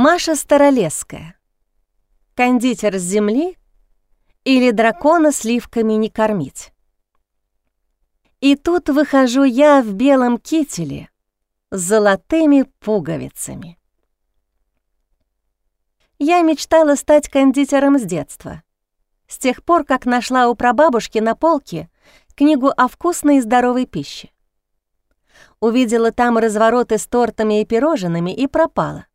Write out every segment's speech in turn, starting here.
Маша Старолесская. Кондитер с земли или дракона сливками не кормить. И тут выхожу я в белом кителе с золотыми пуговицами. Я мечтала стать кондитером с детства. С тех пор, как нашла у прабабушки на полке книгу о вкусной и здоровой пище. Увидела там развороты с тортами и пирожными и пропала.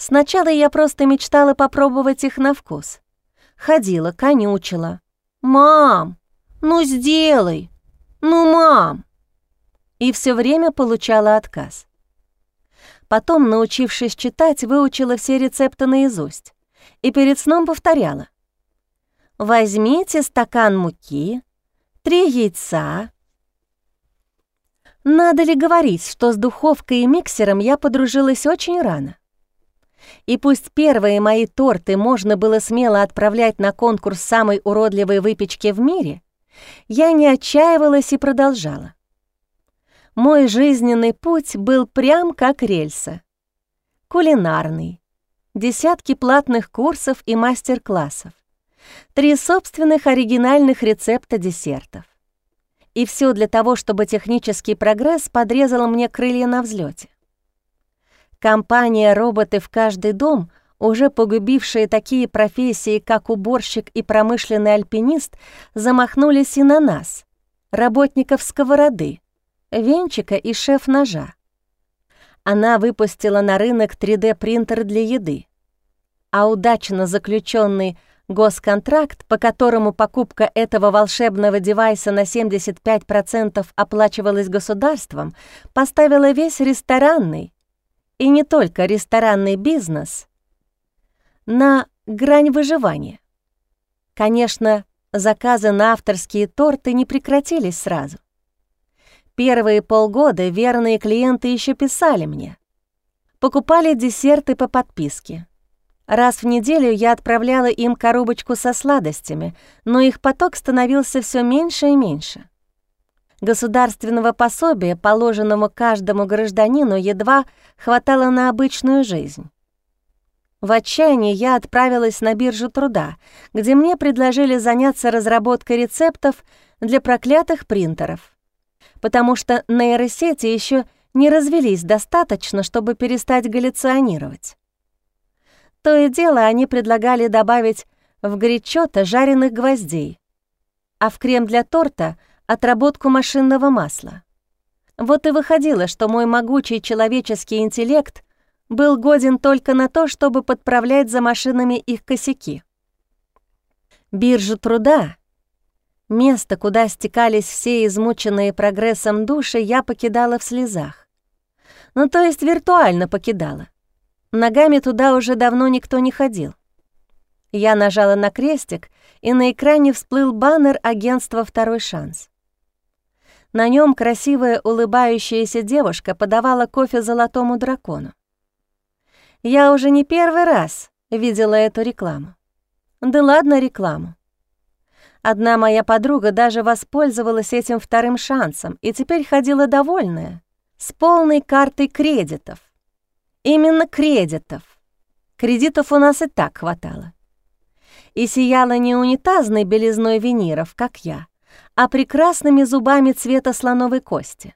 Сначала я просто мечтала попробовать их на вкус. Ходила, конючила. «Мам, ну сделай! Ну, мам!» И все время получала отказ. Потом, научившись читать, выучила все рецепты наизусть и перед сном повторяла. «Возьмите стакан муки, три яйца». Надо ли говорить, что с духовкой и миксером я подружилась очень рано? И пусть первые мои торты можно было смело отправлять на конкурс самой уродливой выпечки в мире, я не отчаивалась и продолжала. Мой жизненный путь был прям как рельса. Кулинарный, десятки платных курсов и мастер-классов, три собственных оригинальных рецепта десертов. И все для того, чтобы технический прогресс подрезал мне крылья на взлете. Компания «Роботы в каждый дом», уже погубившие такие профессии, как уборщик и промышленный альпинист, замахнулись и на нас, работников сковороды, венчика и шеф-ножа. Она выпустила на рынок 3D-принтер для еды, а удачно заключенный госконтракт, по которому покупка этого волшебного девайса на 75% оплачивалась государством, поставила весь ресторанный, и не только ресторанный бизнес, на грань выживания. Конечно, заказы на авторские торты не прекратились сразу. Первые полгода верные клиенты еще писали мне. Покупали десерты по подписке. Раз в неделю я отправляла им коробочку со сладостями, но их поток становился все меньше и меньше. Государственного пособия, положенного каждому гражданину, едва хватало на обычную жизнь. В отчаянии я отправилась на биржу труда, где мне предложили заняться разработкой рецептов для проклятых принтеров, потому что нейросети еще не развелись достаточно, чтобы перестать галлюционировать. То и дело они предлагали добавить в горячота жареных гвоздей, а в крем для торта — отработку машинного масла. Вот и выходило, что мой могучий человеческий интеллект был годен только на то, чтобы подправлять за машинами их косяки. Биржу труда, место, куда стекались все измученные прогрессом души, я покидала в слезах. Ну, то есть виртуально покидала. Ногами туда уже давно никто не ходил. Я нажала на крестик, и на экране всплыл баннер агентства «Второй шанс». На нем красивая улыбающаяся девушка подавала кофе золотому дракону. Я уже не первый раз видела эту рекламу. Да ладно рекламу. Одна моя подруга даже воспользовалась этим вторым шансом и теперь ходила довольная, с полной картой кредитов. Именно кредитов. Кредитов у нас и так хватало. И сияла не унитазной белизной виниров, как я, а прекрасными зубами цвета слоновой кости.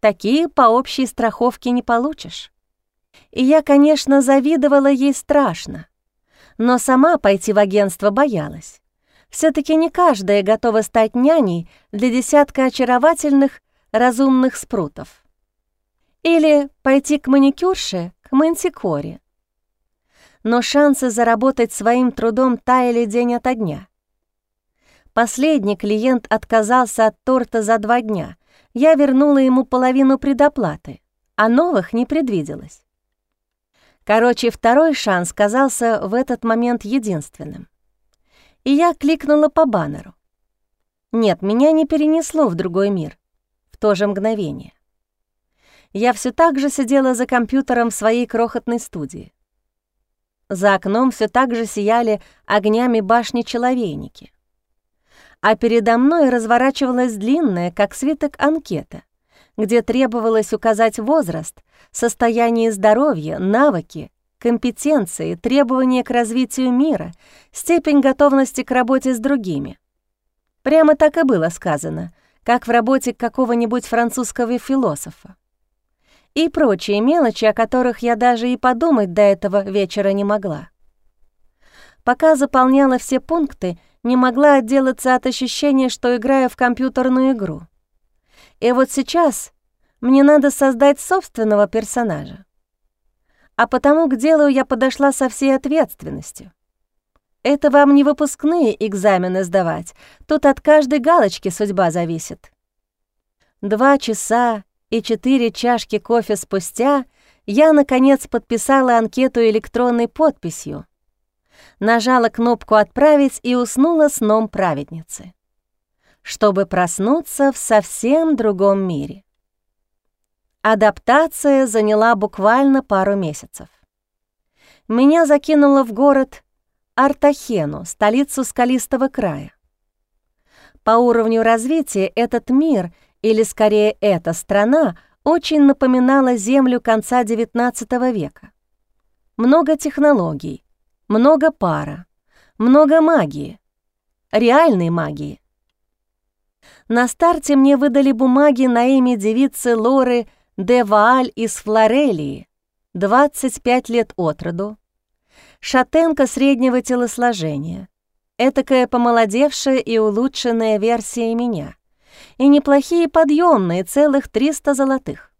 Такие по общей страховке не получишь. И я, конечно, завидовала ей страшно, но сама пойти в агентство боялась. все таки не каждая готова стать няней для десятка очаровательных, разумных спрутов. Или пойти к маникюрше, к мантикоре. Но шансы заработать своим трудом таяли день ото дня. Последний клиент отказался от торта за два дня. Я вернула ему половину предоплаты, а новых не предвиделось. Короче, второй шанс казался в этот момент единственным. И я кликнула по баннеру. Нет, меня не перенесло в другой мир в то же мгновение. Я все так же сидела за компьютером в своей крохотной студии. За окном все так же сияли огнями башни-человейники — а передо мной разворачивалась длинная, как свиток, анкета, где требовалось указать возраст, состояние здоровья, навыки, компетенции, требования к развитию мира, степень готовности к работе с другими. Прямо так и было сказано, как в работе какого-нибудь французского философа. И прочие мелочи, о которых я даже и подумать до этого вечера не могла. Пока заполняла все пункты, не могла отделаться от ощущения, что играю в компьютерную игру. И вот сейчас мне надо создать собственного персонажа а потому к делу я подошла со всей ответственностью. Это вам не выпускные экзамены сдавать, тут от каждой галочки судьба зависит. Два часа и четыре чашки кофе спустя я, наконец, подписала анкету электронной подписью, нажала кнопку «Отправить» и уснула сном праведницы, чтобы проснуться в совсем другом мире. Адаптация заняла буквально пару месяцев. Меня закинуло в город Артахену, столицу скалистого края. По уровню развития этот мир, или скорее эта страна, очень напоминала землю конца XIX века. Много технологий, много пара, много магии, реальной магии. На старте мне выдали бумаги на имя девицы Лоры де Вааль из Флорелии, 25 лет от роду, шатенка среднего телосложения, этакая помолодевшая и улучшенная версия меня, и неплохие подъемные, целых 300 золотых.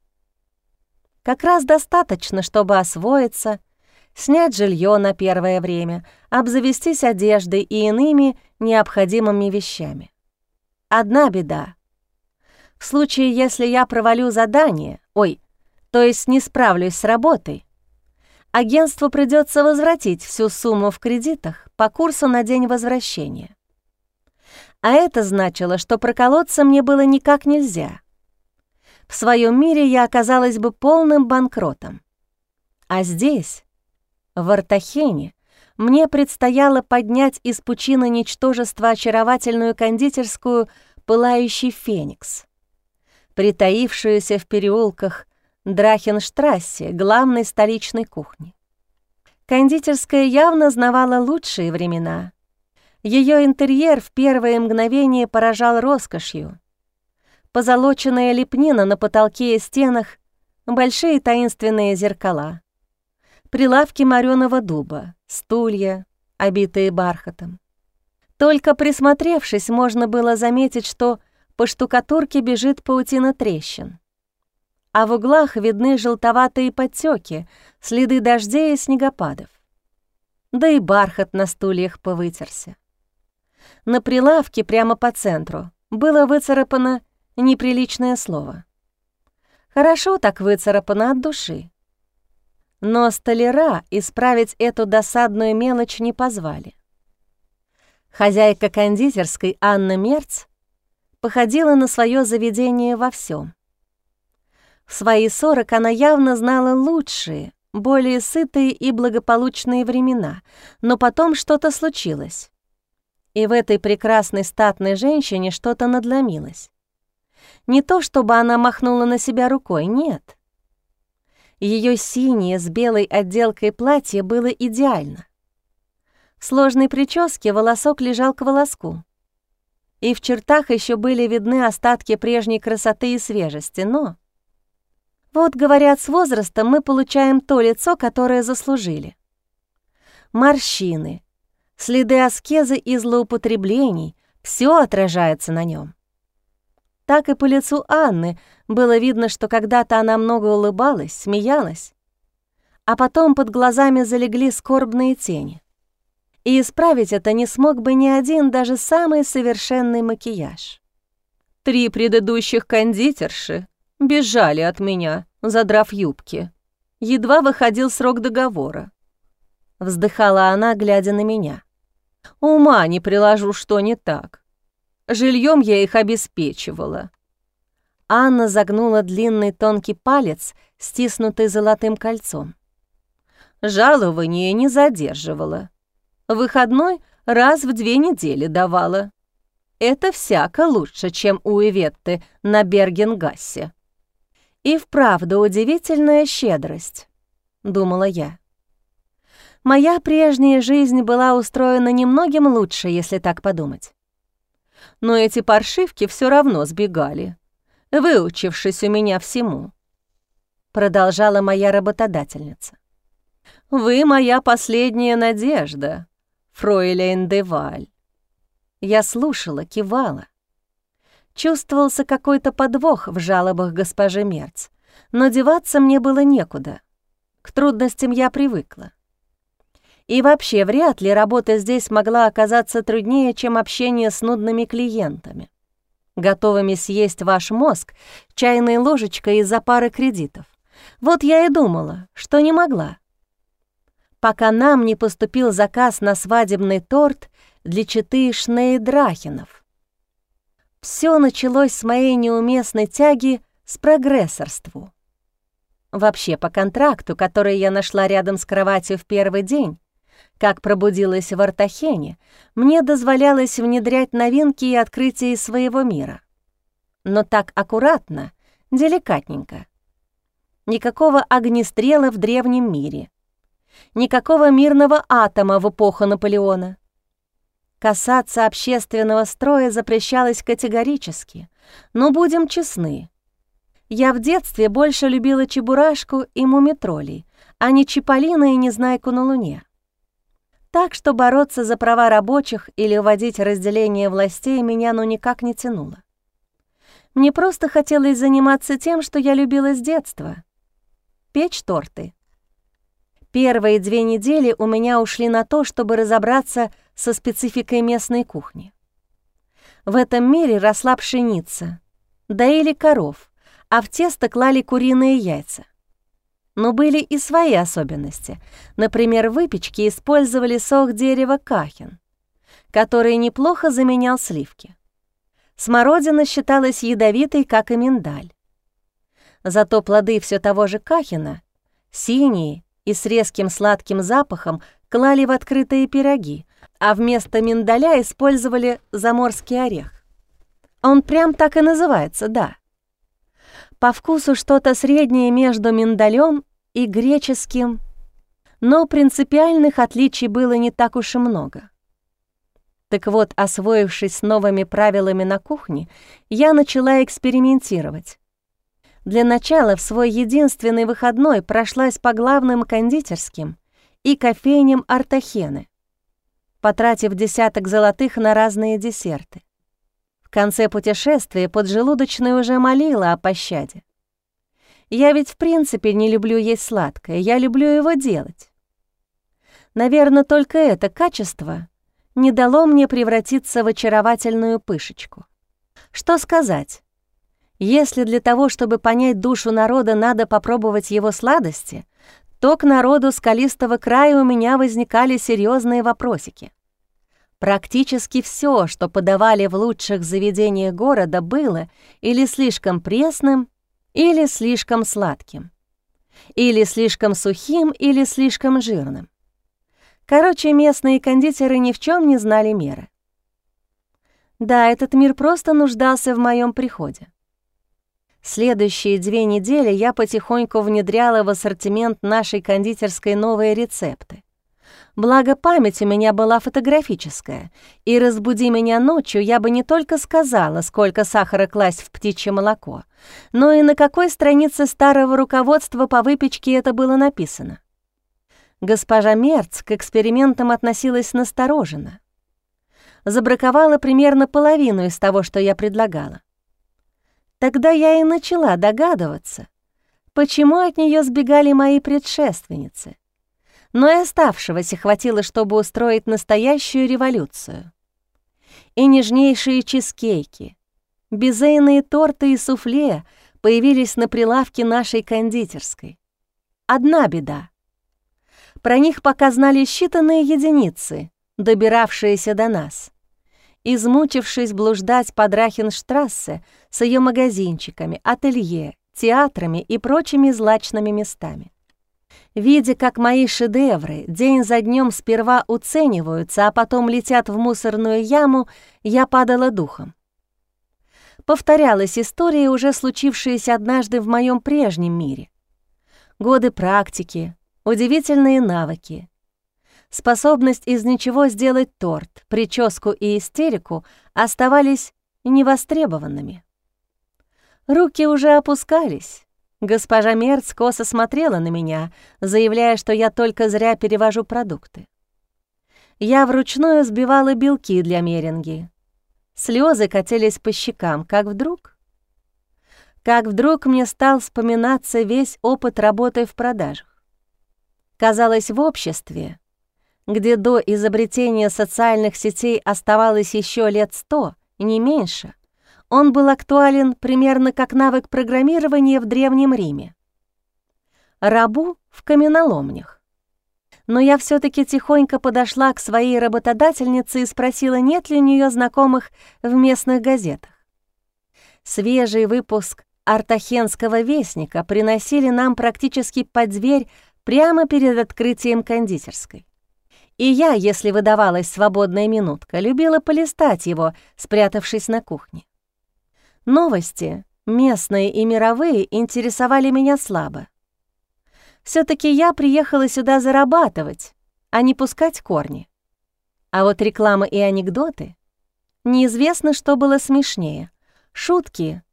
Как раз достаточно, чтобы освоиться, снять жилье на первое время, обзавестись одеждой и иными необходимыми вещами. Одна беда в случае, если я провалю задание, ой, то есть не справлюсь с работой, агентству придется возвратить всю сумму в кредитах по курсу на день возвращения. А это значило, что проколоться мне было никак нельзя. В своем мире я оказалась бы полным банкротом. А здесь, в Артахене, мне предстояло поднять из пучины ничтожества очаровательную кондитерскую «Пылающий феникс» притаившуюся в переулках Драхенштрассе, главной столичной кухни. Кондитерская явно знавала лучшие времена. Ее интерьер в первое мгновение поражал роскошью. Позолоченная лепнина на потолке и стенах, большие таинственные зеркала, прилавки мореного дуба, стулья, обитые бархатом. Только присмотревшись, можно было заметить, что по штукатурке бежит паутина трещин. А в углах видны желтоватые подтеки, следы дождей и снегопадов. Да и бархат на стульях повытерся. На прилавке прямо по центру было выцарапано неприличное слово. Хорошо так выцарапано от души. Но столяра исправить эту досадную мелочь не позвали. Хозяйка кондитерской Анна Мерц походила на свое заведение во всем. В свои сорок она явно знала лучшие, более сытые и благополучные времена, но потом что-то случилось. И в этой прекрасной статной женщине что-то надломилось. Не то, чтобы она махнула на себя рукой, нет. Ее синее с белой отделкой платье было идеально. В сложной прическе волосок лежал к волоску и в чертах еще были видны остатки прежней красоты и свежести, но... Вот, говорят, с возрастом мы получаем то лицо, которое заслужили. Морщины, следы аскезы и злоупотреблений — все отражается на нем. Так и по лицу Анны было видно, что когда-то она много улыбалась, смеялась, а потом под глазами залегли скорбные тени и исправить это не смог бы ни один, даже самый совершенный макияж. Три предыдущих кондитерши бежали от меня, задрав юбки. Едва выходил срок договора. Вздыхала она, глядя на меня. Ума не приложу, что не так. Жильем я их обеспечивала. Анна загнула длинный тонкий палец, стиснутый золотым кольцом. Жалование не задерживала. Выходной раз в две недели давала. Это всяко лучше, чем у Иветты на Бергенгассе. И вправду удивительная щедрость, думала я. Моя прежняя жизнь была устроена немногим лучше, если так подумать. Но эти паршивки все равно сбегали, выучившись у меня всему. Продолжала моя работодательница. «Вы моя последняя надежда, фройлейн Деваль». Я слушала, кивала. Чувствовался какой-то подвох в жалобах госпожи Мерц, но деваться мне было некуда. К трудностям я привыкла. И вообще, вряд ли работа здесь могла оказаться труднее, чем общение с нудными клиентами, готовыми съесть ваш мозг чайной ложечкой из-за пары кредитов. Вот я и думала, что не могла. Пока нам не поступил заказ на свадебный торт для читы Шнейдрахинов. Все началось с моей неуместной тяги с прогрессорству. Вообще, по контракту, который я нашла рядом с кроватью в первый день, как пробудилась в Артахене, мне дозволялось внедрять новинки и открытия из своего мира. Но так аккуратно, деликатненько. Никакого огнестрела в древнем мире. Никакого мирного атома в эпоху Наполеона. Касаться общественного строя запрещалось категорически, но будем честны. Я в детстве больше любила Чебурашку и Мумитролей, а не Чиполлино и Незнайку на Луне. Так что бороться за права рабочих или вводить разделение властей меня ну никак не тянуло. Мне просто хотелось заниматься тем, что я любила с детства — печь торты. Первые две недели у меня ушли на то, чтобы разобраться со спецификой местной кухни. В этом мире росла пшеница, доили коров, а в тесто клали куриные яйца. Но были и свои особенности. Например, в выпечке использовали сок дерева кахен, который неплохо заменял сливки. Смородина считалась ядовитой, как и миндаль. Зато плоды все того же кахена, синие и с резким сладким запахом, клали в открытые пироги, а вместо миндаля использовали заморский орех. Он прям так и называется, да. По вкусу что-то среднее между миндалем и греческим, но принципиальных отличий было не так уж и много. Так вот, освоившись с новыми правилами на кухне, я начала экспериментировать. Для начала в свой единственный выходной прошлась по главным кондитерским и кофейням Артахены, потратив десяток золотых на разные десерты. В конце путешествия поджелудочная уже молила о пощаде. Я ведь в принципе не люблю есть сладкое, я люблю его делать. Наверное, только это качество не дало мне превратиться в очаровательную пышечку. Что сказать? Если для того, чтобы понять душу народа, надо попробовать его сладости, то к народу скалистого края у меня возникали серьезные вопросики. Практически все, что подавали в лучших заведениях города, было или слишком пресным, или слишком сладким, или слишком сухим, или слишком жирным. Короче, местные кондитеры ни в чем не знали меры. Да, этот мир просто нуждался в моем приходе. Следующие две недели я потихоньку внедряла в ассортимент нашей кондитерской новые рецепты. Благо, память у меня была фотографическая, и разбуди меня ночью, я бы не только сказала, сколько сахара класть в птичье молоко, но и на какой странице старого руководства по выпечке это было написано. Госпожа Мерц к экспериментам относилась настороженно. Забраковала примерно половину из того, что я предлагала. Тогда я и начала догадываться, почему от нее сбегали мои предшественницы. Но и оставшегося хватило, чтобы устроить настоящую революцию. И нежнейшие чизкейки, безейные торты и суфле появились на прилавке нашей кондитерской. Одна беда. Про них пока знали считанные единицы, добиравшиеся до нас измучившись блуждать по Драхенштрассе с ее магазинчиками, ателье, театрами и прочими злачными местами. Видя, как мои шедевры день за днем сперва уцениваются, а потом летят в мусорную яму, я падала духом. Повторялась история, уже случившаяся однажды в моем прежнем мире. Годы практики, удивительные навыки. Способность из ничего сделать торт, прическу и истерику оставались невостребованными. Руки уже опускались. Госпожа Мерц косо смотрела на меня, заявляя, что я только зря перевожу продукты. Я вручную сбивала белки для меренги. Слезы катились по щекам, как вдруг... Как вдруг мне стал вспоминаться весь опыт работы в продажах. Казалось, в обществе, где до изобретения социальных сетей оставалось еще лет сто, не меньше, он был актуален примерно как навык программирования в Древнем Риме. Рабу в каменоломнях. Но я все таки тихонько подошла к своей работодательнице и спросила, нет ли у нее знакомых в местных газетах. Свежий выпуск Артахенского вестника приносили нам практически под дверь прямо перед открытием кондитерской. И я, если выдавалась свободная минутка, любила полистать его, спрятавшись на кухне. Новости, местные и мировые, интересовали меня слабо. все таки я приехала сюда зарабатывать, а не пускать корни. А вот реклама и анекдоты... Неизвестно, что было смешнее. Шутки,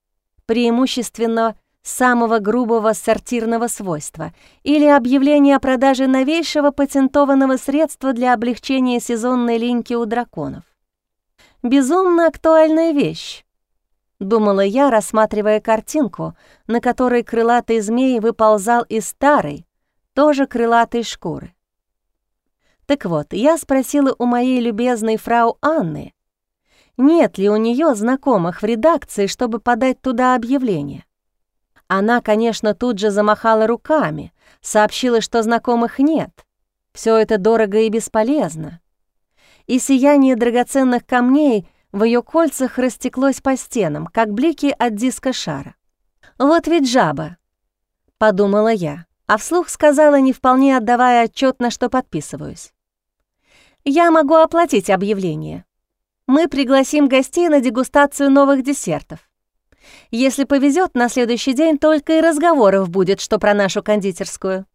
преимущественно самого грубого сортирного свойства, или объявление о продаже новейшего патентованного средства для облегчения сезонной линьки у драконов. Безумно актуальная вещь, — думала я, рассматривая картинку, на которой крылатый змей выползал из старой, тоже крылатой шкуры. Так вот, я спросила у моей любезной фрау Анны, нет ли у нее знакомых в редакции, чтобы подать туда объявление. Она, конечно, тут же замахала руками, сообщила, что знакомых нет. Все это дорого и бесполезно. И сияние драгоценных камней в ее кольцах растеклось по стенам, как блики от диска шара. «Вот ведь жаба», — подумала я, а вслух сказала, не вполне отдавая отчет, на что подписываюсь. «Я могу оплатить объявление. Мы пригласим гостей на дегустацию новых десертов. Если повезет, на следующий день только и разговоров будет, что про нашу кондитерскую».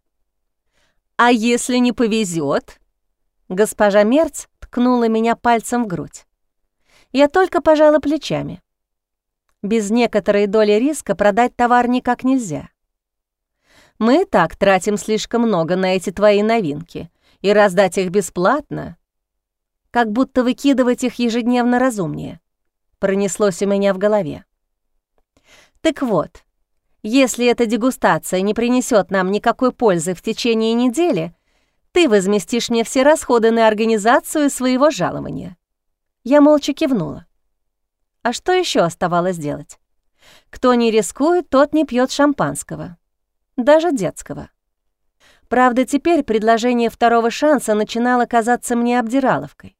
«А если не повезет? Госпожа Мерц ткнула меня пальцем в грудь. Я только пожала плечами. Без некоторой доли риска продать товар никак нельзя. Мы так тратим слишком много на эти твои новинки, и раздать их бесплатно, как будто выкидывать их ежедневно разумнее, пронеслось у меня в голове. Так вот, если эта дегустация не принесет нам никакой пользы в течение недели, ты возместишь мне все расходы на организацию своего жалования. Я молча кивнула. А что еще оставалось делать? Кто не рискует, тот не пьет шампанского. Даже детского. Правда, теперь предложение второго шанса начинало казаться мне обдираловкой.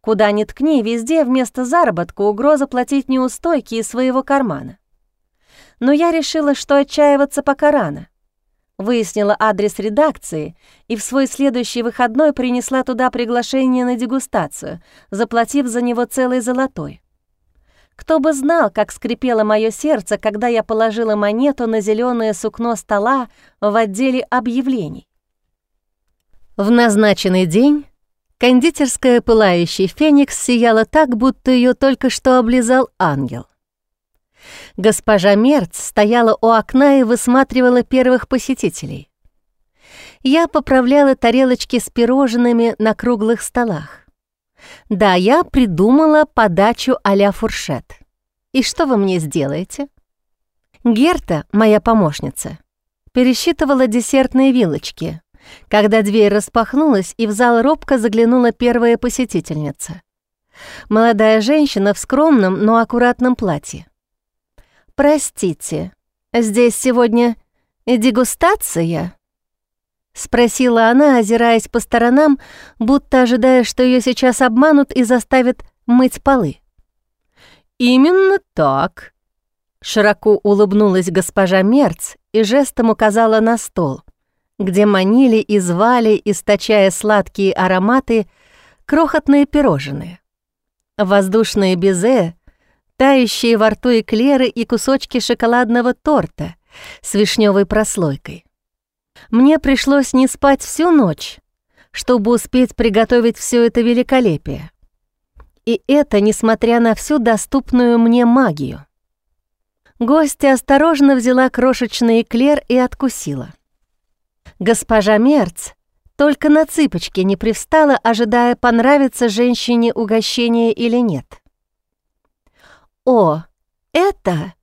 Куда ни ткни, везде вместо заработка угроза платить неустойки из своего кармана. Но я решила, что отчаиваться пока рано выяснила адрес редакции и в свой следующий выходной принесла туда приглашение на дегустацию, заплатив за него целый золотой. Кто бы знал, как скрипело мое сердце, когда я положила монету на зеленое сукно стола в отделе объявлений. В назначенный день кондитерская «Пылающий феникс» сияла так, будто ее только что облизал ангел. Госпожа Мерц стояла у окна и высматривала первых посетителей. Я поправляла тарелочки с пирожными на круглых столах. Да, я придумала подачу а-ля фуршет. И что вы мне сделаете? Герта, моя помощница, пересчитывала десертные вилочки, когда дверь распахнулась, и в зал робко заглянула первая посетительница. Молодая женщина в скромном, но аккуратном платье. «Простите, здесь сегодня дегустация?» — спросила она, озираясь по сторонам, будто ожидая, что ее сейчас обманут и заставят мыть полы. «Именно так», — широко улыбнулась госпожа Мерц и жестом указала на стол, где манили и звали, источая сладкие ароматы, крохотные пирожные. Воздушные безе тающие во рту эклеры и кусочки шоколадного торта с вишневой прослойкой. Мне пришлось не спать всю ночь, чтобы успеть приготовить все это великолепие. И это несмотря на всю доступную мне магию. Гостья осторожно взяла крошечный эклер и откусила. Госпожа Мерц только на цыпочке не привстала, ожидая, понравится женщине угощение или нет. «О, это...»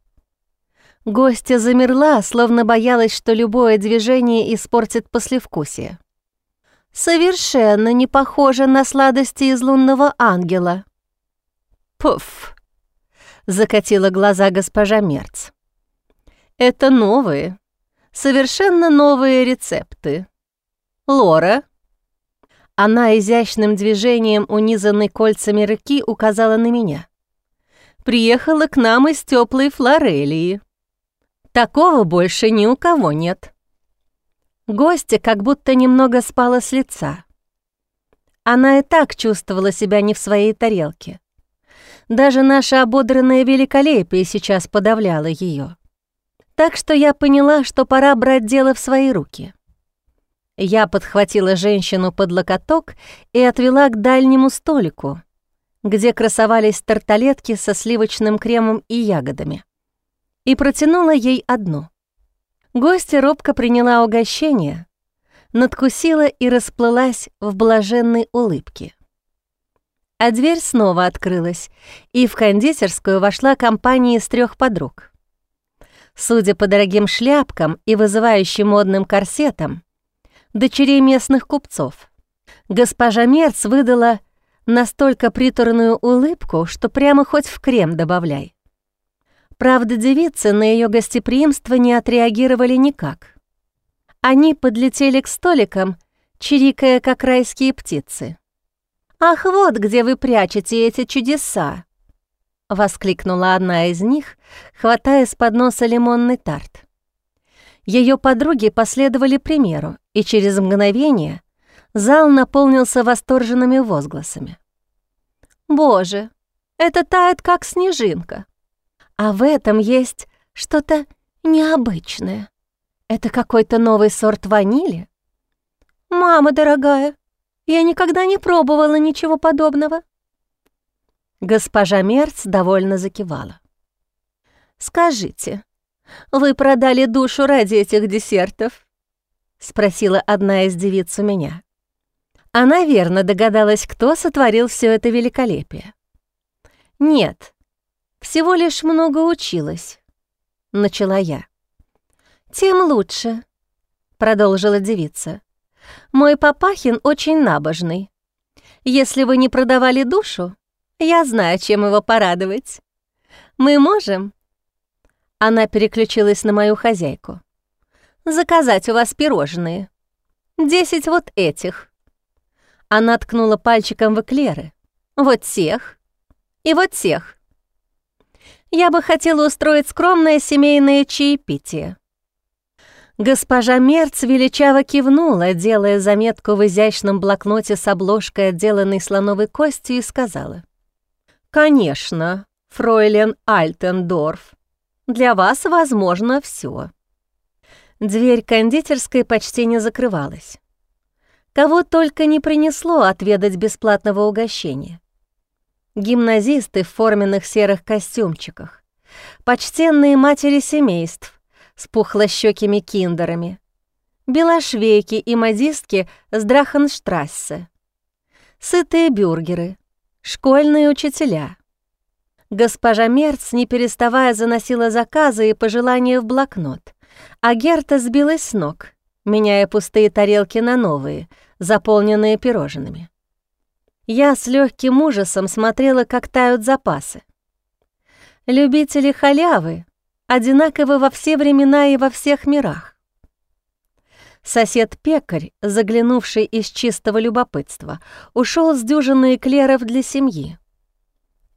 Гостья замерла, словно боялась, что любое движение испортит послевкусие. «Совершенно не похоже на сладости из лунного ангела». «Пуф!» — закатила глаза госпожа Мерц. «Это новые, совершенно новые рецепты. Лора?» Она изящным движением, унизанной кольцами руки, указала на меня. «Приехала к нам из теплой Флорелии. Такого больше ни у кого нет». Гостья как будто немного спала с лица. Она и так чувствовала себя не в своей тарелке. Даже наше ободранное великолепие сейчас подавляло ее. Так что я поняла, что пора брать дело в свои руки. Я подхватила женщину под локоток и отвела к дальнему столику, где красовались тарталетки со сливочным кремом и ягодами, и протянула ей одну. Гостья робко приняла угощение, надкусила и расплылась в блаженной улыбке а дверь снова открылась, и в кондитерскую вошла компания из трех подруг. Судя по дорогим шляпкам и вызывающим модным корсетам, дочерей местных купцов, госпожа Мерц выдала настолько приторную улыбку, что прямо хоть в крем добавляй. Правда, девицы на ее гостеприимство не отреагировали никак. Они подлетели к столикам, чирикая, как райские птицы. «Ах, вот где вы прячете эти чудеса!» — воскликнула одна из них, хватая с подноса лимонный тарт. Ее подруги последовали примеру, и через мгновение зал наполнился восторженными возгласами. «Боже, это тает, как снежинка! А в этом есть что-то необычное. Это какой-то новый сорт ванили? Мама дорогая, я никогда не пробовала ничего подобного». Госпожа Мерц довольно закивала. «Скажите, вы продали душу ради этих десертов?» — спросила одна из девиц у меня. Она верно догадалась, кто сотворил все это великолепие. «Нет, всего лишь много училась», — начала я. «Тем лучше», — продолжила девица. Мой Папахин очень набожный. Если вы не продавали душу, я знаю, чем его порадовать. Мы можем...» Она переключилась на мою хозяйку. «Заказать у вас пирожные. Десять вот этих». Она ткнула пальчиком в эклеры. «Вот тех и вот тех. Я бы хотела устроить скромное семейное чаепитие. Госпожа Мерц величаво кивнула, делая заметку в изящном блокноте с обложкой, отделанной слоновой костью, и сказала. «Конечно, фройлен Альтендорф, для вас возможно все. Дверь кондитерской почти не закрывалась. Кого только не принесло отведать бесплатного угощения. Гимназисты в форменных серых костюмчиках, почтенные матери семейств, с пухлощёкими киндерами, белошвейки и модистки с Драхенштрассе, сытые бюргеры, школьные учителя. Госпожа Мерц, не переставая, заносила заказы и пожелания в блокнот, а Герта сбилась с ног, меняя пустые тарелки на новые, заполненные пирожными. Я с легким ужасом смотрела, как тают запасы. Любители халявы, одинаковы во все времена и во всех мирах. Сосед-пекарь, заглянувший из чистого любопытства, ушел с дюжиной эклеров для семьи.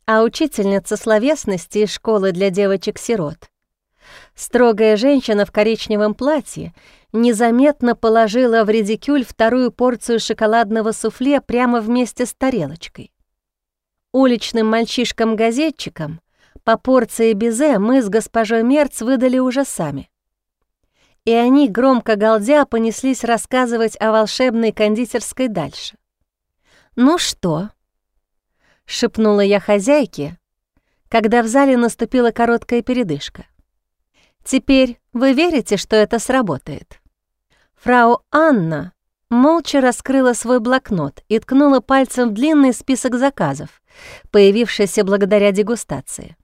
А учительница словесности из школы для девочек-сирот, строгая женщина в коричневом платье, незаметно положила в редикюль вторую порцию шоколадного суфле прямо вместе с тарелочкой. Уличным мальчишкам-газетчикам По порции безе мы с госпожой Мерц выдали уже сами. И они, громко галдя, понеслись рассказывать о волшебной кондитерской дальше. «Ну что?» — шепнула я хозяйке, когда в зале наступила короткая передышка. «Теперь вы верите, что это сработает?» Фрау Анна молча раскрыла свой блокнот и ткнула пальцем в длинный список заказов, появившийся благодаря дегустации.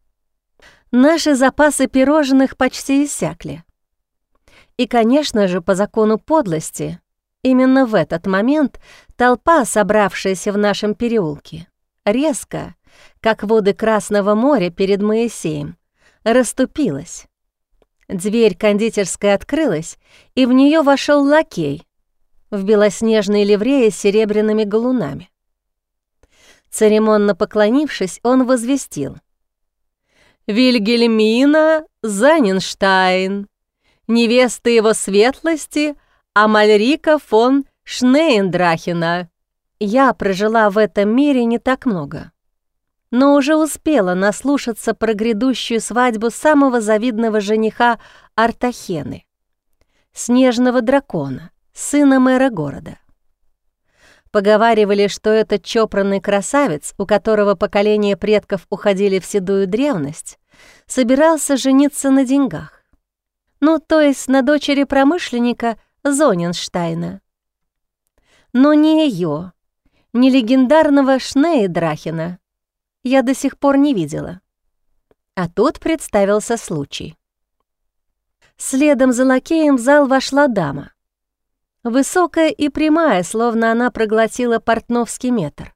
Наши запасы пирожных почти иссякли. И, конечно же, по закону подлости, именно в этот момент толпа, собравшаяся в нашем переулке, резко, как воды Красного моря перед Моисеем, расступилась. Дверь кондитерской открылась, и в нее вошел лакей в белоснежной ливрее с серебряными галунами. Церемонно поклонившись, он возвестил. «Вильгельмина Заненштайн, невеста его светлости Амальрика фон Шнейндрахина. Я прожила в этом мире не так много, но уже успела наслушаться про грядущую свадьбу самого завидного жениха Артахены, снежного дракона, сына мэра города. Поговаривали, что этот чопранный красавец, у которого поколения предков уходили в седую древность, собирался жениться на деньгах. Ну, то есть на дочери промышленника Зоненштайна. Но не ее, не легендарного Шнейдрахина я до сих пор не видела. А тут представился случай. Следом за лакеем в зал вошла дама. Высокая и прямая, словно она проглотила портновский метр.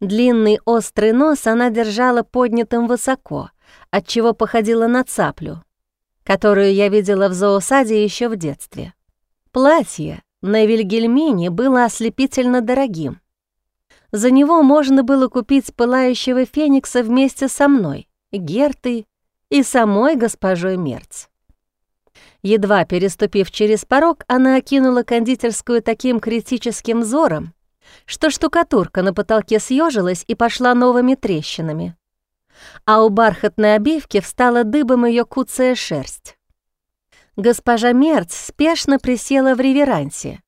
Длинный острый нос она держала поднятым высоко, отчего походила на цаплю, которую я видела в зоосаде еще в детстве. Платье на Вильгельмине было ослепительно дорогим. За него можно было купить пылающего феникса вместе со мной, Гертой и самой госпожой Мерц. Едва переступив через порог, она окинула кондитерскую таким критическим взором, что штукатурка на потолке съежилась и пошла новыми трещинами. А у бархатной обивки встала дыбом ее куцая шерсть. Госпожа Мерц спешно присела в реверансе,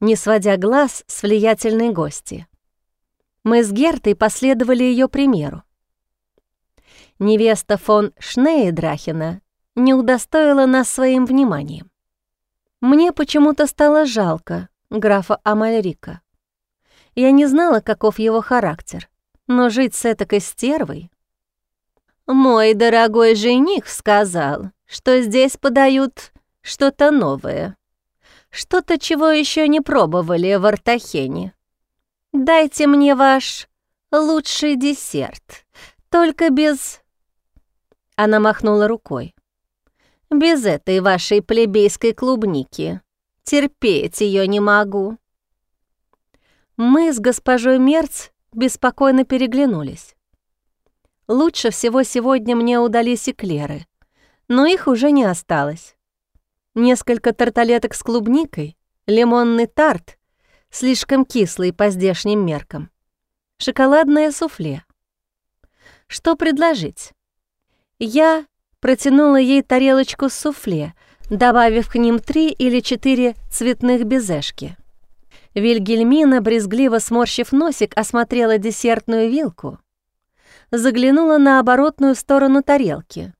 не сводя глаз с влиятельной гости. Мы с Гертой последовали ее примеру. Невеста фон Шнейдрахина не удостоила нас своим вниманием. Мне почему-то стало жалко графа Амальрика. Я не знала, каков его характер, но жить с этакой стервой... «Мой дорогой жених сказал, что здесь подают что-то новое, что-то, чего еще не пробовали в Артахене. Дайте мне ваш лучший десерт, только без...» Она махнула рукой. Без этой вашей плебейской клубники. Терпеть ее не могу». Мы с госпожой Мерц беспокойно переглянулись. Лучше всего сегодня мне удались эклеры, но их уже не осталось. Несколько тарталеток с клубникой, лимонный тарт, слишком кислый по здешним меркам, шоколадное суфле. Что предложить? Я протянула ей тарелочку с суфле, добавив к ним три или четыре цветных безешки. Вильгельмина, брезгливо сморщив носик, осмотрела десертную вилку, заглянула на оборотную сторону тарелки.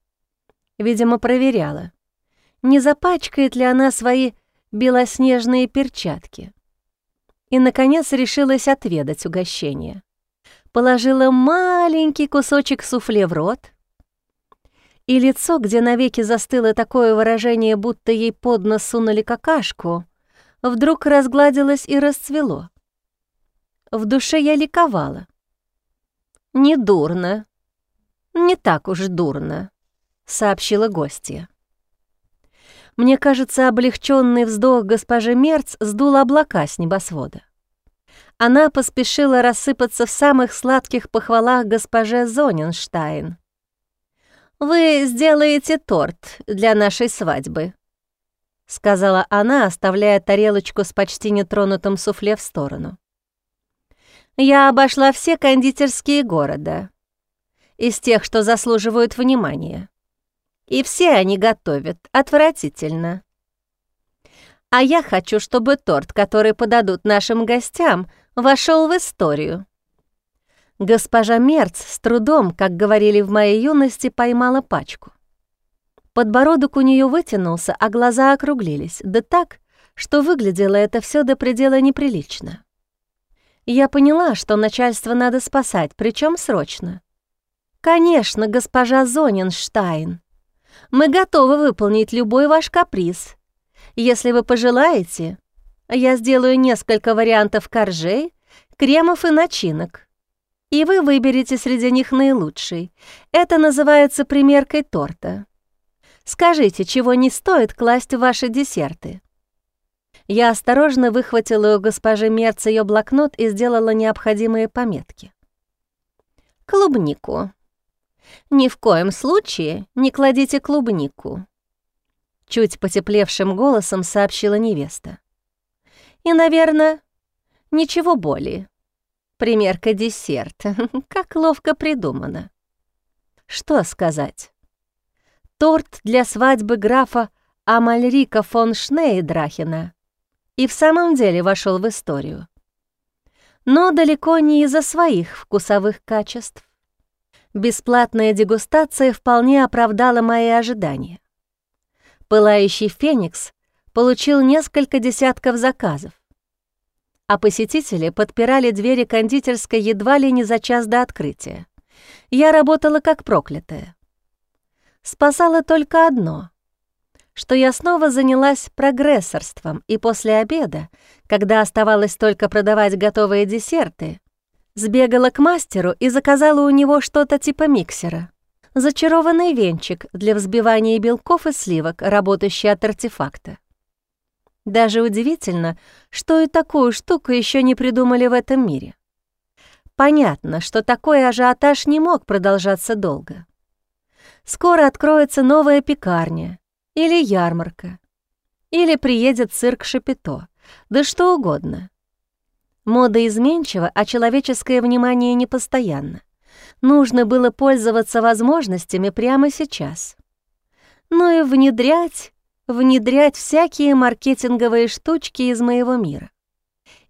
Видимо, проверяла, не запачкает ли она свои белоснежные перчатки. И, наконец, решилась отведать угощение. Положила маленький кусочек суфле в рот — и лицо, где навеки застыло такое выражение, будто ей под нос сунули какашку, вдруг разгладилось и расцвело. В душе я ликовала. «Не дурно. Не так уж дурно», — сообщила гостья. Мне кажется, облегченный вздох госпожи Мерц сдул облака с небосвода. Она поспешила рассыпаться в самых сладких похвалах госпоже Зоненштайн — «Вы сделаете торт для нашей свадьбы», — сказала она, оставляя тарелочку с почти нетронутым суфле в сторону. «Я обошла все кондитерские города из тех, что заслуживают внимания. И все они готовят отвратительно. А я хочу, чтобы торт, который подадут нашим гостям, вошел в историю. Госпожа Мерц с трудом, как говорили в моей юности, поймала пачку. Подбородок у нее вытянулся, а глаза округлились, да так, что выглядело это все до предела неприлично. Я поняла, что начальство надо спасать, причем срочно. «Конечно, госпожа Зоненштайн. Мы готовы выполнить любой ваш каприз. Если вы пожелаете, я сделаю несколько вариантов коржей, кремов и начинок. И вы выберете среди них наилучший. Это называется примеркой торта. Скажите, чего не стоит класть в ваши десерты. Я осторожно выхватила у госпожи Мерц ее блокнот и сделала необходимые пометки. Клубнику. Ни в коем случае не кладите клубнику. Чуть потеплевшим голосом сообщила невеста. И, наверное, ничего более. Примерка десерт. Как ловко придумано. Что сказать? Торт для свадьбы графа Амальрика фон Шнейдрахена и в самом деле вошел в историю. Но далеко не из-за своих вкусовых качеств. Бесплатная дегустация вполне оправдала мои ожидания. Пылающий феникс получил несколько десятков заказов, а посетители подпирали двери кондитерской едва ли не за час до открытия. Я работала как проклятая. Спасало только одно — что я снова занялась прогрессорством, и после обеда, когда оставалось только продавать готовые десерты, сбегала к мастеру и заказала у него что-то типа миксера. Зачарованный венчик для взбивания белков и сливок, работающий от артефакта. Даже удивительно, что и такую штуку еще не придумали в этом мире. Понятно, что такой ажиотаж не мог продолжаться долго. Скоро откроется новая пекарня, или ярмарка, или приедет цирк Шапито, да что угодно. Мода изменчива, а человеческое внимание непостоянно. Нужно было пользоваться возможностями прямо сейчас. Ну и внедрять, внедрять всякие маркетинговые штучки из моего мира.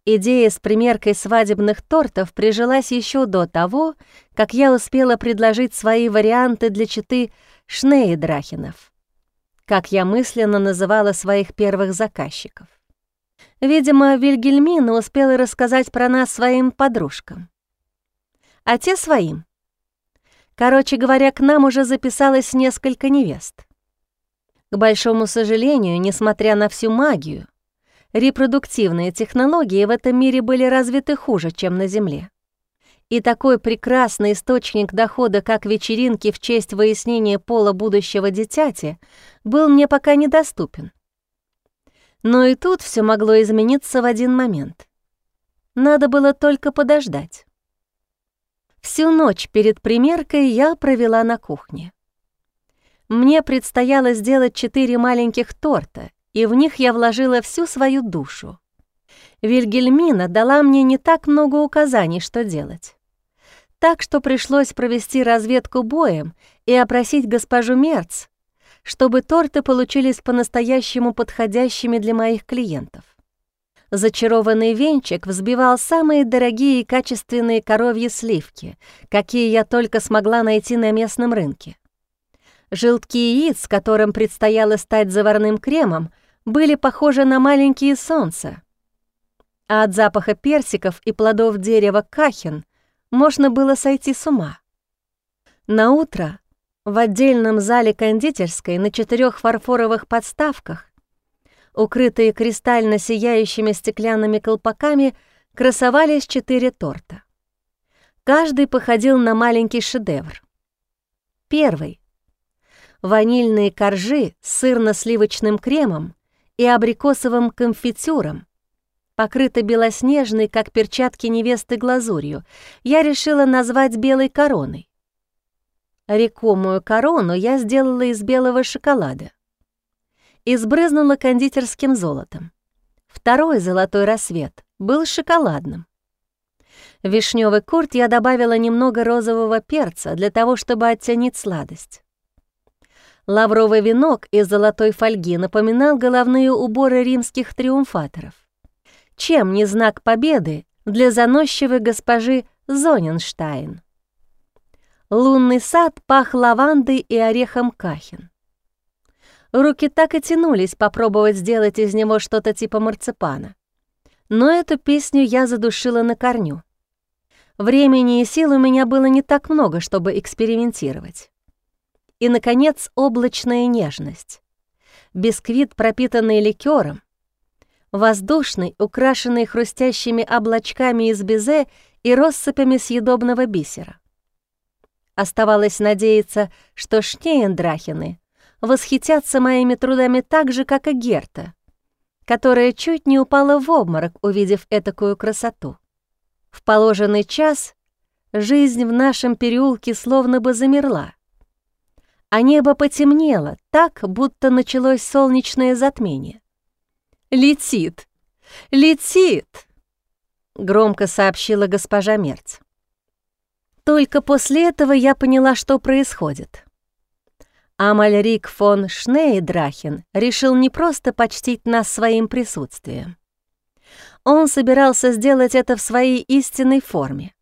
Идея с примеркой свадебных тортов прижилась еще до того, как я успела предложить свои варианты для читы Шнейдрахинов как я мысленно называла своих первых заказчиков. Видимо, Вильгельмина успела рассказать про нас своим подружкам. А те своим. Короче говоря, к нам уже записалось несколько невест. К большому сожалению, несмотря на всю магию, репродуктивные технологии в этом мире были развиты хуже, чем на Земле и такой прекрасный источник дохода, как вечеринки в честь выяснения пола будущего дитяти, был мне пока недоступен. Но и тут все могло измениться в один момент. Надо было только подождать. Всю ночь перед примеркой я провела на кухне. Мне предстояло сделать четыре маленьких торта, и в них я вложила всю свою душу. Вильгельмина дала мне не так много указаний, что делать. Так что пришлось провести разведку боем и опросить госпожу Мерц, чтобы торты получились по-настоящему подходящими для моих клиентов. Зачарованный венчик взбивал самые дорогие и качественные коровьи сливки, какие я только смогла найти на местном рынке. Желтки яиц, которым предстояло стать заварным кремом, были похожи на маленькие солнца. А от запаха персиков и плодов дерева кахен — можно было сойти с ума. На утро в отдельном зале кондитерской на четырех фарфоровых подставках, укрытые кристально сияющими стеклянными колпаками, красовались четыре торта. Каждый походил на маленький шедевр. Первый — ванильные коржи с сырно-сливочным кремом и абрикосовым конфитюром, покрыта белоснежной, как перчатки невесты, глазурью, я решила назвать белой короной. Рекомую корону я сделала из белого шоколада и сбрызнула кондитерским золотом. Второй золотой рассвет был шоколадным. В вишнёвый курт я добавила немного розового перца для того, чтобы оттенить сладость. Лавровый венок из золотой фольги напоминал головные уборы римских триумфаторов. Чем не знак победы для заносчивой госпожи Зоненштайн? Лунный сад пах лавандой и орехом кахен. Руки так и тянулись попробовать сделать из него что-то типа марципана. Но эту песню я задушила на корню. Времени и сил у меня было не так много, чтобы экспериментировать. И, наконец, облачная нежность. Бисквит, пропитанный ликером, воздушный, украшенный хрустящими облачками из безе и россыпями съедобного бисера. Оставалось надеяться, что Шнейендрахины восхитятся моими трудами так же, как и Герта, которая чуть не упала в обморок, увидев этакую красоту. В положенный час жизнь в нашем переулке словно бы замерла а небо потемнело так, будто началось солнечное затмение. «Летит! Летит!» — громко сообщила госпожа Мерц. Только после этого я поняла, что происходит. Амальрик фон Шнейдрахен решил не просто почтить нас своим присутствием. Он собирался сделать это в своей истинной форме.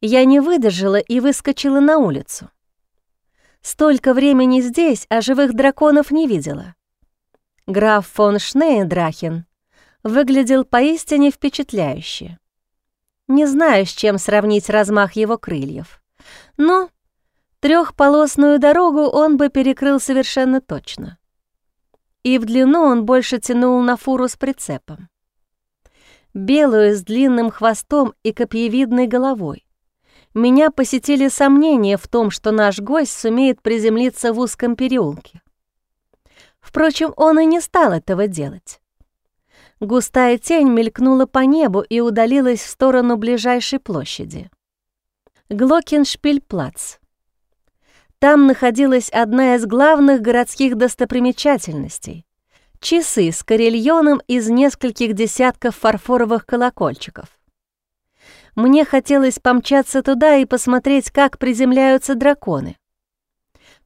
Я не выдержала и выскочила на улицу. Столько времени здесь, а живых драконов не видела. Граф фон Шнейдрахен выглядел поистине впечатляюще. Не знаю, с чем сравнить размах его крыльев. Но трехполосную дорогу он бы перекрыл совершенно точно. И в длину он больше тянул на фуру с прицепом. Белую с длинным хвостом и копьевидной головой меня посетили сомнения в том, что наш гость сумеет приземлиться в узком переулке. Впрочем, он и не стал этого делать. Густая тень мелькнула по небу и удалилась в сторону ближайшей площади. Глокеншпильплац. Там находилась одна из главных городских достопримечательностей — часы с карельоном из нескольких десятков фарфоровых колокольчиков. Мне хотелось помчаться туда и посмотреть, как приземляются драконы.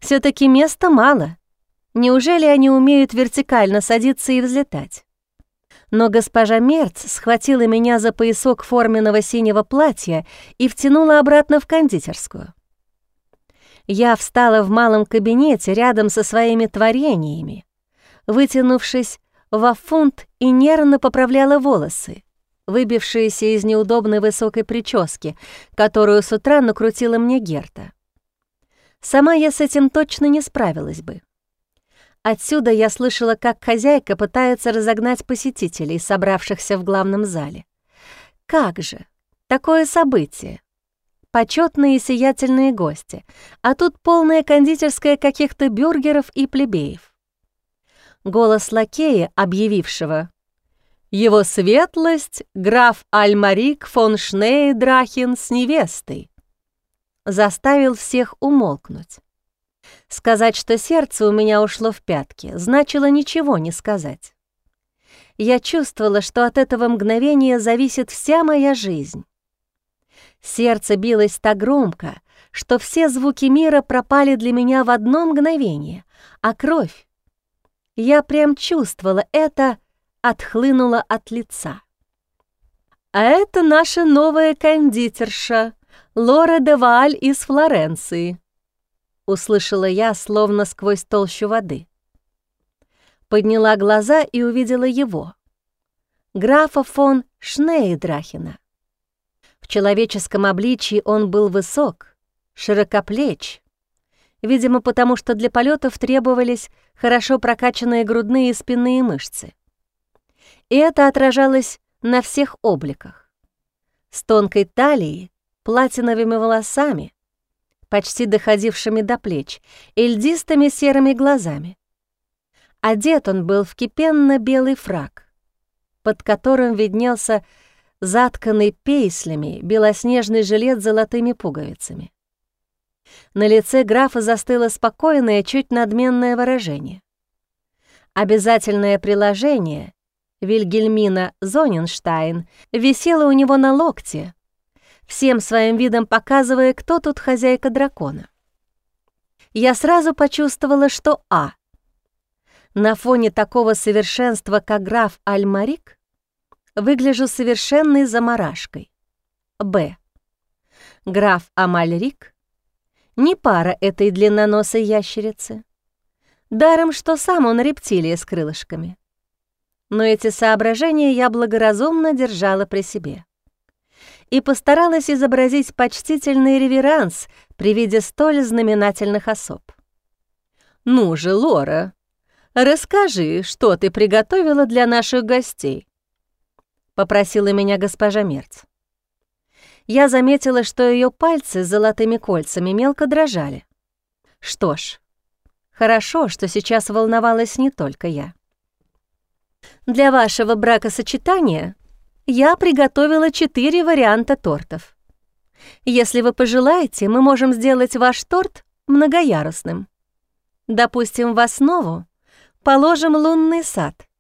все таки места мало. Неужели они умеют вертикально садиться и взлетать? Но госпожа Мерц схватила меня за поясок форменного синего платья и втянула обратно в кондитерскую. Я встала в малом кабинете рядом со своими творениями, вытянувшись во фунт и нервно поправляла волосы, выбившиеся из неудобной высокой прически, которую с утра накрутила мне Герта. Сама я с этим точно не справилась бы. Отсюда я слышала, как хозяйка пытается разогнать посетителей, собравшихся в главном зале. Как же! Такое событие! Почетные и сиятельные гости, а тут полная кондитерская каких-то бюргеров и плебеев. Голос лакея, объявившего его светлость — граф Альмарик фон Шнейдрахин с невестой. Заставил всех умолкнуть. Сказать, что сердце у меня ушло в пятки, значило ничего не сказать. Я чувствовала, что от этого мгновения зависит вся моя жизнь. Сердце билось так громко, что все звуки мира пропали для меня в одно мгновение, а кровь... Я прям чувствовала это отхлынула от лица. «А это наша новая кондитерша, Лора де Вааль из Флоренции», — услышала я, словно сквозь толщу воды. Подняла глаза и увидела его, графа фон Шнейдрахина. В человеческом обличии он был высок, широкоплеч, видимо, потому что для полетов требовались хорошо прокачанные грудные и спинные мышцы и это отражалось на всех обликах. С тонкой талией, платиновыми волосами, почти доходившими до плеч, и льдистыми серыми глазами. Одет он был в кипенно-белый фраг, под которым виднелся затканный пейслями белоснежный жилет с золотыми пуговицами. На лице графа застыло спокойное, чуть надменное выражение. Обязательное приложение Вильгельмина Зоненштайн висела у него на локте, всем своим видом показывая, кто тут хозяйка дракона. Я сразу почувствовала, что А. На фоне такого совершенства, как граф Альмарик, выгляжу совершенной заморашкой. Б. Граф Амальрик — не пара этой длинноносой ящерицы. Даром, что сам он рептилия с крылышками. Но эти соображения я благоразумно держала при себе и постаралась изобразить почтительный реверанс при виде столь знаменательных особ. «Ну же, Лора, расскажи, что ты приготовила для наших гостей?» — попросила меня госпожа Мерц. Я заметила, что ее пальцы с золотыми кольцами мелко дрожали. Что ж, хорошо, что сейчас волновалась не только я. Для вашего бракосочетания я приготовила четыре варианта тортов. Если вы пожелаете, мы можем сделать ваш торт многоярусным. Допустим, в основу положим лунный сад —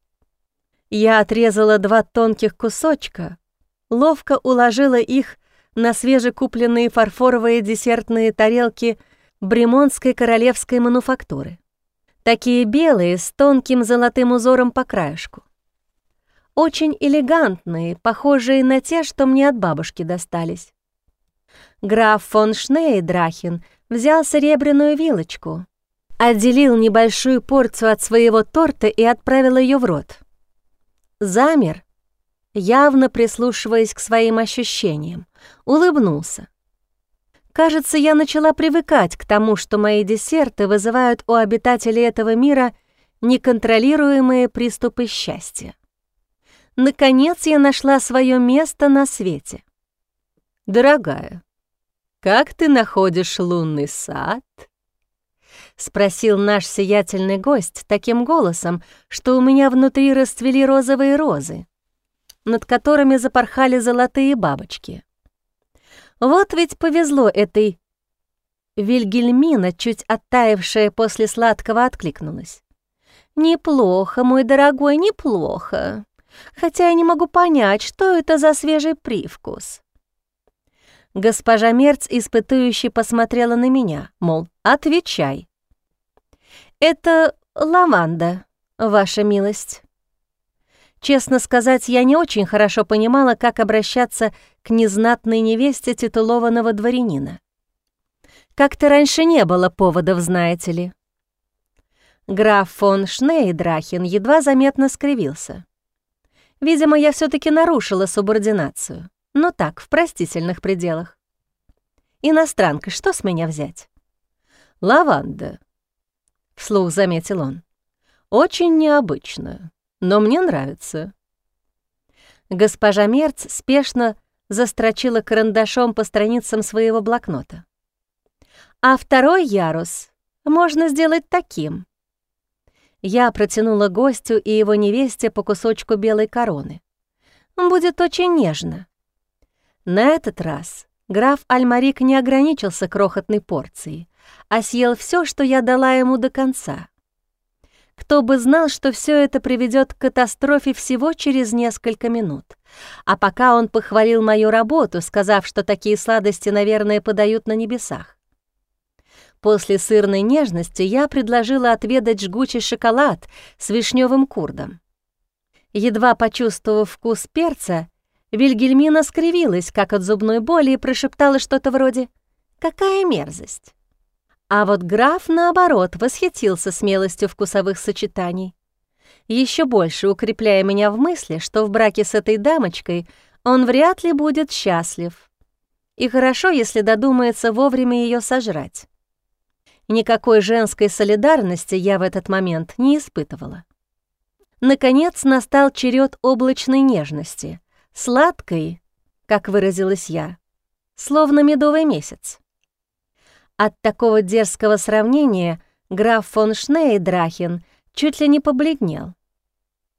я отрезала два тонких кусочка, ловко уложила их на свежекупленные фарфоровые десертные тарелки бремонской королевской мануфактуры. Такие белые, с тонким золотым узором по краешку. Очень элегантные, похожие на те, что мне от бабушки достались. Граф фон Шнейдрахин взял серебряную вилочку, отделил небольшую порцию от своего торта и отправил ее в рот замер, явно прислушиваясь к своим ощущениям, улыбнулся. Кажется, я начала привыкать к тому, что мои десерты вызывают у обитателей этого мира неконтролируемые приступы счастья. Наконец я нашла свое место на свете. «Дорогая, как ты находишь лунный сад?» — спросил наш сиятельный гость таким голосом, что у меня внутри расцвели розовые розы, над которыми запорхали золотые бабочки. Вот ведь повезло этой Вильгельмина, чуть оттаившая после сладкого, откликнулась. «Неплохо, мой дорогой, неплохо. Хотя я не могу понять, что это за свежий привкус». Госпожа Мерц испытующе посмотрела на меня, мол, отвечай. «Это лаванда, ваша милость». Честно сказать, я не очень хорошо понимала, как обращаться к незнатной невесте титулованного дворянина. Как-то раньше не было поводов, знаете ли. Граф фон Шнейдрахин едва заметно скривился. Видимо, я все таки нарушила субординацию. Но так, в простительных пределах. Иностранка, что с меня взять? Лаванда, — вслух заметил он. «Очень необычно, но мне нравится». Госпожа Мерц спешно застрочила карандашом по страницам своего блокнота. «А второй ярус можно сделать таким». Я протянула гостю и его невесте по кусочку белой короны. «Будет очень нежно». На этот раз граф Альмарик не ограничился крохотной порцией, а съел все, что я дала ему до конца. Кто бы знал, что все это приведет к катастрофе всего через несколько минут. А пока он похвалил мою работу, сказав, что такие сладости, наверное, подают на небесах. После сырной нежности я предложила отведать жгучий шоколад с вишневым курдом. Едва почувствовав вкус перца, Вильгельмина скривилась, как от зубной боли, и прошептала что-то вроде «Какая мерзость!». А вот граф, наоборот, восхитился смелостью вкусовых сочетаний, еще больше укрепляя меня в мысли, что в браке с этой дамочкой он вряд ли будет счастлив. И хорошо, если додумается вовремя ее сожрать. Никакой женской солидарности я в этот момент не испытывала. Наконец настал черед облачной нежности, сладкой, как выразилась я, словно медовый месяц. От такого дерзкого сравнения граф фон Шнейдрахен чуть ли не побледнел.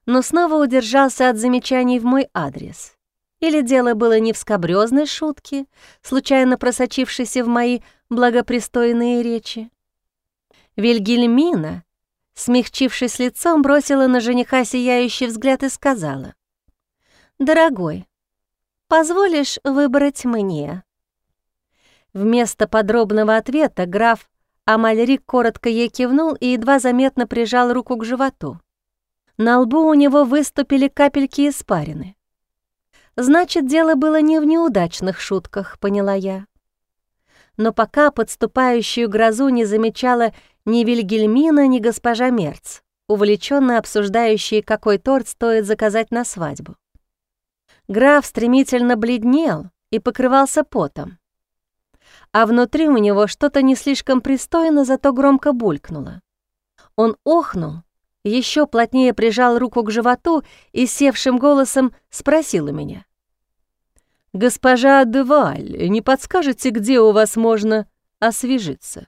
Но снова удержался от замечаний в мой адрес. Или дело было не в скобрёзной шутке, случайно просочившейся в мои благопристойные речи. Вильгельмина, смягчившись лицом, бросила на жениха сияющий взгляд и сказала. «Дорогой, позволишь выбрать мне?» Вместо подробного ответа граф Амальрик коротко ей кивнул и едва заметно прижал руку к животу. На лбу у него выступили капельки испарины. Значит, дело было не в неудачных шутках, поняла я. Но пока подступающую грозу не замечала ни Вильгельмина, ни госпожа Мерц, увлеченно обсуждающие, какой торт стоит заказать на свадьбу. Граф стремительно бледнел и покрывался потом а внутри у него что-то не слишком пристойно, зато громко булькнуло. Он охнул, еще плотнее прижал руку к животу и севшим голосом спросил у меня. «Госпожа Деваль, не подскажете, где у вас можно освежиться?»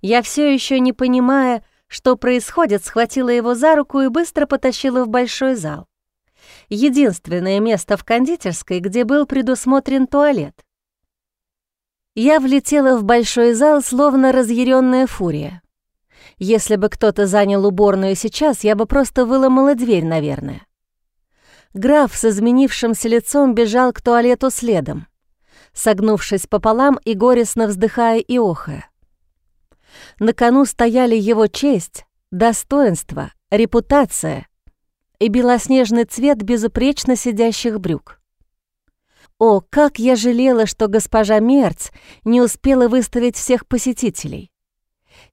Я все еще не понимая, что происходит, схватила его за руку и быстро потащила в большой зал. Единственное место в кондитерской, где был предусмотрен туалет. Я влетела в большой зал, словно разъяренная фурия. Если бы кто-то занял уборную сейчас, я бы просто выломала дверь, наверное. Граф с изменившимся лицом бежал к туалету следом, согнувшись пополам и горестно вздыхая и охая. На кону стояли его честь, достоинство, репутация и белоснежный цвет безупречно сидящих брюк. О, как я жалела, что госпожа Мерц не успела выставить всех посетителей.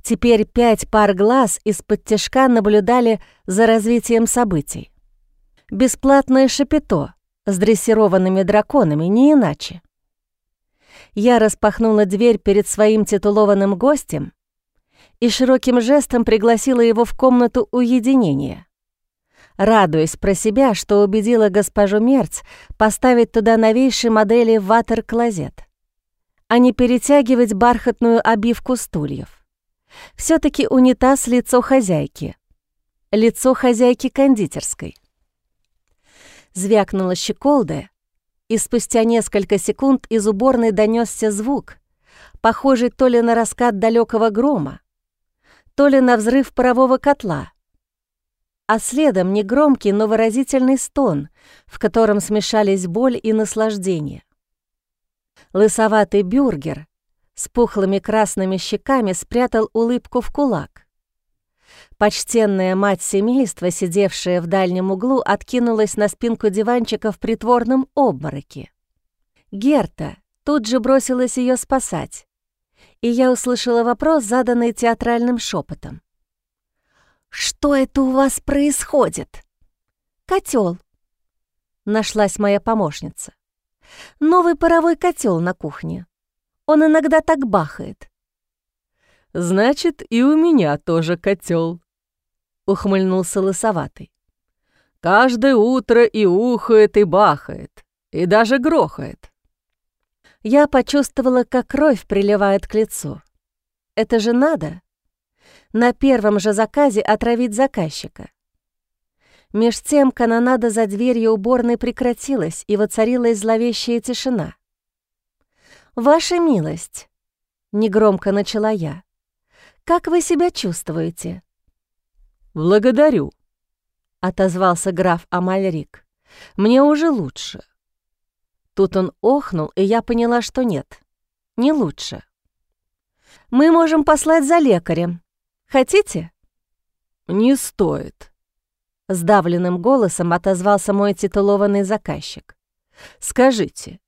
Теперь пять пар глаз из-под тяжка наблюдали за развитием событий. Бесплатное шапито с дрессированными драконами, не иначе. Я распахнула дверь перед своим титулованным гостем и широким жестом пригласила его в комнату уединения радуясь про себя, что убедила госпожу Мерц поставить туда новейшие модели ватер-клозет, а не перетягивать бархатную обивку стульев. все таки унитаз — лицо хозяйки. Лицо хозяйки кондитерской. Звякнула щеколда, и спустя несколько секунд из уборной донесся звук, похожий то ли на раскат далекого грома, то ли на взрыв парового котла — а следом негромкий, но выразительный стон, в котором смешались боль и наслаждение. Лысоватый бюргер с пухлыми красными щеками спрятал улыбку в кулак. Почтенная мать семейства, сидевшая в дальнем углу, откинулась на спинку диванчика в притворном обмороке. Герта тут же бросилась ее спасать, и я услышала вопрос, заданный театральным шепотом. «Что это у вас происходит?» «Котел», — нашлась моя помощница. «Новый паровой котел на кухне. Он иногда так бахает». «Значит, и у меня тоже котел, ухмыльнулся лысоватый. «Каждое утро и ухает, и бахает, и даже грохает». Я почувствовала, как кровь приливает к лицу. Это же надо на первом же заказе отравить заказчика. Меж тем канонада за дверью уборной прекратилась, и воцарилась зловещая тишина. «Ваша милость», — негромко начала я, — «как вы себя чувствуете?» «Благодарю», — отозвался граф Амальрик. «Мне уже лучше». Тут он охнул, и я поняла, что нет, не лучше. «Мы можем послать за лекарем», Хотите?» «Не стоит», — сдавленным голосом отозвался мой титулованный заказчик. «Скажите,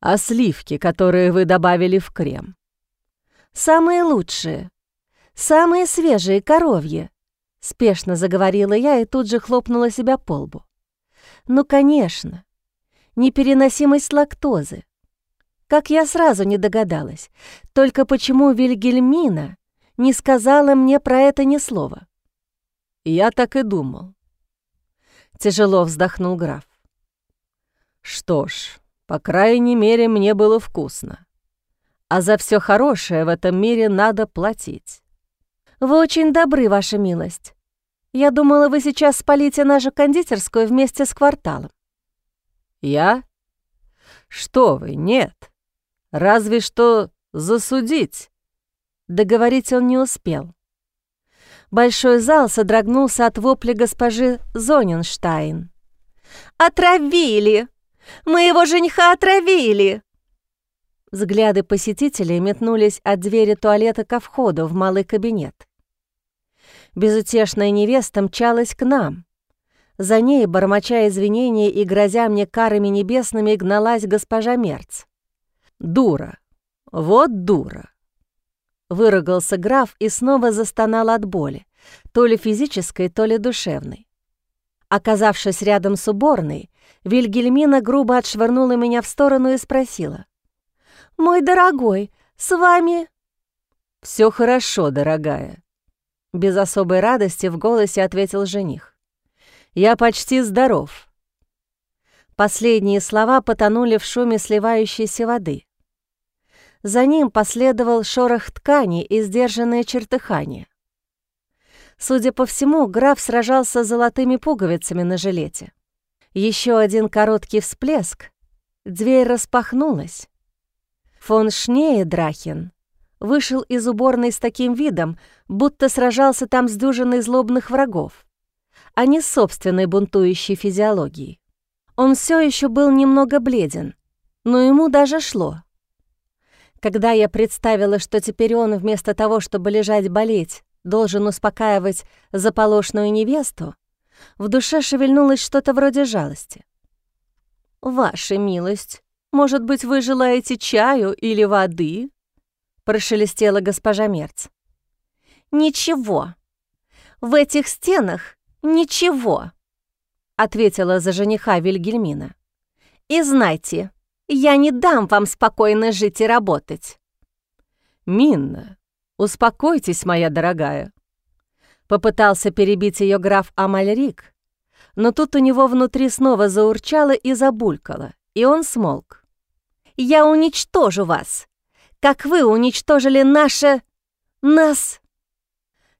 а сливки, которые вы добавили в крем?» «Самые лучшие, самые свежие коровьи», — спешно заговорила я и тут же хлопнула себя по лбу. «Ну, конечно, непереносимость лактозы. Как я сразу не догадалась. Только почему Вильгельмина не сказала мне про это ни слова. Я так и думал. Тяжело вздохнул граф. Что ж, по крайней мере, мне было вкусно. А за все хорошее в этом мире надо платить. Вы очень добры, ваша милость. Я думала, вы сейчас спалите нашу кондитерскую вместе с кварталом. Я? Что вы, нет. Разве что засудить Договорить он не успел. Большой зал содрогнулся от вопля госпожи Зоненштайн. «Отравили! Моего жениха отравили!» Взгляды посетителей метнулись от двери туалета ко входу в малый кабинет. Безутешная невеста мчалась к нам. За ней, бормоча извинения и грозя мне карами небесными, гналась госпожа Мерц. «Дура! Вот дура!» Выругался граф и снова застонал от боли, то ли физической, то ли душевной. Оказавшись рядом с уборной, Вильгельмина грубо отшвырнула меня в сторону и спросила. «Мой дорогой, с вами...» Все хорошо, дорогая», — без особой радости в голосе ответил жених. «Я почти здоров». Последние слова потонули в шуме сливающейся воды. За ним последовал шорох ткани и сдержанное чертыхание. Судя по всему, граф сражался с золотыми пуговицами на жилете. Еще один короткий всплеск, дверь распахнулась, Фон Шнеедрахен вышел из уборной с таким видом, будто сражался там с дюжиной злобных врагов, а не с собственной бунтующей физиологией. Он все еще был немного бледен, но ему даже шло. Когда я представила, что теперь он вместо того, чтобы лежать болеть, должен успокаивать заполошную невесту, в душе шевельнулось что-то вроде жалости. «Ваша милость, может быть, вы желаете чаю или воды?» — прошелестела госпожа Мерц. «Ничего. В этих стенах ничего», — ответила за жениха Вильгельмина. «И знайте, я не дам вам спокойно жить и работать». «Минна, успокойтесь, моя дорогая», — попытался перебить ее граф Амальрик, но тут у него внутри снова заурчало и забулькало, и он смолк я уничтожу вас, как вы уничтожили наше... нас...»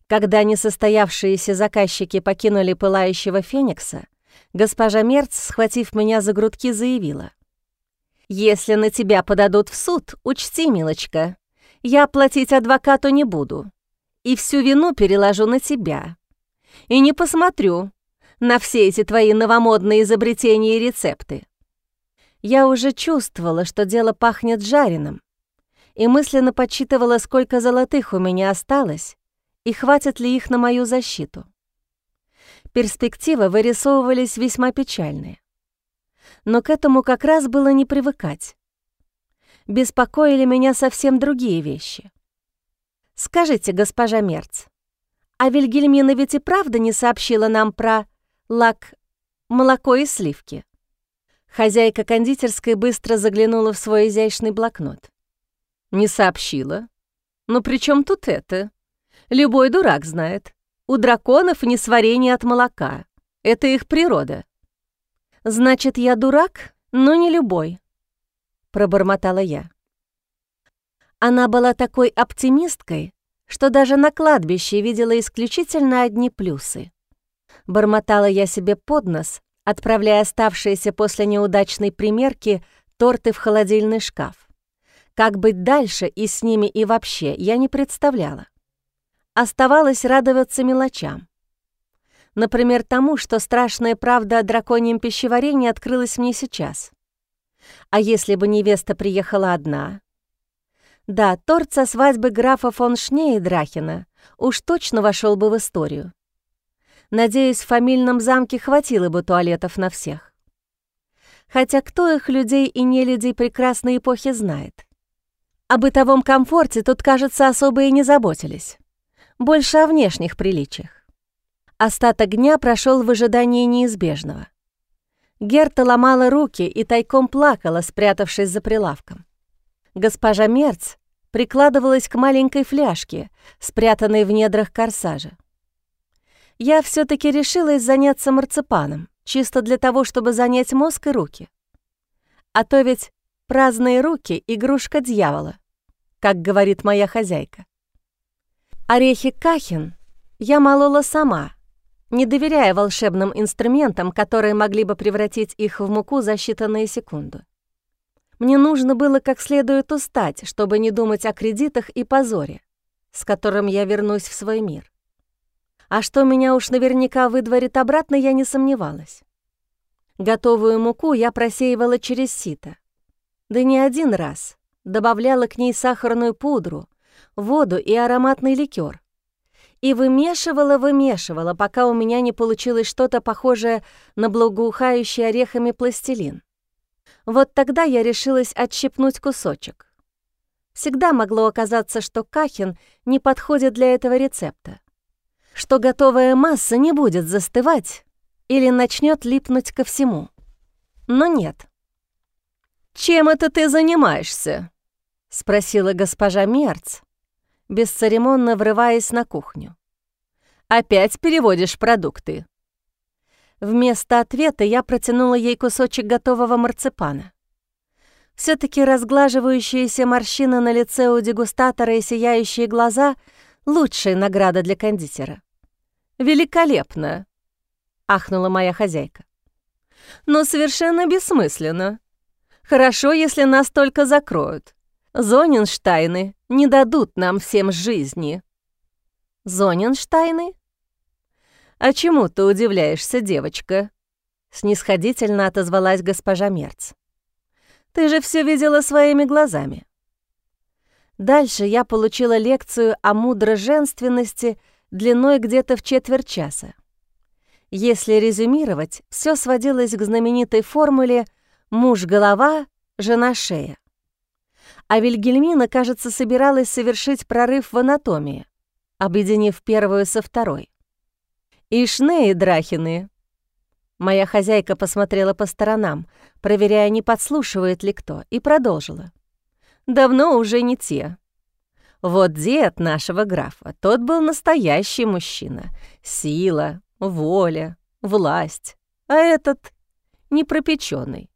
Когда несостоявшиеся заказчики покинули пылающего Феникса, госпожа Мерц, схватив меня за грудки, заявила. «Если на тебя подадут в суд, учти, милочка, я платить адвокату не буду, и всю вину переложу на тебя. И не посмотрю на все эти твои новомодные изобретения и рецепты. Я уже чувствовала, что дело пахнет жареным, и мысленно подсчитывала, сколько золотых у меня осталось и хватит ли их на мою защиту. Перспективы вырисовывались весьма печальные. Но к этому как раз было не привыкать. Беспокоили меня совсем другие вещи. «Скажите, госпожа Мерц, а Вильгельмина ведь и правда не сообщила нам про лак молоко и сливки?» Хозяйка кондитерской быстро заглянула в свой изящный блокнот. «Не сообщила. Но при чем тут это? Любой дурак знает. У драконов несварение от молока. Это их природа». «Значит, я дурак, но не любой», — пробормотала я. Она была такой оптимисткой, что даже на кладбище видела исключительно одни плюсы. Бормотала я себе под нос, отправляя оставшиеся после неудачной примерки торты в холодильный шкаф. Как быть дальше и с ними и вообще, я не представляла. Оставалось радоваться мелочам. Например, тому, что страшная правда о драконьем пищеварении открылась мне сейчас. А если бы невеста приехала одна? Да, торт со свадьбы графа фон Шнейдрахена уж точно вошел бы в историю. Надеюсь, в фамильном замке хватило бы туалетов на всех. Хотя кто их людей и не людей прекрасной эпохи знает? О бытовом комфорте тут, кажется, особо и не заботились. Больше о внешних приличиях. Остаток дня прошел в ожидании неизбежного. Герта ломала руки и тайком плакала, спрятавшись за прилавком. Госпожа Мерц прикладывалась к маленькой фляжке, спрятанной в недрах корсажа я все таки решилась заняться марципаном, чисто для того, чтобы занять мозг и руки. А то ведь праздные руки — игрушка дьявола, как говорит моя хозяйка. Орехи кахин я молола сама, не доверяя волшебным инструментам, которые могли бы превратить их в муку за считанные секунды. Мне нужно было как следует устать, чтобы не думать о кредитах и позоре, с которым я вернусь в свой мир. А что меня уж наверняка выдворит обратно, я не сомневалась. Готовую муку я просеивала через сито. Да не один раз. Добавляла к ней сахарную пудру, воду и ароматный ликер. И вымешивала-вымешивала, пока у меня не получилось что-то похожее на благоухающий орехами пластилин. Вот тогда я решилась отщипнуть кусочек. Всегда могло оказаться, что кахин не подходит для этого рецепта, что готовая масса не будет застывать или начнет липнуть ко всему. Но нет. «Чем это ты занимаешься?» — спросила госпожа Мерц, бесцеремонно врываясь на кухню. «Опять переводишь продукты?» Вместо ответа я протянула ей кусочек готового марципана. все таки разглаживающиеся морщины на лице у дегустатора и сияющие глаза — лучшая награда для кондитера. «Великолепно!» — ахнула моя хозяйка. «Но совершенно бессмысленно. Хорошо, если нас только закроют. Зоненштайны не дадут нам всем жизни». «Зоненштайны?» «А чему ты удивляешься, девочка?» — снисходительно отозвалась госпожа Мерц. «Ты же все видела своими глазами». Дальше я получила лекцию о мудроженственности длиной где-то в четверть часа. Если резюмировать, все сводилось к знаменитой формуле «муж-голова, жена-шея». А Вильгельмина, кажется, собиралась совершить прорыв в анатомии, объединив первую со второй. «Ишне и Драхины!» Моя хозяйка посмотрела по сторонам, проверяя, не подслушивает ли кто, и продолжила. «Давно уже не те. Вот дед нашего графа, тот был настоящий мужчина. Сила, воля, власть. А этот — непропечённый.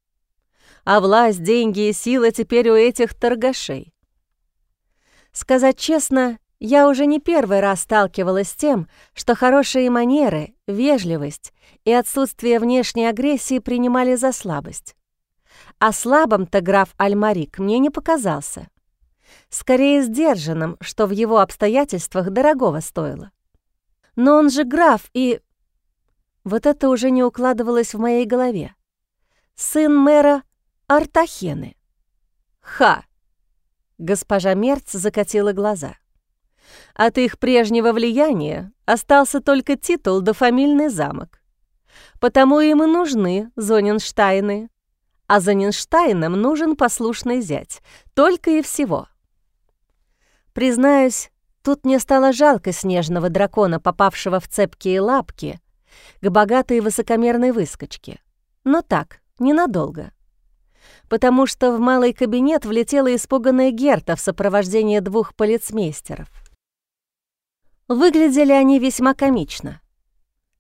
А власть, деньги и сила теперь у этих торгашей. Сказать честно, я уже не первый раз сталкивалась с тем, что хорошие манеры, вежливость и отсутствие внешней агрессии принимали за слабость. А слабым-то граф Альмарик мне не показался. Скорее сдержанным, что в его обстоятельствах дорогого стоило. Но он же граф и... Вот это уже не укладывалось в моей голове. Сын мэра Артахены. Ха! Госпожа Мерц закатила глаза. От их прежнего влияния остался только титул да фамильный замок. Потому им и нужны Зоненштайны. А Зоненштайнам нужен послушный зять. Только и всего. Признаюсь, тут мне стало жалко снежного дракона, попавшего в цепкие лапки, к богатой высокомерной выскочке. Но так, ненадолго потому что в малый кабинет влетела испуганная Герта в сопровождении двух полицмейстеров. Выглядели они весьма комично.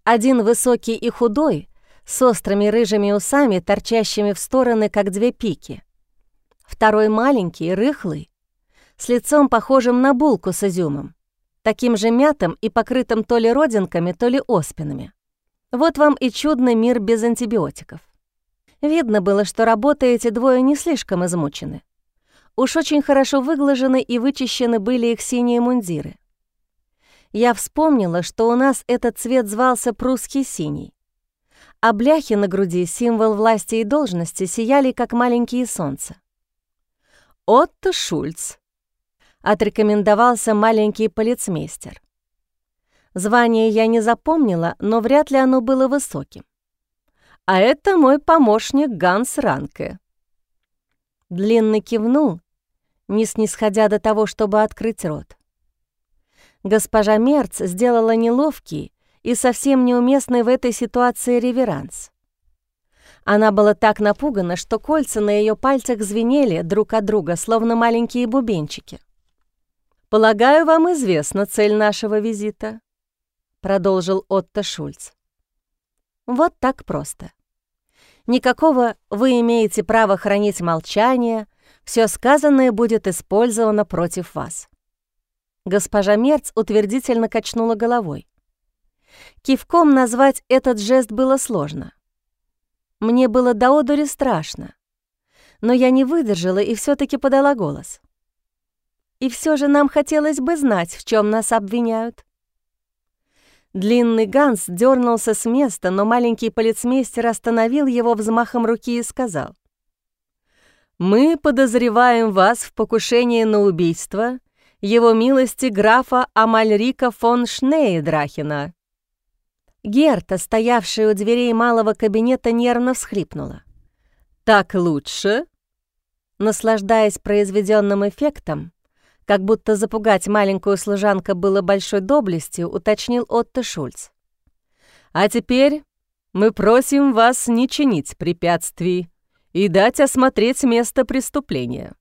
Один высокий и худой, с острыми рыжими усами, торчащими в стороны, как две пики. Второй маленький, рыхлый, с лицом похожим на булку с изюмом, таким же мятым и покрытым то ли родинками, то ли оспинами. Вот вам и чудный мир без антибиотиков. Видно было, что работа эти двое не слишком измучены. Уж очень хорошо выглажены и вычищены были их синие мундиры. Я вспомнила, что у нас этот цвет звался прусский синий. А бляхи на груди, символ власти и должности, сияли, как маленькие солнца. «Отто Шульц», — отрекомендовался маленький полицмейстер. Звание я не запомнила, но вряд ли оно было высоким. «А это мой помощник Ганс Ранке». Длинный кивнул, не снисходя до того, чтобы открыть рот госпожа Мерц сделала неловкий и совсем неуместный в этой ситуации реверанс. Она была так напугана, что кольца на ее пальцах звенели друг от друга, словно маленькие бубенчики. «Полагаю, вам известна цель нашего визита», — продолжил Отто Шульц. «Вот так просто. Никакого «вы имеете право хранить молчание», все сказанное будет использовано против вас. Госпожа Мерц утвердительно качнула головой. Кивком назвать этот жест было сложно. Мне было до одури страшно, но я не выдержала и все таки подала голос. И все же нам хотелось бы знать, в чем нас обвиняют. Длинный Ганс дернулся с места, но маленький полицмейстер остановил его взмахом руки и сказал. «Мы подозреваем вас в покушении на убийство его милости графа Амальрика фон Шнейдрахина». Герта, стоявшая у дверей малого кабинета, нервно всхлипнула. «Так лучше?» Наслаждаясь произведенным эффектом, как будто запугать маленькую служанка было большой доблестью, уточнил Отто Шульц. «А теперь мы просим вас не чинить препятствий и дать осмотреть место преступления».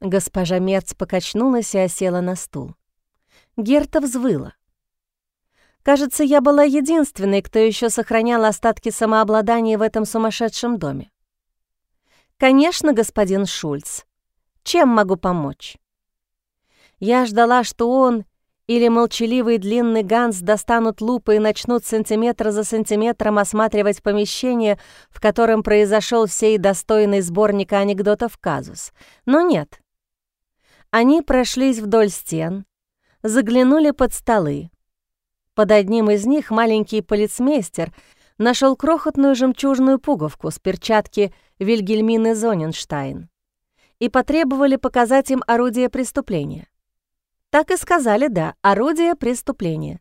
Госпожа Мерц покачнулась и осела на стул. Герта взвыла. Кажется, я была единственной, кто еще сохранял остатки самообладания в этом сумасшедшем доме. «Конечно, господин Шульц. Чем могу помочь?» Я ждала, что он или молчаливый длинный Ганс достанут лупы и начнут сантиметр за сантиметром осматривать помещение, в котором произошел сей достойный сборника анекдотов казус. Но нет. Они прошлись вдоль стен, заглянули под столы. Под одним из них маленький полицмейстер нашел крохотную жемчужную пуговку с перчатки Вильгельмины Зоненштайн и потребовали показать им орудие преступления. Так и сказали, да, орудие преступления.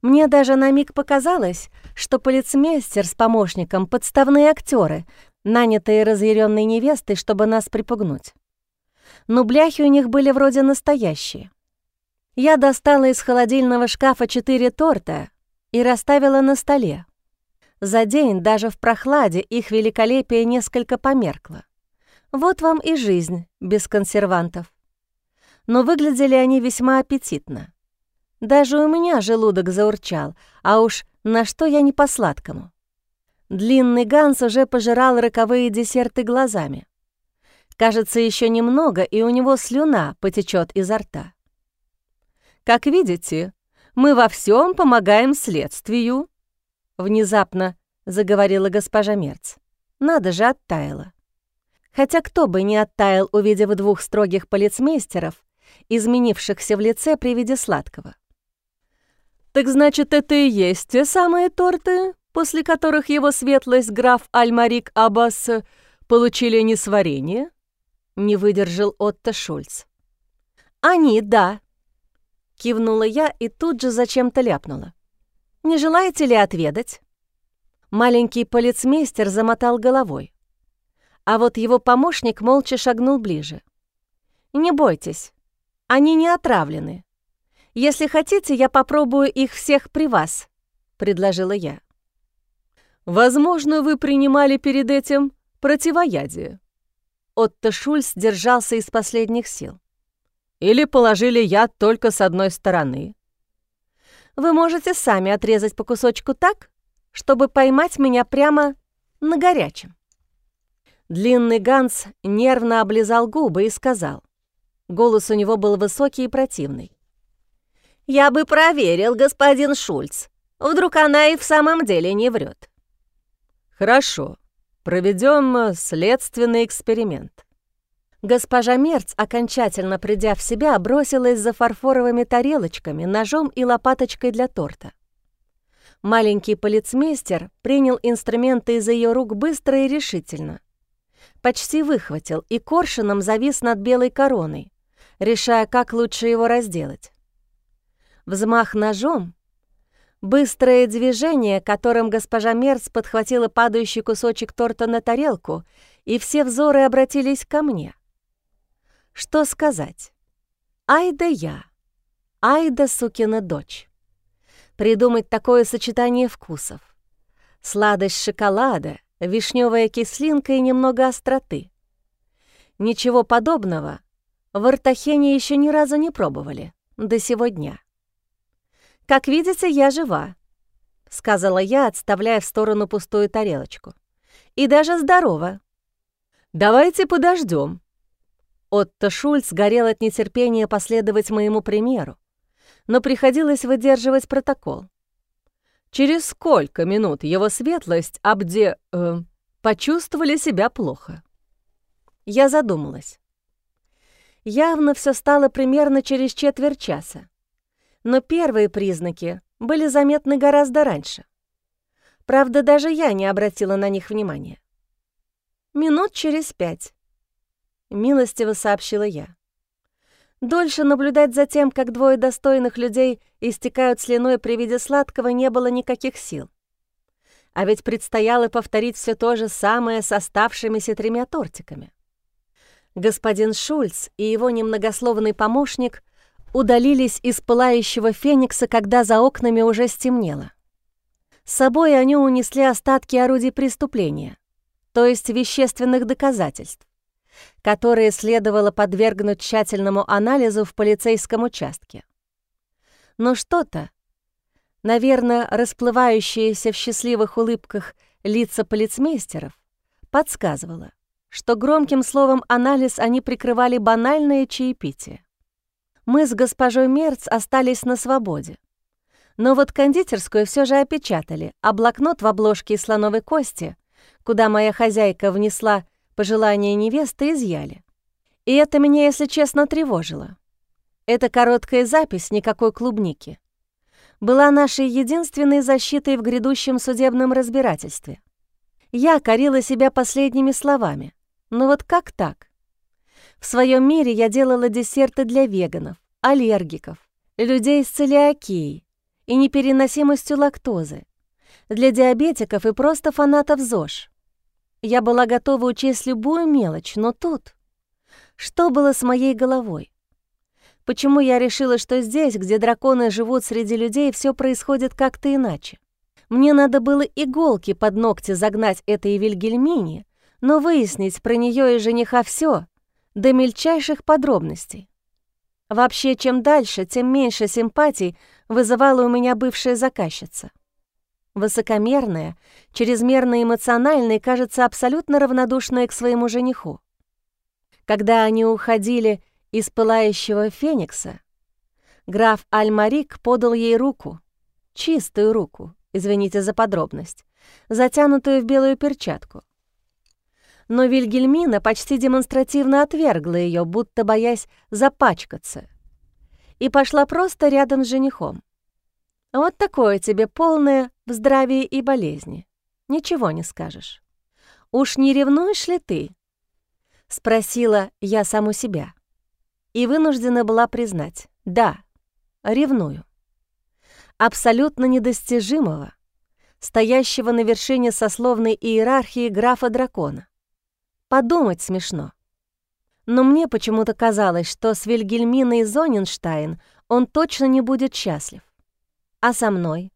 Мне даже на миг показалось, что полицмейстер с помощником — подставные актеры, нанятые разъяренной невестой, чтобы нас припугнуть. Но бляхи у них были вроде настоящие. Я достала из холодильного шкафа четыре торта и расставила на столе. За день даже в прохладе их великолепие несколько померкло. Вот вам и жизнь без консервантов но выглядели они весьма аппетитно. Даже у меня желудок заурчал, а уж на что я не по-сладкому. Длинный Ганс уже пожирал роковые десерты глазами. Кажется, еще немного, и у него слюна потечет изо рта. «Как видите, мы во всем помогаем следствию», — внезапно заговорила госпожа Мерц. «Надо же, оттаяла». Хотя кто бы не оттаял, увидев двух строгих полицмейстеров, изменившихся в лице при виде сладкого. «Так значит, это и есть те самые торты, после которых его светлость граф Альмарик Аббас получили несварение?» — не выдержал Отто Шульц. «Они, да», — кивнула я и тут же зачем-то ляпнула. «Не желаете ли отведать?» Маленький полицмейстер замотал головой, а вот его помощник молча шагнул ближе. «Не бойтесь, они не отравлены. Если хотите, я попробую их всех при вас», — предложила я. «Возможно, вы принимали перед этим противоядие». Отто Шульц держался из последних сил. «Или положили яд только с одной стороны». «Вы можете сами отрезать по кусочку так, чтобы поймать меня прямо на горячем». Длинный Ганс нервно облизал губы и сказал. Голос у него был высокий и противный. «Я бы проверил, господин Шульц. Вдруг она и в самом деле не врет. «Хорошо. Проведем э, следственный эксперимент». Госпожа Мерц, окончательно придя в себя, бросилась за фарфоровыми тарелочками, ножом и лопаточкой для торта. Маленький полицмейстер принял инструменты из ее рук быстро и решительно. Почти выхватил и коршуном завис над белой короной, решая, как лучше его разделать. Взмах ножом, быстрое движение, которым госпожа Мерц подхватила падающий кусочек торта на тарелку, и все взоры обратились ко мне. Что сказать? Ай да я, ай да сукина дочь. Придумать такое сочетание вкусов. Сладость шоколада, вишневая кислинка и немного остроты. Ничего подобного в Артахене еще ни разу не пробовали. До сегодня. «Как видите, я жива», — сказала я, отставляя в сторону пустую тарелочку. «И даже здорова». «Давайте подождем. Отто Шульц горел от нетерпения последовать моему примеру, но приходилось выдерживать протокол. Через сколько минут его светлость обде... Э, почувствовали себя плохо? Я задумалась. Явно все стало примерно через четверть часа. Но первые признаки были заметны гораздо раньше. Правда, даже я не обратила на них внимания. «Минут через пять», — милостиво сообщила я. Дольше наблюдать за тем, как двое достойных людей истекают слюной при виде сладкого, не было никаких сил. А ведь предстояло повторить все то же самое с оставшимися тремя тортиками. Господин Шульц и его немногословный помощник удалились из пылающего феникса, когда за окнами уже стемнело. С собой они унесли остатки орудий преступления, то есть вещественных доказательств которые следовало подвергнуть тщательному анализу в полицейском участке. Но что-то, наверное, расплывающееся в счастливых улыбках лица полицмейстеров, подсказывало, что громким словом «анализ» они прикрывали банальное чаепитие. Мы с госпожой Мерц остались на свободе. Но вот кондитерскую все же опечатали, а блокнот в обложке из слоновой кости, куда моя хозяйка внесла Пожелания невесты изъяли. И это меня, если честно, тревожило. Эта короткая запись никакой клубники была нашей единственной защитой в грядущем судебном разбирательстве. Я корила себя последними словами. Но вот как так? В своем мире я делала десерты для веганов, аллергиков, людей с целиакией и непереносимостью лактозы, для диабетиков и просто фанатов ЗОЖ. Я была готова учесть любую мелочь, но тут... Что было с моей головой? Почему я решила, что здесь, где драконы живут среди людей, все происходит как-то иначе? Мне надо было иголки под ногти загнать этой Вильгельмине, но выяснить про нее и жениха все до мельчайших подробностей. Вообще, чем дальше, тем меньше симпатий вызывала у меня бывшая заказчица. Высокомерная, чрезмерно эмоциональная и, кажется, абсолютно равнодушная к своему жениху. Когда они уходили из пылающего феникса, граф Альмарик подал ей руку, чистую руку, извините за подробность, затянутую в белую перчатку. Но Вильгельмина почти демонстративно отвергла ее, будто боясь запачкаться, и пошла просто рядом с женихом. Вот такое тебе полное в здравии и болезни. Ничего не скажешь. Уж не ревнуешь ли ты? Спросила я саму себя. И вынуждена была признать, да, ревную. Абсолютно недостижимого, стоящего на вершине сословной иерархии графа-дракона. Подумать смешно. Но мне почему-то казалось, что с Вильгельминой Зоненштайн он точно не будет счастлив. А со мной?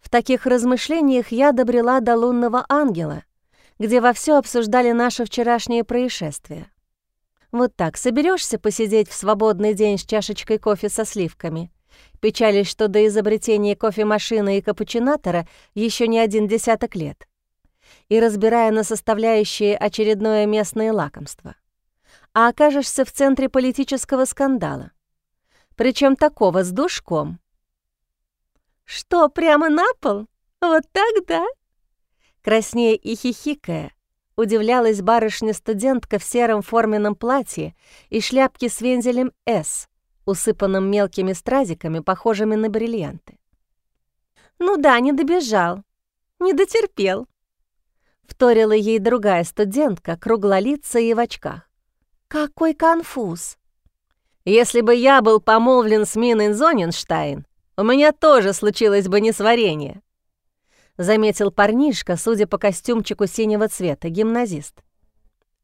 В таких размышлениях я добрела до лунного ангела, где вовсю обсуждали наше вчерашнее происшествие. Вот так, соберешься посидеть в свободный день с чашечкой кофе со сливками, печались, что до изобретения кофемашины и капучинатора еще не один десяток лет, и разбирая на составляющие очередное местное лакомство. А окажешься в центре политического скандала. Причем такого с душком, «Что, прямо на пол? Вот так, да?» Краснея и хихикая, удивлялась барышня-студентка в сером форменном платье и шляпке с вензелем «С», усыпанным мелкими стразиками, похожими на бриллианты. «Ну да, не добежал, не дотерпел», — вторила ей другая студентка, круглолицая и в очках. «Какой конфуз!» «Если бы я был помолвлен с Миной Зоненштайн, у меня тоже случилось бы несварение», — заметил парнишка, судя по костюмчику синего цвета, гимназист.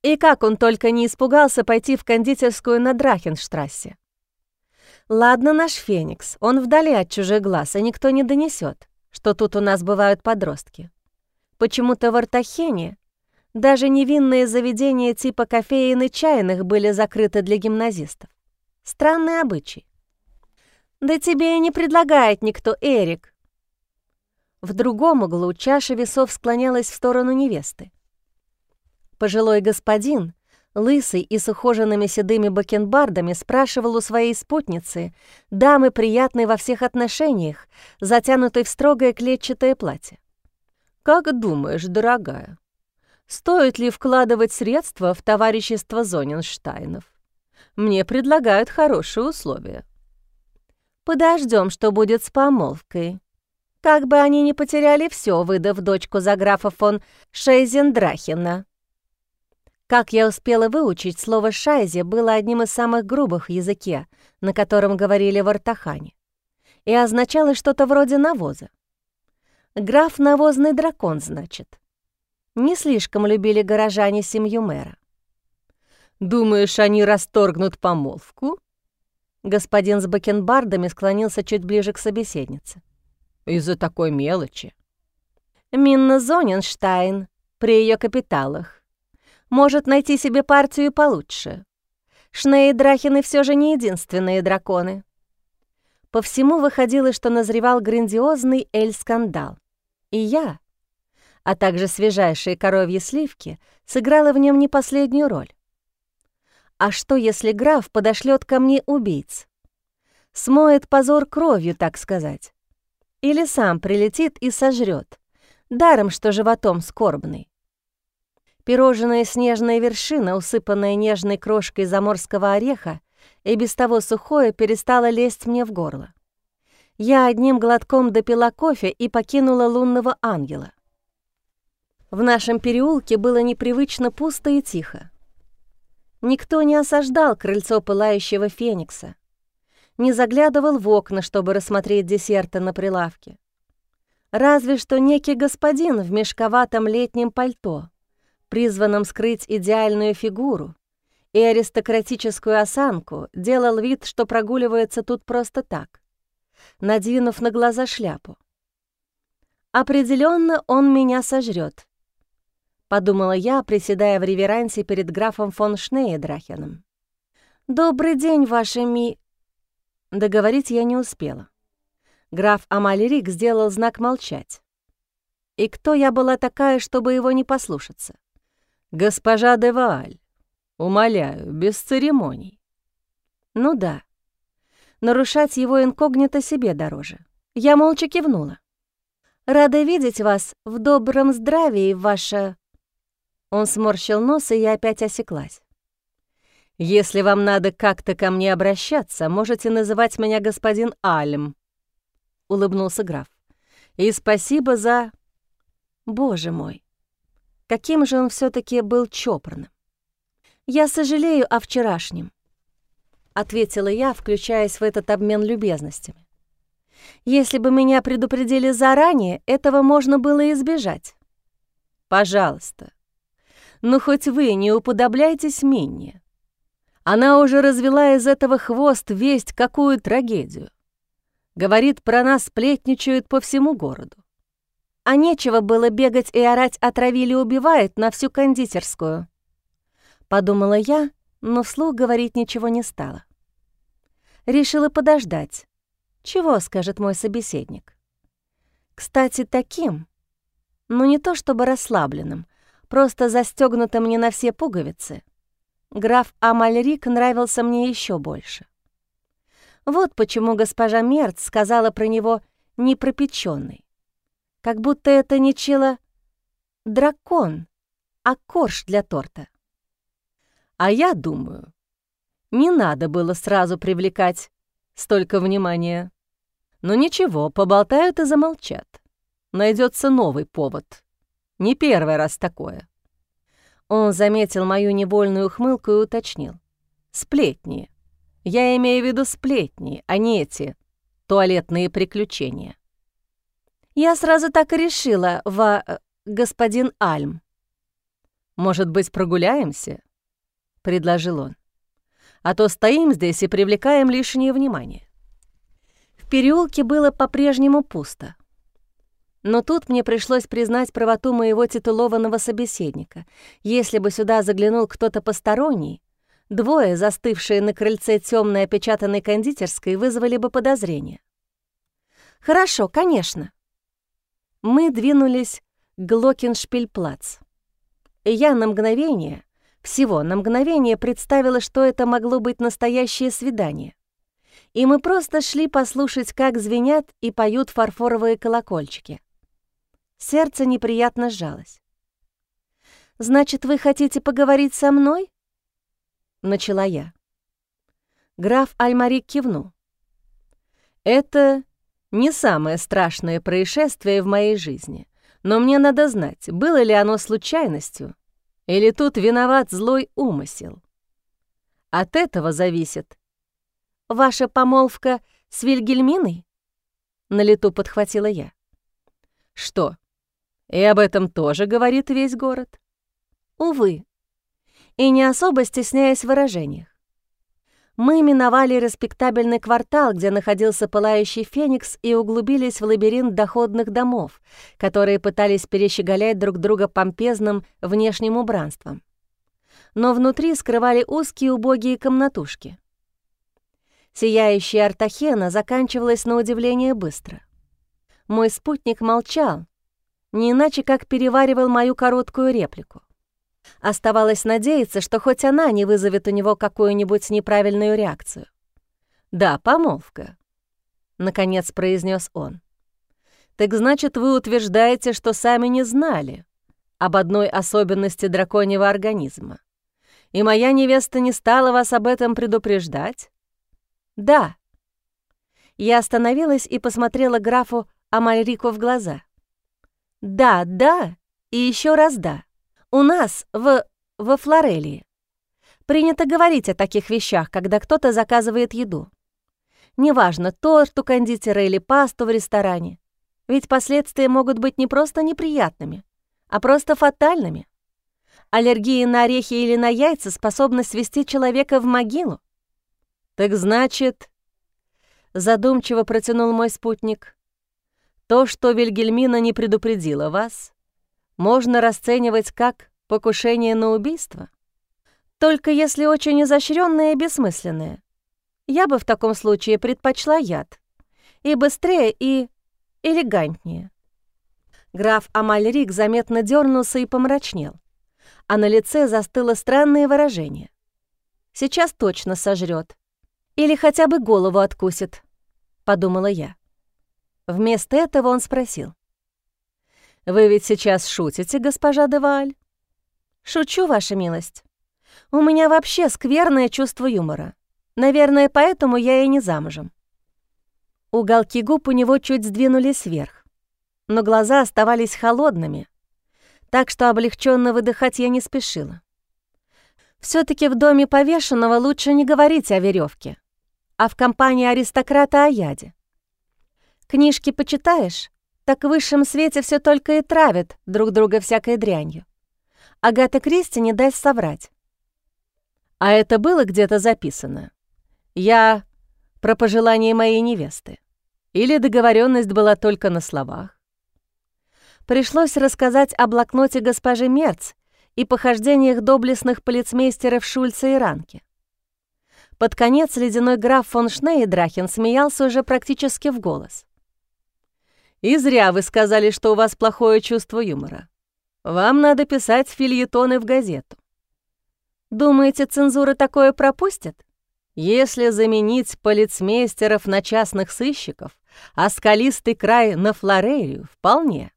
И как он только не испугался пойти в кондитерскую на Драхенштрассе. Ладно, наш Феникс, он вдали от чужих глаз, и никто не донесет, что тут у нас бывают подростки. Почему-то в Артахене даже невинные заведения типа кофеин и чайных были закрыты для гимназистов. Странный обычай. «Да тебе и не предлагает никто, Эрик». В другом углу чаша весов склонялась в сторону невесты. Пожилой господин, лысый и с ухоженными седыми бакенбардами, спрашивал у своей спутницы, дамы приятной во всех отношениях, затянутой в строгое клетчатое платье. «Как думаешь, дорогая, стоит ли вкладывать средства в товарищество Зоненштайнов? Мне предлагают хорошие условия». Подождем, что будет с помолвкой. Как бы они ни потеряли все, выдав дочку за графа фон Шейзендрахена. Как я успела выучить, слово «шайзе» было одним из самых грубых в языке, на котором говорили в Артахане, и означало что-то вроде навоза. Граф — навозный дракон, значит. Не слишком любили горожане семью мэра. «Думаешь, они расторгнут помолвку?» Господин с бакенбардами склонился чуть ближе к собеседнице. «Из-за такой мелочи». «Минна Зоненштайн при ее капиталах. Может найти себе партию получше. Шнейдрахины все же не единственные драконы». По всему выходило, что назревал грандиозный эль-скандал. И я, а также свежайшие коровьи сливки, сыграла в нем не последнюю роль. А что, если граф подошлет ко мне убийц? Смоет позор кровью, так сказать. Или сам прилетит и сожрет, даром, что животом скорбный. Пирожная снежная вершина, усыпанная нежной крошкой заморского ореха, и без того сухое перестала лезть мне в горло. Я одним глотком допила кофе и покинула лунного ангела. В нашем переулке было непривычно пусто и тихо. Никто не осаждал крыльцо пылающего феникса, не заглядывал в окна, чтобы рассмотреть десерты на прилавке. Разве что некий господин в мешковатом летнем пальто, призванном скрыть идеальную фигуру и аристократическую осанку, делал вид, что прогуливается тут просто так, надвинув на глаза шляпу. Определенно он меня сожрет, подумала я, приседая в реверансе перед графом фон Шнейдрахеном. «Добрый день, ваша ми...» Договорить я не успела. Граф Амалерик сделал знак молчать. И кто я была такая, чтобы его не послушаться? «Госпожа де Вааль, умоляю, без церемоний». Ну да, нарушать его инкогнито себе дороже. Я молча кивнула. «Рада видеть вас в добром здравии, ваша...» Он сморщил нос, и я опять осеклась. «Если вам надо как-то ко мне обращаться, можете называть меня господин Альм», — улыбнулся граф. «И спасибо за...» Боже мой, каким же он все таки был чопорным. «Я сожалею о вчерашнем», — ответила я, включаясь в этот обмен любезностями. «Если бы меня предупредили заранее, этого можно было избежать». «Пожалуйста», но хоть вы не уподобляйтесь Минне. Она уже развела из этого хвост весть какую трагедию. Говорит, про нас сплетничают по всему городу. А нечего было бегать и орать «отравили, убивает» на всю кондитерскую. Подумала я, но вслух говорить ничего не стала. Решила подождать. Чего скажет мой собеседник? Кстати, таким, но не то чтобы расслабленным, просто застегнутым не на все пуговицы, граф Амальрик нравился мне еще больше. Вот почему госпожа Мерц сказала про него «непропечённый». Как будто это не чело дракон, а корж для торта. А я думаю, не надо было сразу привлекать столько внимания. Но ничего, поболтают и замолчат. Найдется новый повод. Не первый раз такое. Он заметил мою невольную ухмылку и уточнил. Сплетни. Я имею в виду сплетни, а не эти туалетные приключения. Я сразу так и решила, во... Э, господин Альм. «Может быть, прогуляемся?» — предложил он. «А то стоим здесь и привлекаем лишнее внимание». В переулке было по-прежнему пусто. Но тут мне пришлось признать правоту моего титулованного собеседника. Если бы сюда заглянул кто-то посторонний, двое, застывшие на крыльце темной опечатанной кондитерской, вызвали бы подозрение. «Хорошо, конечно». Мы двинулись к Глокеншпильплац. Я на мгновение, всего на мгновение представила, что это могло быть настоящее свидание. И мы просто шли послушать, как звенят и поют фарфоровые колокольчики. Сердце неприятно сжалось. «Значит, вы хотите поговорить со мной?» Начала я. Граф Альмарик кивнул. Это не самое страшное происшествие в моей жизни, но мне надо знать, было ли оно случайностью, или тут виноват злой умысел. От этого зависит. Ваша помолвка с Вильгельминой? На лету подхватила я. Что, и об этом тоже говорит весь город? Увы. И не особо стесняясь в выражениях. Мы миновали респектабельный квартал, где находился пылающий феникс, и углубились в лабиринт доходных домов, которые пытались перещеголять друг друга помпезным внешним убранством. Но внутри скрывали узкие убогие комнатушки. Сияющая Артахена заканчивалась на удивление быстро. Мой спутник молчал, не иначе как переваривал мою короткую реплику. Оставалось надеяться, что хоть она не вызовет у него какую-нибудь неправильную реакцию. «Да, помолвка», — наконец произнес он. «Так значит, вы утверждаете, что сами не знали об одной особенности драконьего организма, и моя невеста не стала вас об этом предупреждать?» «Да». Я остановилась и посмотрела графу Амальрику в глаза. «Да, да и еще раз да». У нас в... во Флорелии принято говорить о таких вещах, когда кто-то заказывает еду. Неважно, торт у кондитера или пасту в ресторане. Ведь последствия могут быть не просто неприятными, а просто фатальными. Аллергия на орехи или на яйца способна свести человека в могилу. «Так значит...» — задумчиво протянул мой спутник. «То, что Вильгельмина не предупредила вас, можно расценивать как покушение на убийство? Только если очень изощренное и бессмысленное. Я бы в таком случае предпочла яд. И быстрее, и элегантнее. Граф Амальрик заметно дернулся и помрачнел, а на лице застыло странное выражение. Сейчас точно сожрет. Или хотя бы голову откусит, подумала я. Вместо этого он спросил. Вы ведь сейчас шутите, госпожа Деваль? Шучу, ваша милость. У меня вообще скверное чувство юмора. Наверное, поэтому я и не замужем. Уголки губ у него чуть сдвинулись вверх, но глаза оставались холодными, так что облегченно выдыхать я не спешила. все таки в доме повешенного лучше не говорить о веревке, а в компании аристократа о яде. Книжки почитаешь, так в высшем свете все только и травят друг друга всякой дрянью. Агата Кристи не даст соврать. А это было где-то записано? Я про пожелание моей невесты. Или договоренность была только на словах? Пришлось рассказать о блокноте госпожи Мерц и похождениях доблестных полицмейстеров Шульца и Ранки. Под конец ледяной граф фон Шнейдрахен смеялся уже практически в голос. И зря вы сказали, что у вас плохое чувство юмора. Вам надо писать фильетоны в газету. Думаете, цензура такое пропустит? Если заменить полицмейстеров на частных сыщиков, а скалистый край на Флорерию, вполне.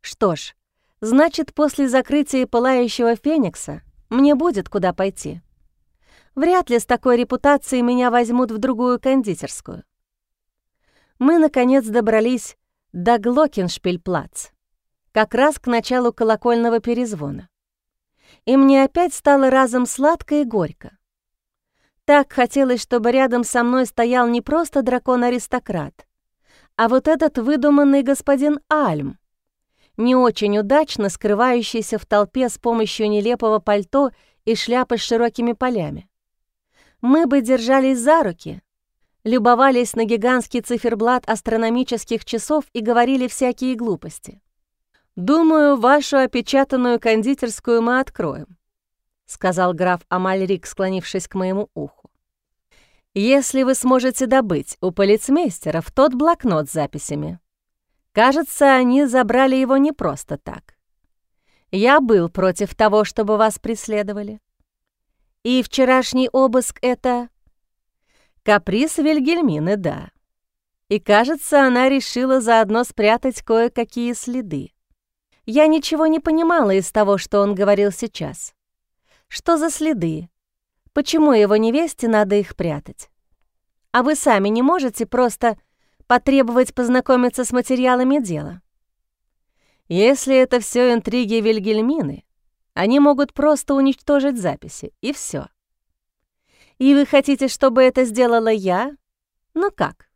Что ж, значит, после закрытия пылающего Феникса мне будет куда пойти. Вряд ли с такой репутацией меня возьмут в другую кондитерскую мы, наконец, добрались до Глокеншпильплац, как раз к началу колокольного перезвона. И мне опять стало разом сладко и горько. Так хотелось, чтобы рядом со мной стоял не просто дракон-аристократ, а вот этот выдуманный господин Альм, не очень удачно скрывающийся в толпе с помощью нелепого пальто и шляпы с широкими полями. Мы бы держались за руки, любовались на гигантский циферблат астрономических часов и говорили всякие глупости. «Думаю, вашу опечатанную кондитерскую мы откроем», — сказал граф Амальрик, склонившись к моему уху. «Если вы сможете добыть у полицмейстеров тот блокнот с записями. Кажется, они забрали его не просто так. Я был против того, чтобы вас преследовали. И вчерашний обыск — это Каприз Вильгельмины, да. И, кажется, она решила заодно спрятать кое-какие следы. Я ничего не понимала из того, что он говорил сейчас. Что за следы? Почему его невесте надо их прятать? А вы сами не можете просто потребовать познакомиться с материалами дела? Если это все интриги Вильгельмины, они могут просто уничтожить записи, и все. И вы хотите, чтобы это сделала я? Ну как?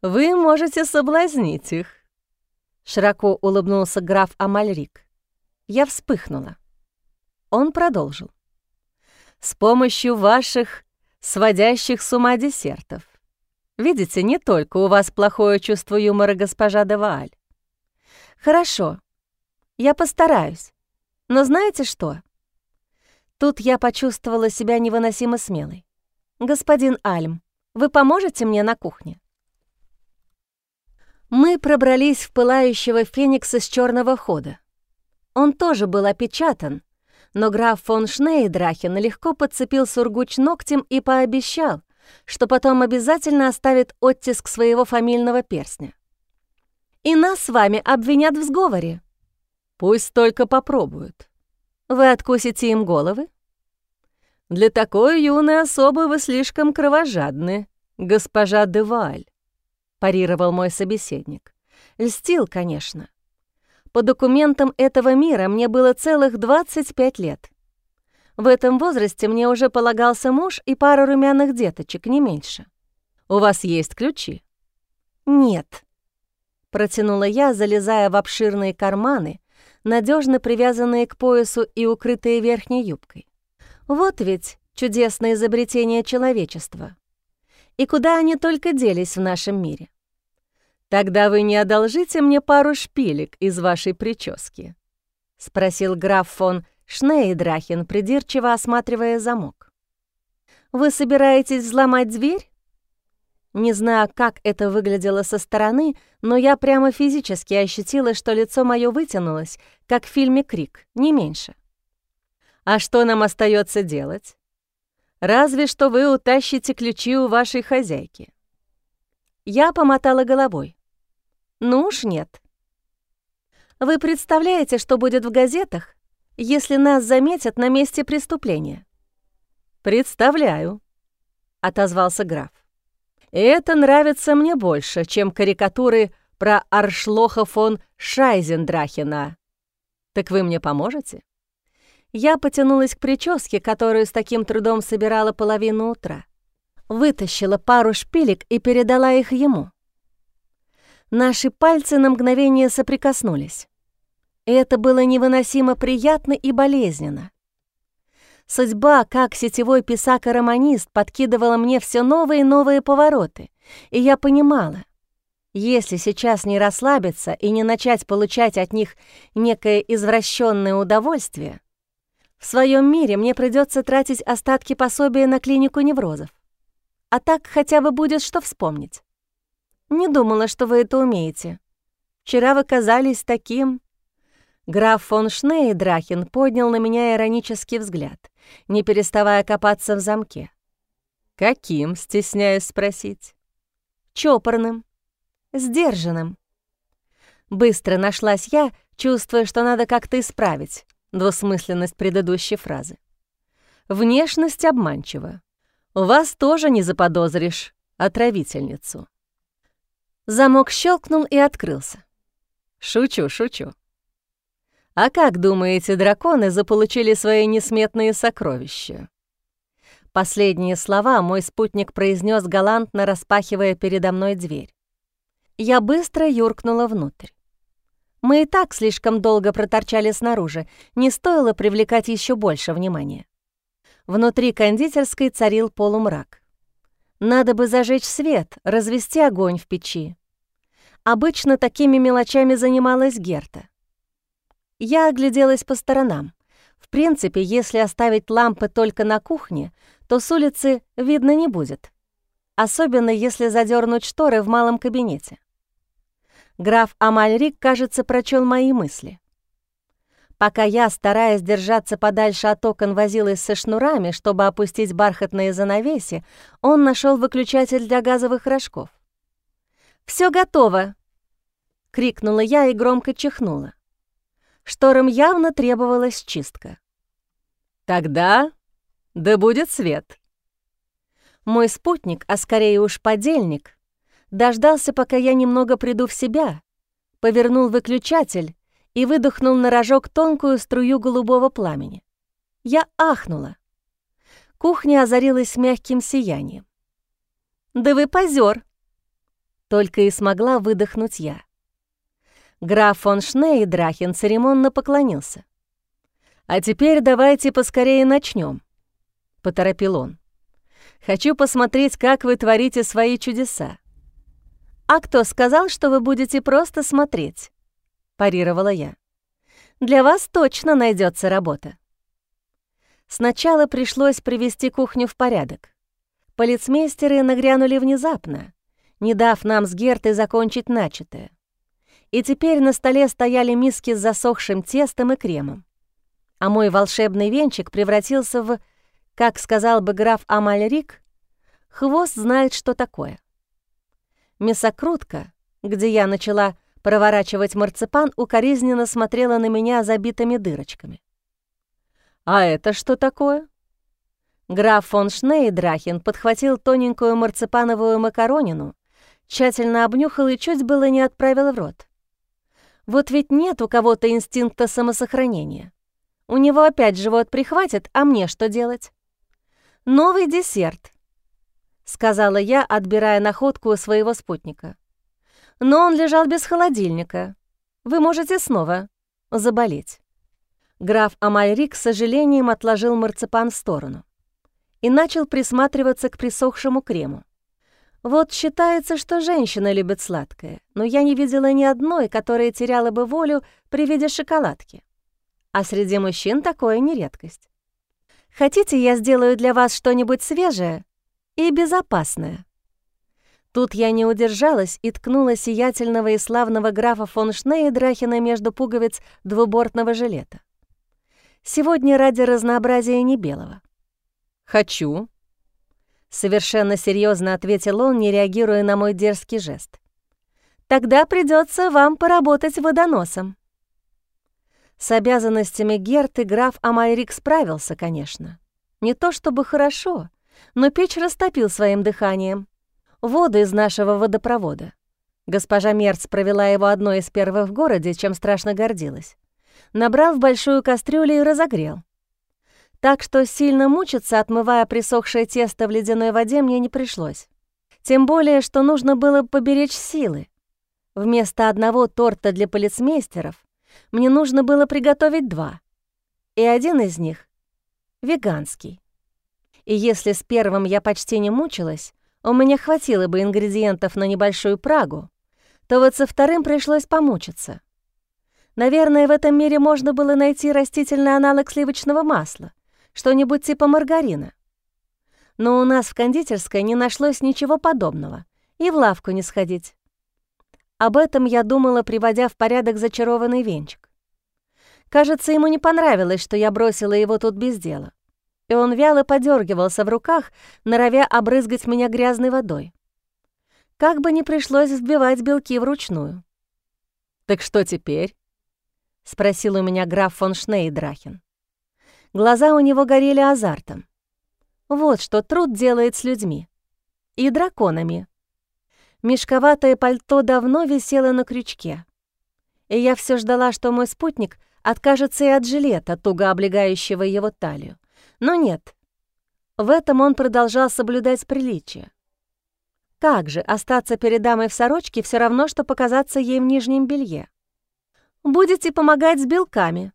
Вы можете соблазнить их. Широко улыбнулся граф Амальрик. Я вспыхнула. Он продолжил. С помощью ваших сводящих с ума десертов. Видите, не только у вас плохое чувство юмора, госпожа Девааль. Хорошо, я постараюсь. Но знаете что? Тут я почувствовала себя невыносимо смелой. «Господин Альм, вы поможете мне на кухне?» Мы пробрались в пылающего феникса с черного хода. Он тоже был опечатан, но граф фон Шнейдрахен легко подцепил сургуч ногтем и пообещал, что потом обязательно оставит оттиск своего фамильного перстня. «И нас с вами обвинят в сговоре». «Пусть только попробуют», вы откусите им головы? Для такой юной особы вы слишком кровожадны, госпожа Деваль, парировал мой собеседник. Льстил, конечно. По документам этого мира мне было целых 25 лет. В этом возрасте мне уже полагался муж и пара румяных деточек, не меньше. У вас есть ключи? Нет. Протянула я, залезая в обширные карманы, надежно привязанные к поясу и укрытые верхней юбкой. Вот ведь чудесное изобретение человечества. И куда они только делись в нашем мире? «Тогда вы не одолжите мне пару шпилек из вашей прически?» — спросил граф фон Шнейдрахен, придирчиво осматривая замок. «Вы собираетесь взломать дверь?» Не знаю, как это выглядело со стороны, но я прямо физически ощутила, что лицо мое вытянулось, как в фильме «Крик», не меньше. «А что нам остается делать? Разве что вы утащите ключи у вашей хозяйки». Я помотала головой. «Ну уж нет. Вы представляете, что будет в газетах, если нас заметят на месте преступления?» «Представляю», — отозвался граф. Это нравится мне больше, чем карикатуры про Аршлоха фон Шайзендрахена. Так вы мне поможете? Я потянулась к прическе, которую с таким трудом собирала половину утра. Вытащила пару шпилек и передала их ему. Наши пальцы на мгновение соприкоснулись. Это было невыносимо приятно и болезненно. Судьба, как сетевой писак и романист, подкидывала мне все новые и новые повороты, и я понимала, если сейчас не расслабиться и не начать получать от них некое извращенное удовольствие, в своем мире мне придется тратить остатки пособия на клинику неврозов. А так хотя бы будет что вспомнить. Не думала, что вы это умеете. Вчера вы казались таким... Граф фон Шнейдрахен поднял на меня иронический взгляд не переставая копаться в замке. «Каким?» — стесняюсь спросить. «Чопорным, сдержанным». Быстро нашлась я, чувствуя, что надо как-то исправить двусмысленность предыдущей фразы. Внешность обманчива. У вас тоже не заподозришь отравительницу. Замок щелкнул и открылся. Шучу, шучу. А как, думаете, драконы заполучили свои несметные сокровища? Последние слова мой спутник произнес галантно, распахивая передо мной дверь. Я быстро юркнула внутрь. Мы и так слишком долго проторчали снаружи, не стоило привлекать еще больше внимания. Внутри кондитерской царил полумрак. Надо бы зажечь свет, развести огонь в печи. Обычно такими мелочами занималась Герта. Я огляделась по сторонам. В принципе, если оставить лампы только на кухне, то с улицы видно не будет. Особенно если задернуть шторы в малом кабинете. Граф Амальрик, кажется, прочел мои мысли. Пока я, стараясь держаться подальше от окон, возилась со шнурами, чтобы опустить бархатные занавеси, он нашел выключатель для газовых рожков. Все готово!» — крикнула я и громко чихнула. Шторам явно требовалась чистка. «Тогда да будет свет». Мой спутник, а скорее уж подельник, дождался, пока я немного приду в себя, повернул выключатель и выдохнул на рожок тонкую струю голубого пламени. Я ахнула. Кухня озарилась мягким сиянием. «Да вы позер! Только и смогла выдохнуть я. Граф фон Шнейдрахен церемонно поклонился. «А теперь давайте поскорее начнем, поторопил он. «Хочу посмотреть, как вы творите свои чудеса». «А кто сказал, что вы будете просто смотреть?» — парировала я. «Для вас точно найдется работа». Сначала пришлось привести кухню в порядок. Полицмейстеры нагрянули внезапно, не дав нам с Гертой закончить начатое и теперь на столе стояли миски с засохшим тестом и кремом. А мой волшебный венчик превратился в, как сказал бы граф Амальрик, хвост знает, что такое. Мясокрутка, где я начала проворачивать марципан, укоризненно смотрела на меня забитыми дырочками. «А это что такое?» Граф фон Шнейдрахен подхватил тоненькую марципановую макаронину, тщательно обнюхал и чуть было не отправил в рот. Вот ведь нет у кого-то инстинкта самосохранения. У него опять живот прихватит, а мне что делать? «Новый десерт», — сказала я, отбирая находку у своего спутника. «Но он лежал без холодильника. Вы можете снова заболеть». Граф Амальрик с сожалением отложил марципан в сторону и начал присматриваться к присохшему крему. Вот считается, что женщина любит сладкое, но я не видела ни одной, которая теряла бы волю при виде шоколадки. А среди мужчин такое не редкость. Хотите, я сделаю для вас что-нибудь свежее и безопасное?» Тут я не удержалась и ткнула сиятельного и славного графа фон Шнейдрахена между пуговиц двубортного жилета. Сегодня ради разнообразия не белого. «Хочу», Совершенно серьезно ответил он, не реагируя на мой дерзкий жест. «Тогда придется вам поработать водоносом». С обязанностями Герты граф Амайрик справился, конечно. Не то чтобы хорошо, но печь растопил своим дыханием. Воду из нашего водопровода. Госпожа Мерц провела его одной из первых в городе, чем страшно гордилась. Набрал в большую кастрюлю и разогрел. Так что сильно мучиться, отмывая присохшее тесто в ледяной воде, мне не пришлось. Тем более, что нужно было поберечь силы. Вместо одного торта для полицмейстеров мне нужно было приготовить два. И один из них — веганский. И если с первым я почти не мучилась, у меня хватило бы ингредиентов на небольшую прагу, то вот со вторым пришлось помучиться. Наверное, в этом мире можно было найти растительный аналог сливочного масла — что-нибудь типа маргарина. Но у нас в кондитерской не нашлось ничего подобного, и в лавку не сходить. Об этом я думала, приводя в порядок зачарованный венчик. Кажется, ему не понравилось, что я бросила его тут без дела, и он вяло подергивался в руках, норовя обрызгать меня грязной водой. Как бы ни пришлось взбивать белки вручную. «Так что теперь?» — спросил у меня граф фон Шнейдрахен. Глаза у него горели азартом. Вот что труд делает с людьми. И драконами. Мешковатое пальто давно висело на крючке. И я все ждала, что мой спутник откажется и от жилета, туго облегающего его талию. Но нет. В этом он продолжал соблюдать приличие. Как же, остаться перед дамой в сорочке все равно, что показаться ей в нижнем белье. «Будете помогать с белками»,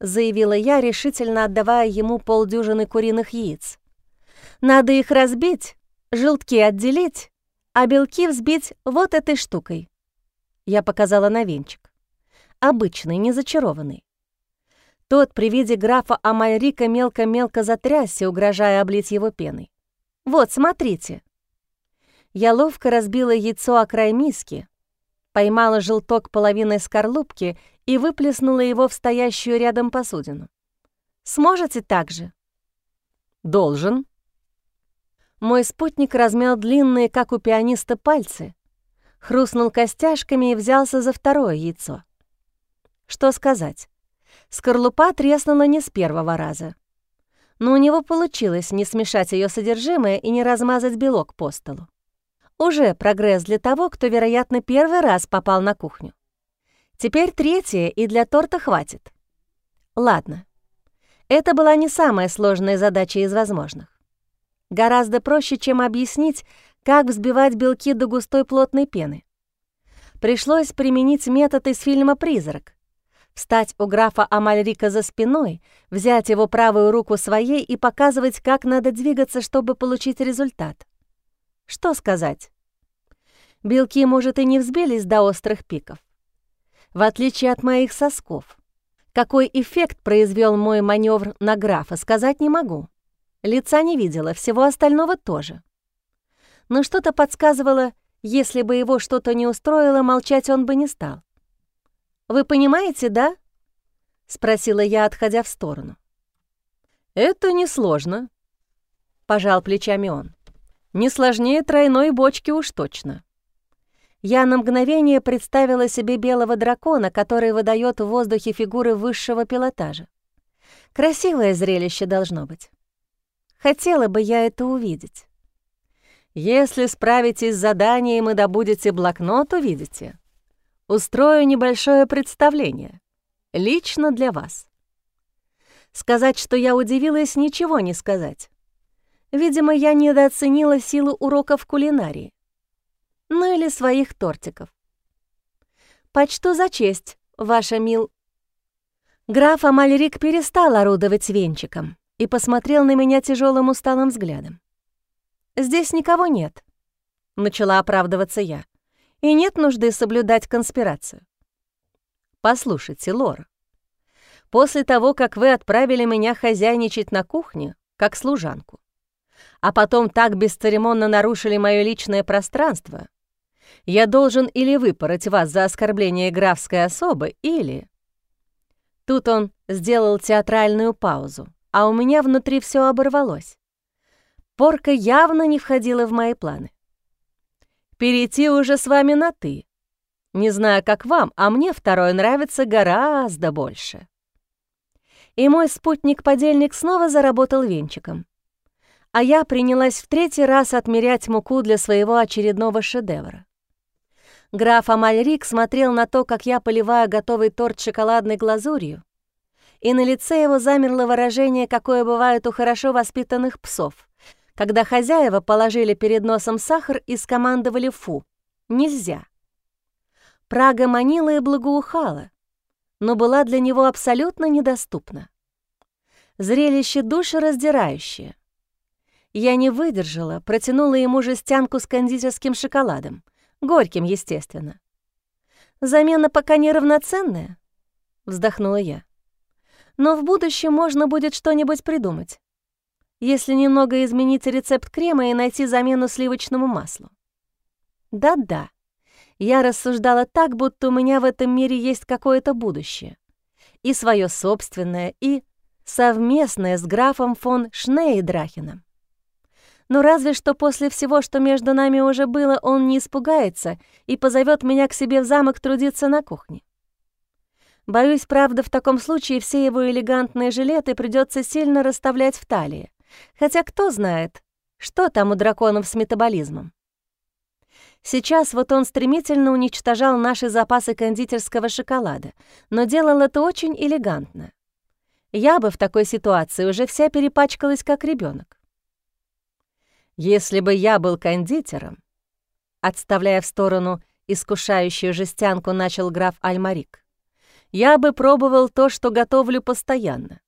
заявила я, решительно отдавая ему полдюжины куриных яиц. «Надо их разбить, желтки отделить, а белки взбить вот этой штукой». Я показала на венчик. Обычный, не зачарованный. Тот при виде графа Амайрика мелко-мелко затрясся, угрожая облить его пеной. «Вот, смотрите». Я ловко разбила яйцо о край миски, поймала желток половиной скорлупки и выплеснула его в стоящую рядом посудину. «Сможете так же?» «Должен». Мой спутник размял длинные, как у пианиста, пальцы, хрустнул костяшками и взялся за второе яйцо. Что сказать? Скорлупа треснула не с первого раза. но у него получилось не смешать ее содержимое и не размазать белок по столу. Уже прогресс для того, кто, вероятно, первый раз попал на кухню. Теперь третье, и для торта хватит. Ладно. Это была не самая сложная задача из возможных. Гораздо проще, чем объяснить, как взбивать белки до густой плотной пены. Пришлось применить метод из фильма «Призрак». Встать у графа Амальрика за спиной, взять его правую руку своей и показывать, как надо двигаться, чтобы получить результат. Что сказать? Белки, может, и не взбились до острых пиков. В отличие от моих сосков. Какой эффект произвел мой маневр на графа, сказать не могу. Лица не видела, всего остального тоже. Но что-то подсказывало, если бы его что-то не устроило, молчать он бы не стал. «Вы понимаете, да?» — спросила я, отходя в сторону. «Это несложно», — пожал плечами он. «Не сложнее тройной бочки уж точно». Я на мгновение представила себе белого дракона, который выдает в воздухе фигуры высшего пилотажа. Красивое зрелище должно быть. Хотела бы я это увидеть. Если справитесь с заданием и добудете блокнот, увидите. Устрою небольшое представление. Лично для вас. Сказать, что я удивилась, ничего не сказать. Видимо, я недооценила силу уроков кулинарии. Ну или своих тортиков. Почту за честь, ваша мил... Граф Амальрик перестал орудовать венчиком и посмотрел на меня тяжелым усталым взглядом. «Здесь никого нет», — начала оправдываться я. «И нет нужды соблюдать конспирацию». «Послушайте, Лора, после того, как вы отправили меня хозяйничать на кухне, как служанку, а потом так бесцеремонно нарушили мое личное пространство, я должен или выпороть вас за оскорбление графской особы, или...» Тут он сделал театральную паузу, а у меня внутри все оборвалось. Порка явно не входила в мои планы. Перейти уже с вами на «ты». Не знаю, как вам, а мне второе нравится гораздо больше. И мой спутник-подельник снова заработал венчиком. А я принялась в третий раз отмерять муку для своего очередного шедевра. Граф Амальрик смотрел на то, как я поливаю готовый торт шоколадной глазурью, и на лице его замерло выражение, какое бывает у хорошо воспитанных псов когда хозяева положили перед носом сахар и скомандовали «фу». Нельзя. Прага манила и благоухала, но была для него абсолютно недоступна. Зрелище душераздирающее. Я не выдержала, протянула ему жестянку с кондитерским шоколадом, горьким, естественно. «Замена пока неравноценная», — вздохнула я. «Но в будущем можно будет что-нибудь придумать если немного изменить рецепт крема и найти замену сливочному маслу. Да-да, я рассуждала так, будто у меня в этом мире есть какое-то будущее. И свое собственное, и совместное с графом фон Шнейдрахеном. Но разве что после всего, что между нами уже было, он не испугается и позовет меня к себе в замок трудиться на кухне. Боюсь, правда, в таком случае все его элегантные жилеты придется сильно расставлять в талии, Хотя кто знает, что там у драконов с метаболизмом. Сейчас вот он стремительно уничтожал наши запасы кондитерского шоколада, но делал это очень элегантно. Я бы в такой ситуации уже вся перепачкалась, как ребенок. Если бы я был кондитером, отставляя в сторону искушающую жестянку, начал граф Альмарик, я бы пробовал то, что готовлю постоянно.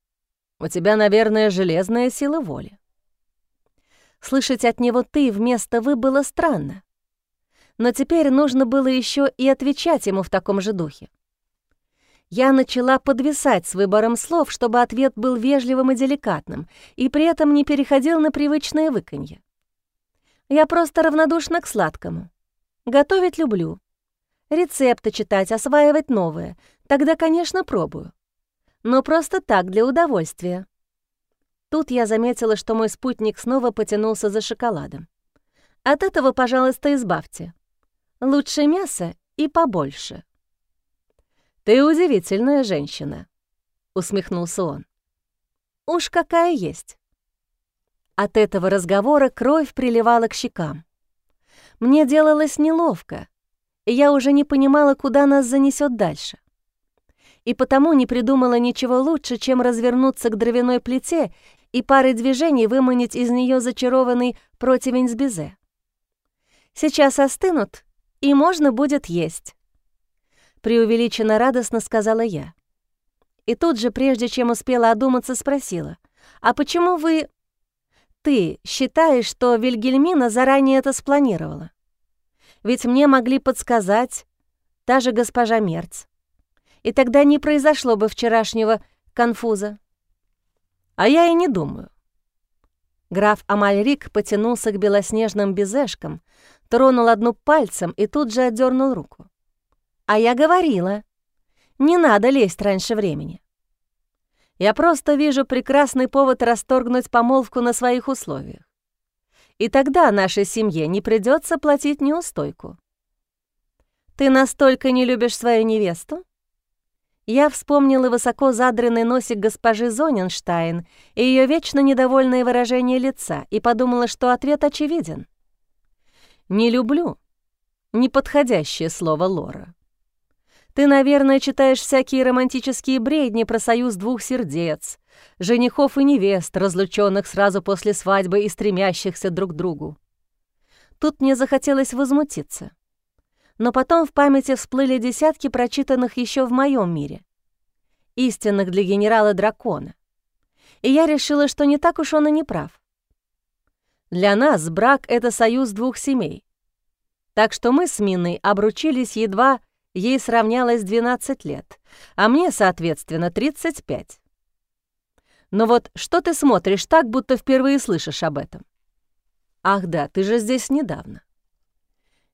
У тебя, наверное, железная сила воли. Слышать от него «ты» вместо «вы» было странно. Но теперь нужно было еще и отвечать ему в таком же духе. Я начала подвисать с выбором слов, чтобы ответ был вежливым и деликатным, и при этом не переходил на привычное выканье. Я просто равнодушна к сладкому. Готовить люблю. Рецепты читать, осваивать новые. Тогда, конечно, пробую но просто так, для удовольствия. Тут я заметила, что мой спутник снова потянулся за шоколадом. От этого, пожалуйста, избавьте. Лучше мясо и побольше. «Ты удивительная женщина», — усмехнулся он. «Уж какая есть», От этого разговора кровь приливала к щекам. Мне делалось неловко, и я уже не понимала, куда нас занесет дальше. И потому не придумала ничего лучше, чем развернуться к дровяной плите и парой движений выманить из нее зачарованный противень с безе. Сейчас остынут, и можно будет есть. Преувеличенно радостно сказала я. И тут же, прежде чем успела одуматься, спросила, «А почему вы...» «Ты считаешь, что Вильгельмина заранее это спланировала? Ведь мне могли подсказать та же госпожа Мерц. И тогда не произошло бы вчерашнего конфуза. А я и не думаю. Граф Амальрик потянулся к белоснежным безешкам, тронул одну пальцем и тут же отдернул руку. А я говорила, не надо лезть раньше времени. Я просто вижу прекрасный повод расторгнуть помолвку на своих условиях. И тогда нашей семье не придется платить неустойку. Ты настолько не любишь свою невесту? Я вспомнила высоко задранный носик госпожи Зоненштайн и ее вечно недовольное выражение лица и подумала, что ответ очевиден. «Не люблю» — неподходящее слово Лора. Ты, наверное, читаешь всякие романтические бредни про союз двух сердец, женихов и невест, разлученных сразу после свадьбы и стремящихся друг к другу. Тут мне захотелось возмутиться. Но потом в памяти всплыли десятки прочитанных еще в моем мире. Истинных для генерала-дракона. И я решила, что не так уж он и не прав. Для нас брак — это союз двух семей. Так что мы с Миной обручились едва Ей сравнялось 12 лет, а мне, соответственно, 35. Но вот что ты смотришь так, будто впервые слышишь об этом? Ах да, ты же здесь недавно.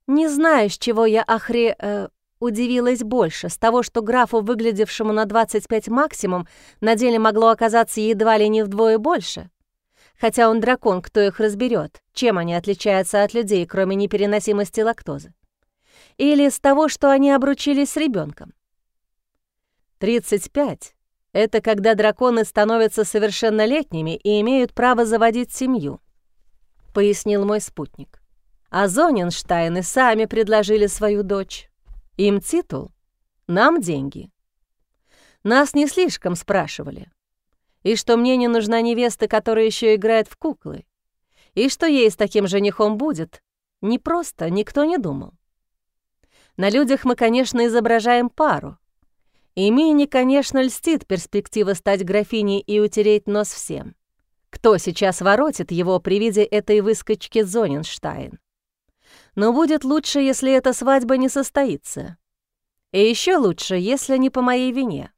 Не знаю, с чего я охре... Э, удивилась больше, с того, что графу, выглядевшему на 25 максимум, на деле могло оказаться едва ли не вдвое больше. Хотя он дракон, кто их разберет, чем они отличаются от людей, кроме непереносимости лактозы или с того, что они обручились с ребенком. 35 — это когда драконы становятся совершеннолетними и имеют право заводить семью, — пояснил мой спутник. А Зоненштайны сами предложили свою дочь. Им титул, нам деньги. Нас не слишком спрашивали. И что мне не нужна невеста, которая еще играет в куклы. И что ей с таким женихом будет, не просто никто не думал. На людях мы, конечно, изображаем пару. И Мине, конечно, льстит перспектива стать графиней и утереть нос всем. Кто сейчас воротит его при виде этой выскочки Зоненштайн? Но будет лучше, если эта свадьба не состоится. И еще лучше, если не по моей вине.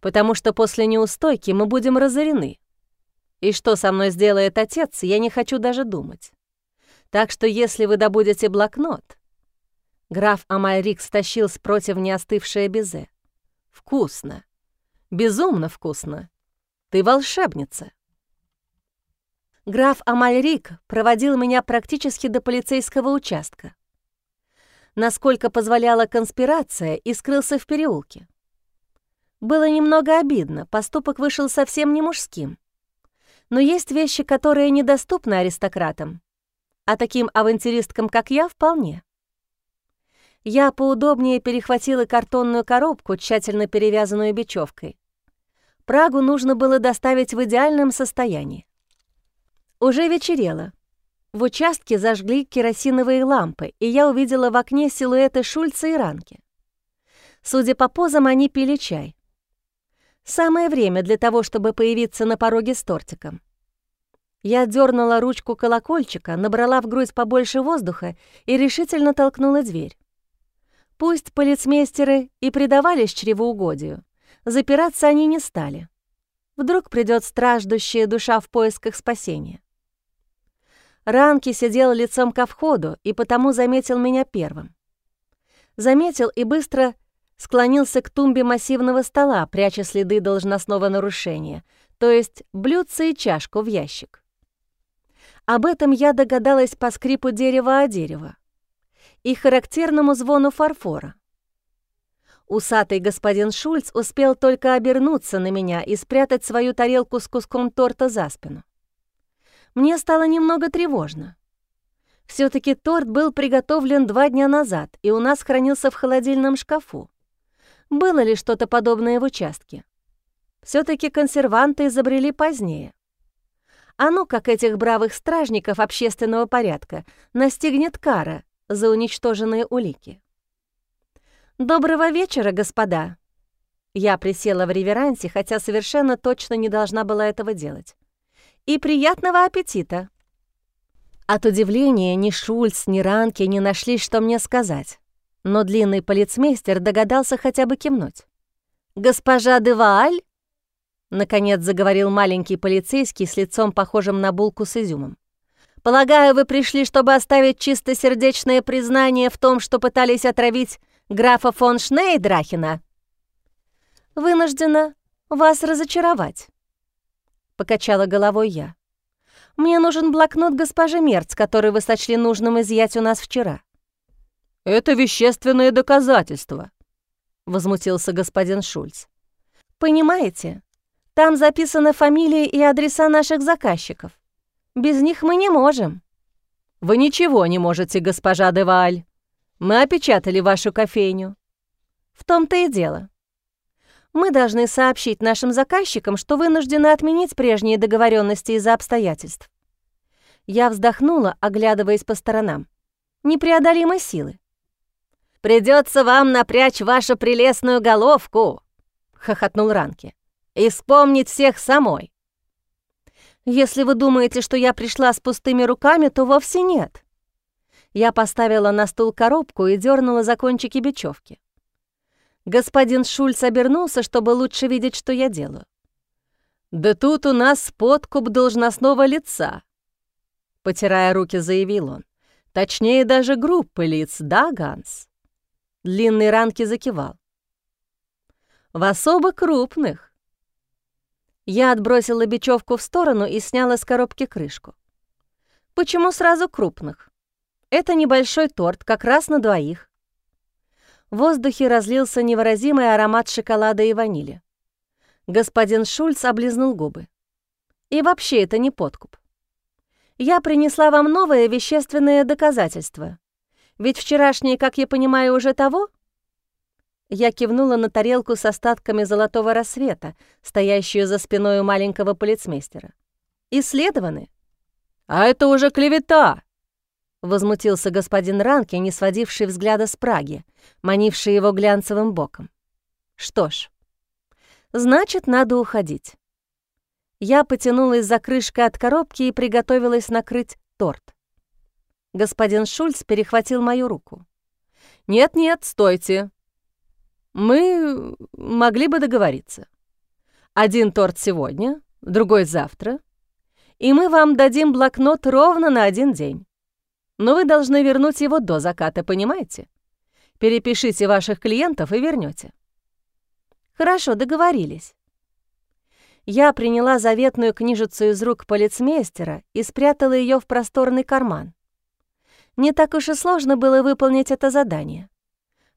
Потому что после неустойки мы будем разорены. И что со мной сделает отец, я не хочу даже думать. Так что если вы добудете блокнот, Граф Амальрик стащил с противня остывшее безе. «Вкусно. Безумно вкусно. Ты волшебница». Граф Амальрик проводил меня практически до полицейского участка. Насколько позволяла конспирация, и скрылся в переулке. Было немного обидно, поступок вышел совсем не мужским. Но есть вещи, которые недоступны аристократам, а таким авантюристкам, как я, вполне. Я поудобнее перехватила картонную коробку, тщательно перевязанную бечевкой. Прагу нужно было доставить в идеальном состоянии. Уже вечерело. В участке зажгли керосиновые лампы, и я увидела в окне силуэты Шульца и Ранки. Судя по позам, они пили чай. Самое время для того, чтобы появиться на пороге с тортиком. Я дернула ручку колокольчика, набрала в грудь побольше воздуха и решительно толкнула дверь. Пусть полицмейстеры и предавались чревоугодию, запираться они не стали. Вдруг придет страждущая душа в поисках спасения. Ранки сидел лицом ко входу и потому заметил меня первым. Заметил и быстро склонился к тумбе массивного стола, пряча следы должностного нарушения, то есть блюдце и чашку в ящик. Об этом я догадалась по скрипу дерева о дерево и характерному звону фарфора. Усатый господин Шульц успел только обернуться на меня и спрятать свою тарелку с куском торта за спину. Мне стало немного тревожно. все таки торт был приготовлен два дня назад и у нас хранился в холодильном шкафу. Было ли что-то подобное в участке? все таки консерванты изобрели позднее. А ну, как этих бравых стражников общественного порядка настигнет кара за уничтоженные улики. «Доброго вечера, господа!» Я присела в реверансе, хотя совершенно точно не должна была этого делать. «И приятного аппетита!» От удивления ни Шульц, ни Ранки не нашли, что мне сказать, но длинный полицмейстер догадался хотя бы кивнуть. «Госпожа Девааль?» Наконец заговорил маленький полицейский с лицом, похожим на булку с изюмом. «Полагаю, вы пришли, чтобы оставить чистосердечное признание в том, что пытались отравить графа фон Шнейдрахена?» «Вынуждена вас разочаровать», — покачала головой я. «Мне нужен блокнот госпожи Мерц, который вы сочли нужным изъять у нас вчера». «Это вещественное доказательство», — возмутился господин Шульц. «Понимаете, там записаны фамилии и адреса наших заказчиков. Без них мы не можем». «Вы ничего не можете, госпожа Деваль. Мы опечатали вашу кофейню». «В том-то и дело. Мы должны сообщить нашим заказчикам, что вынуждены отменить прежние договоренности из-за обстоятельств». Я вздохнула, оглядываясь по сторонам. Непреодолимой силы. Придется вам напрячь вашу прелестную головку», — хохотнул Ранки, «и вспомнить всех самой». «Если вы думаете, что я пришла с пустыми руками, то вовсе нет», я поставила на стул коробку и дернула за кончики бечевки. Господин Шульц обернулся, чтобы лучше видеть, что я делаю. «Да тут у нас подкуп должностного лица», — потирая руки, заявил он. «Точнее, даже группы лиц, да, Ганс?» Длинный ранки закивал. «В особо крупных». Я отбросила бечевку в сторону и сняла с коробки крышку. «Почему сразу крупных?» Это небольшой торт, как раз на двоих. В воздухе разлился невыразимый аромат шоколада и ванили. Господин Шульц облизнул губы. И вообще это не подкуп. Я принесла вам новое вещественное доказательство. Ведь вчерашнее, как я понимаю, уже того? Я кивнула на тарелку с остатками золотого рассвета, стоящую за спиной у маленького полицмейстера. Исследованы. А это уже клевета, Возмутился господин Ранки, не сводивший взгляда с Праги, манивший его глянцевым боком. Что ж, значит, надо уходить. Я потянулась за крышкой от коробки и приготовилась накрыть торт. Господин Шульц перехватил мою руку. «Нет-нет, стойте. Мы могли бы договориться. Один торт сегодня, другой завтра, и мы вам дадим блокнот ровно на один день но вы должны вернуть его до заката, понимаете? Перепишите ваших клиентов и вернете. Хорошо, договорились. Я приняла заветную книжицу из рук полицмейстера и спрятала ее в просторный карман. Не так уж и сложно было выполнить это задание.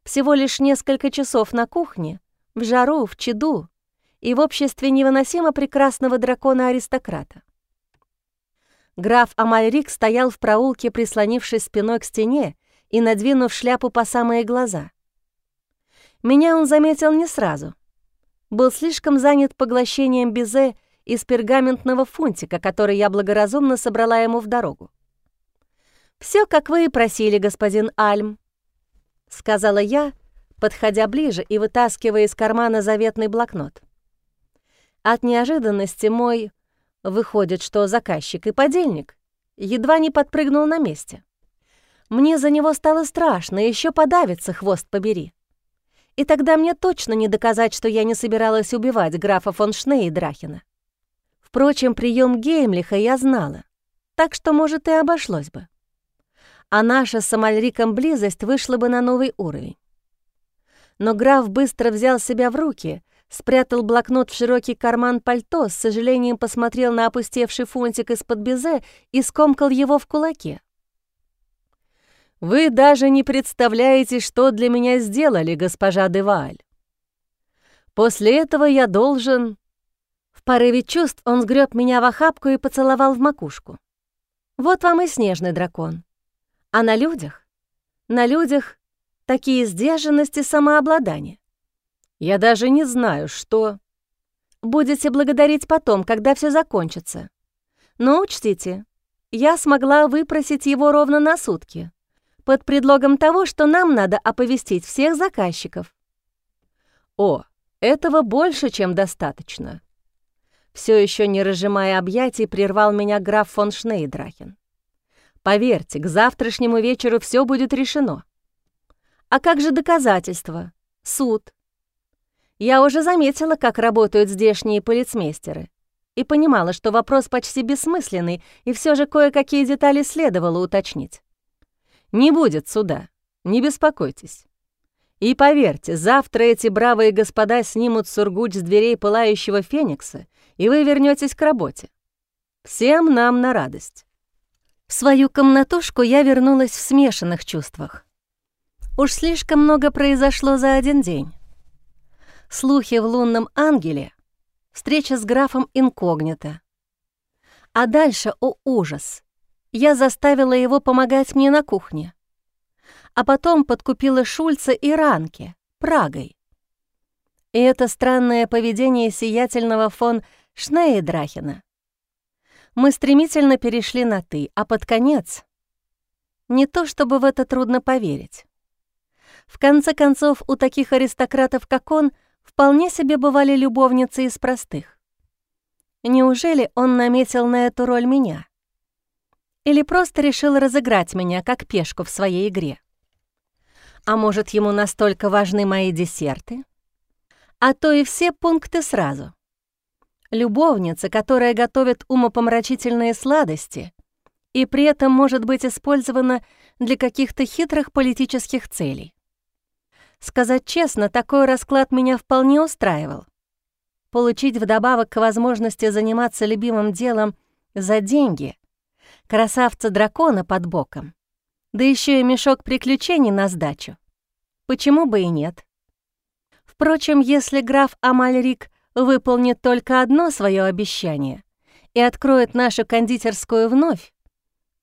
Всего лишь несколько часов на кухне, в жару, в чаду и в обществе невыносимо прекрасного дракона-аристократа. Граф Амальрик стоял в проулке, прислонившись спиной к стене и надвинув шляпу по самые глаза. Меня он заметил не сразу. Был слишком занят поглощением безе из пергаментного фунтика, который я благоразумно собрала ему в дорогу. Все, как вы и просили, господин Альм», — сказала я, подходя ближе и вытаскивая из кармана заветный блокнот. От неожиданности мой Выходит, что заказчик и подельник едва не подпрыгнул на месте. Мне за него стало страшно, еще подавится, хвост побери. И тогда мне точно не доказать, что я не собиралась убивать графа фон Шнейдрахена. Впрочем, прием Геймлиха я знала, так что, может, и обошлось бы. А наша с Амальриком близость вышла бы на новый уровень. Но граф быстро взял себя в руки спрятал блокнот в широкий карман пальто, с сожалением посмотрел на опустевший фунтик из-под безе и скомкал его в кулаке. «Вы даже не представляете, что для меня сделали, госпожа Деваль. После этого я должен...» В порыве чувств он сгреб меня в охапку и поцеловал в макушку. Вот вам и снежный дракон. А на людях? На людях такие сдержанность и самообладание. Я даже не знаю, что... Будете благодарить потом, когда все закончится. Но учтите, я смогла выпросить его ровно на сутки, под предлогом того, что нам надо оповестить всех заказчиков. О, этого больше, чем достаточно. Все еще не разжимая объятий, прервал меня граф фон Шнейдрахен. Поверьте, к завтрашнему вечеру все будет решено. А как же доказательства? Суд? Я уже заметила, как работают здешние полицмейстеры, и понимала, что вопрос почти бессмысленный, и все же кое-какие детали следовало уточнить. «Не будет суда, не беспокойтесь. И поверьте, завтра эти бравые господа снимут сургуч с дверей пылающего феникса, и вы вернетесь к работе. Всем нам на радость». В свою комнатушку я вернулась в смешанных чувствах. Уж слишком много произошло за один день. Слухи в лунном ангеле, встреча с графом инкогнито. А дальше, о ужас, я заставила его помогать мне на кухне. А потом подкупила Шульца и Ранки, Прагой. И это странное поведение сиятельного фон Шнейдрахена. Мы стремительно перешли на «ты», а под конец... Не то чтобы в это трудно поверить. В конце концов, у таких аристократов, как он, вполне себе бывали любовницы из простых. Неужели он наметил на эту роль меня? Или просто решил разыграть меня как пешку в своей игре? А может, ему настолько важны мои десерты? А то и все пункты сразу. Любовница, которая готовит умопомрачительные сладости и при этом может быть использована для каких-то хитрых политических целей. Сказать честно, такой расклад меня вполне устраивал. Получить вдобавок к возможности заниматься любимым делом за деньги, красавца-дракона под боком, да еще и мешок приключений на сдачу. Почему бы и нет? Впрочем, если граф Амальрик выполнит только одно свое обещание и откроет нашу кондитерскую вновь,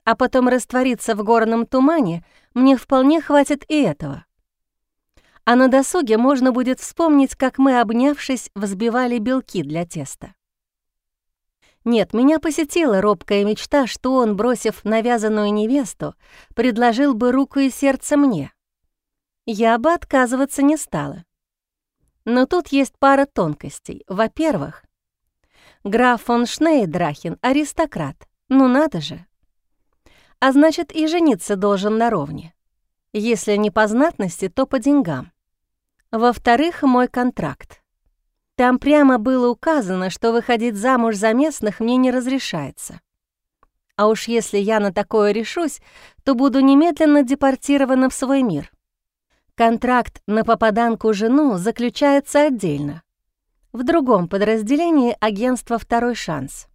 а потом растворится в горном тумане, мне вполне хватит и этого. А на досуге можно будет вспомнить, как мы, обнявшись, взбивали белки для теста. Нет, меня посетила робкая мечта, что он, бросив навязанную невесту, предложил бы руку и сердце мне. Я бы отказываться не стала. Но тут есть пара тонкостей. Во-первых, граф фон Шнейдрахен — аристократ. Ну надо же. А значит, и жениться должен наровне. Если не по знатности, то по деньгам. Во-вторых, мой контракт. Там прямо было указано, что выходить замуж за местных мне не разрешается. А уж если я на такое решусь, то буду немедленно депортирована в свой мир. Контракт на попаданку жену заключается отдельно, в другом подразделении агентства «Второй шанс».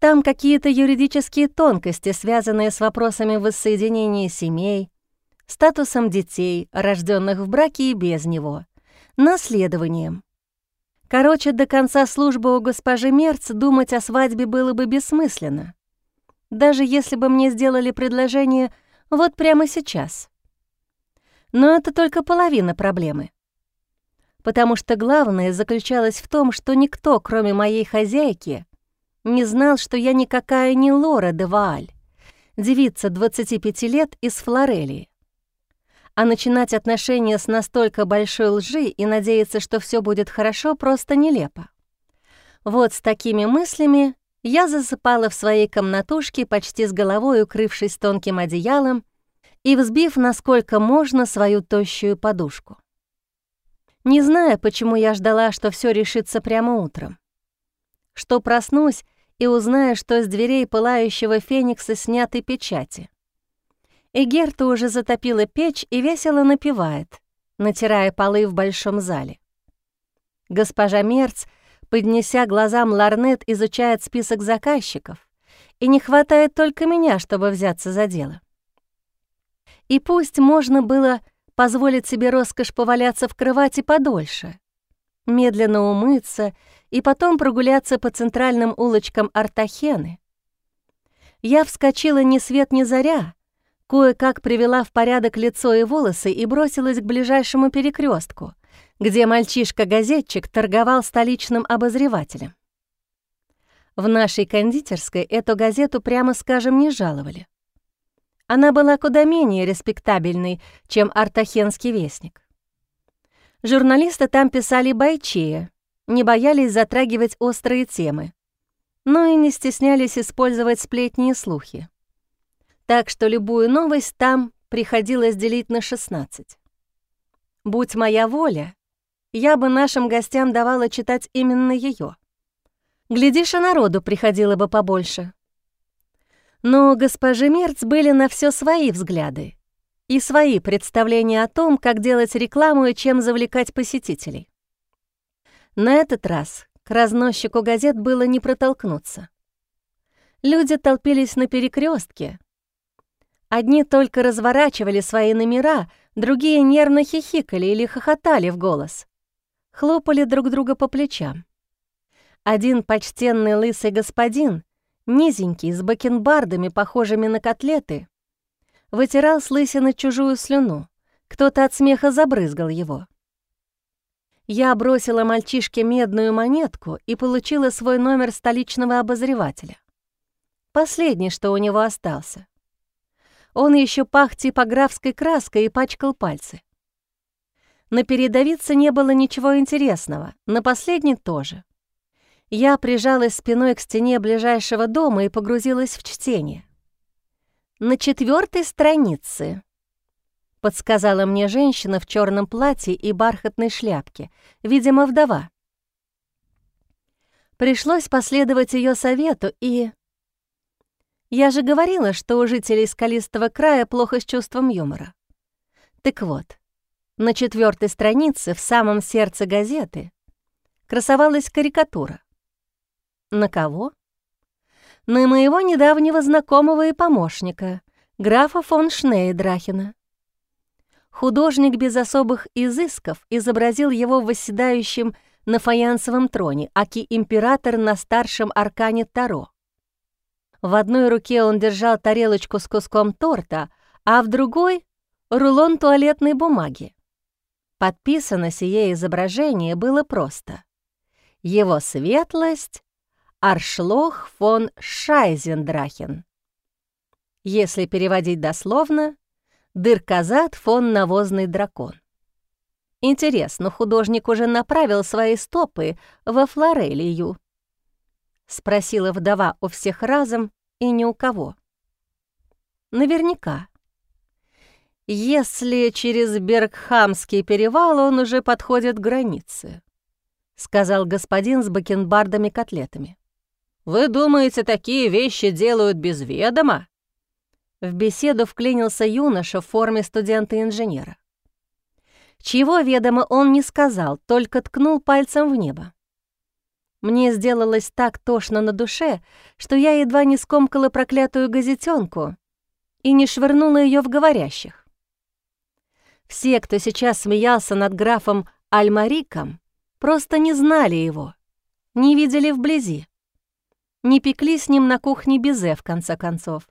Там какие-то юридические тонкости, связанные с вопросами воссоединения семей, статусом детей, рожденных в браке и без него, наследованием. Короче, до конца службы у госпожи Мерц думать о свадьбе было бы бессмысленно. Даже если бы мне сделали предложение вот прямо сейчас. Но это только половина проблемы. Потому что главное заключалось в том, что никто, кроме моей хозяйки, не знал, что я никакая не Лора де Вааль, девица 25 лет из Флорелии а начинать отношения с настолько большой лжи и надеяться, что все будет хорошо, просто нелепо. Вот с такими мыслями я засыпала в своей комнатушке, почти с головой укрывшись тонким одеялом и взбив, насколько можно, свою тощую подушку. Не зная, почему я ждала, что все решится прямо утром. Что проснусь и узнаю, что с дверей пылающего феникса сняты печати — и Герта уже затопила печь и весело напевает, натирая полы в большом зале. Госпожа Мерц, поднеся глазам ларнет, изучает список заказчиков, и не хватает только меня, чтобы взяться за дело. И пусть можно было позволить себе роскошь поваляться в кровати подольше, медленно умыться и потом прогуляться по центральным улочкам Артахены, Я вскочила ни свет ни заря, кое-как привела в порядок лицо и волосы и бросилась к ближайшему перекрестку, где мальчишка-газетчик торговал столичным обозревателем. В нашей кондитерской эту газету, прямо скажем, не жаловали. Она была куда менее респектабельной, чем «Артахенский вестник». Журналисты там писали бойчее, не боялись затрагивать острые темы, но и не стеснялись использовать сплетни и слухи. Так что любую новость там приходилось делить на 16. Будь моя воля, я бы нашим гостям давала читать именно ее. Глядишь, и народу приходило бы побольше. Но у госпожи Мерц были на все свои взгляды и свои представления о том, как делать рекламу и чем завлекать посетителей. На этот раз к разносчику газет было не протолкнуться. Люди толпились на перекрестке. Одни только разворачивали свои номера, другие нервно хихикали или хохотали в голос. Хлопали друг друга по плечам. Один почтенный лысый господин, низенький, с бакенбардами, похожими на котлеты, вытирал с лысины чужую слюну. Кто-то от смеха забрызгал его. Я бросила мальчишке медную монетку и получила свой номер столичного обозревателя. Последний, что у него остался. Он еще пах типографской краской и пачкал пальцы. На передовице не было ничего интересного, на последний тоже. Я прижалась спиной к стене ближайшего дома и погрузилась в чтение. На четвертой странице — подсказала мне женщина в черном платье и бархатной шляпке, видимо, вдова. Пришлось последовать ее совету и... Я же говорила, что у жителей Скалистого края плохо с чувством юмора. Так вот, на четвертой странице, в самом сердце газеты, красовалась карикатура. На кого? На моего недавнего знакомого и помощника, графа фон Шнейдрахена. Художник без особых изысков изобразил его восседающим на фаянсовом троне, аки император на старшем аркане Таро. В одной руке он держал тарелочку с куском торта, а в другой — рулон туалетной бумаги. Подписано сие изображение было просто. Его светлость — Аршлох фон Шайзендрахен. Если переводить дословно — Дырказат фон навозный дракон. Интересно, художник уже направил свои стопы во Флорелию? Спросила вдова у всех разом и ни у кого. Наверняка. Если через Бергхамский перевал он уже подходит к границе, сказал господин с бакенбардами-котлетами. Вы думаете, такие вещи делают без ведома? В беседу вклинился юноша в форме студента-инженера. Чего ведомо он не сказал, только ткнул пальцем в небо. Мне сделалось так тошно на душе, что я едва не скомкала проклятую газетенку и не швырнула ее в говорящих. Все, кто сейчас смеялся над графом Альмариком, просто не знали его, не видели вблизи, не пекли с ним на кухне безе, в конце концов,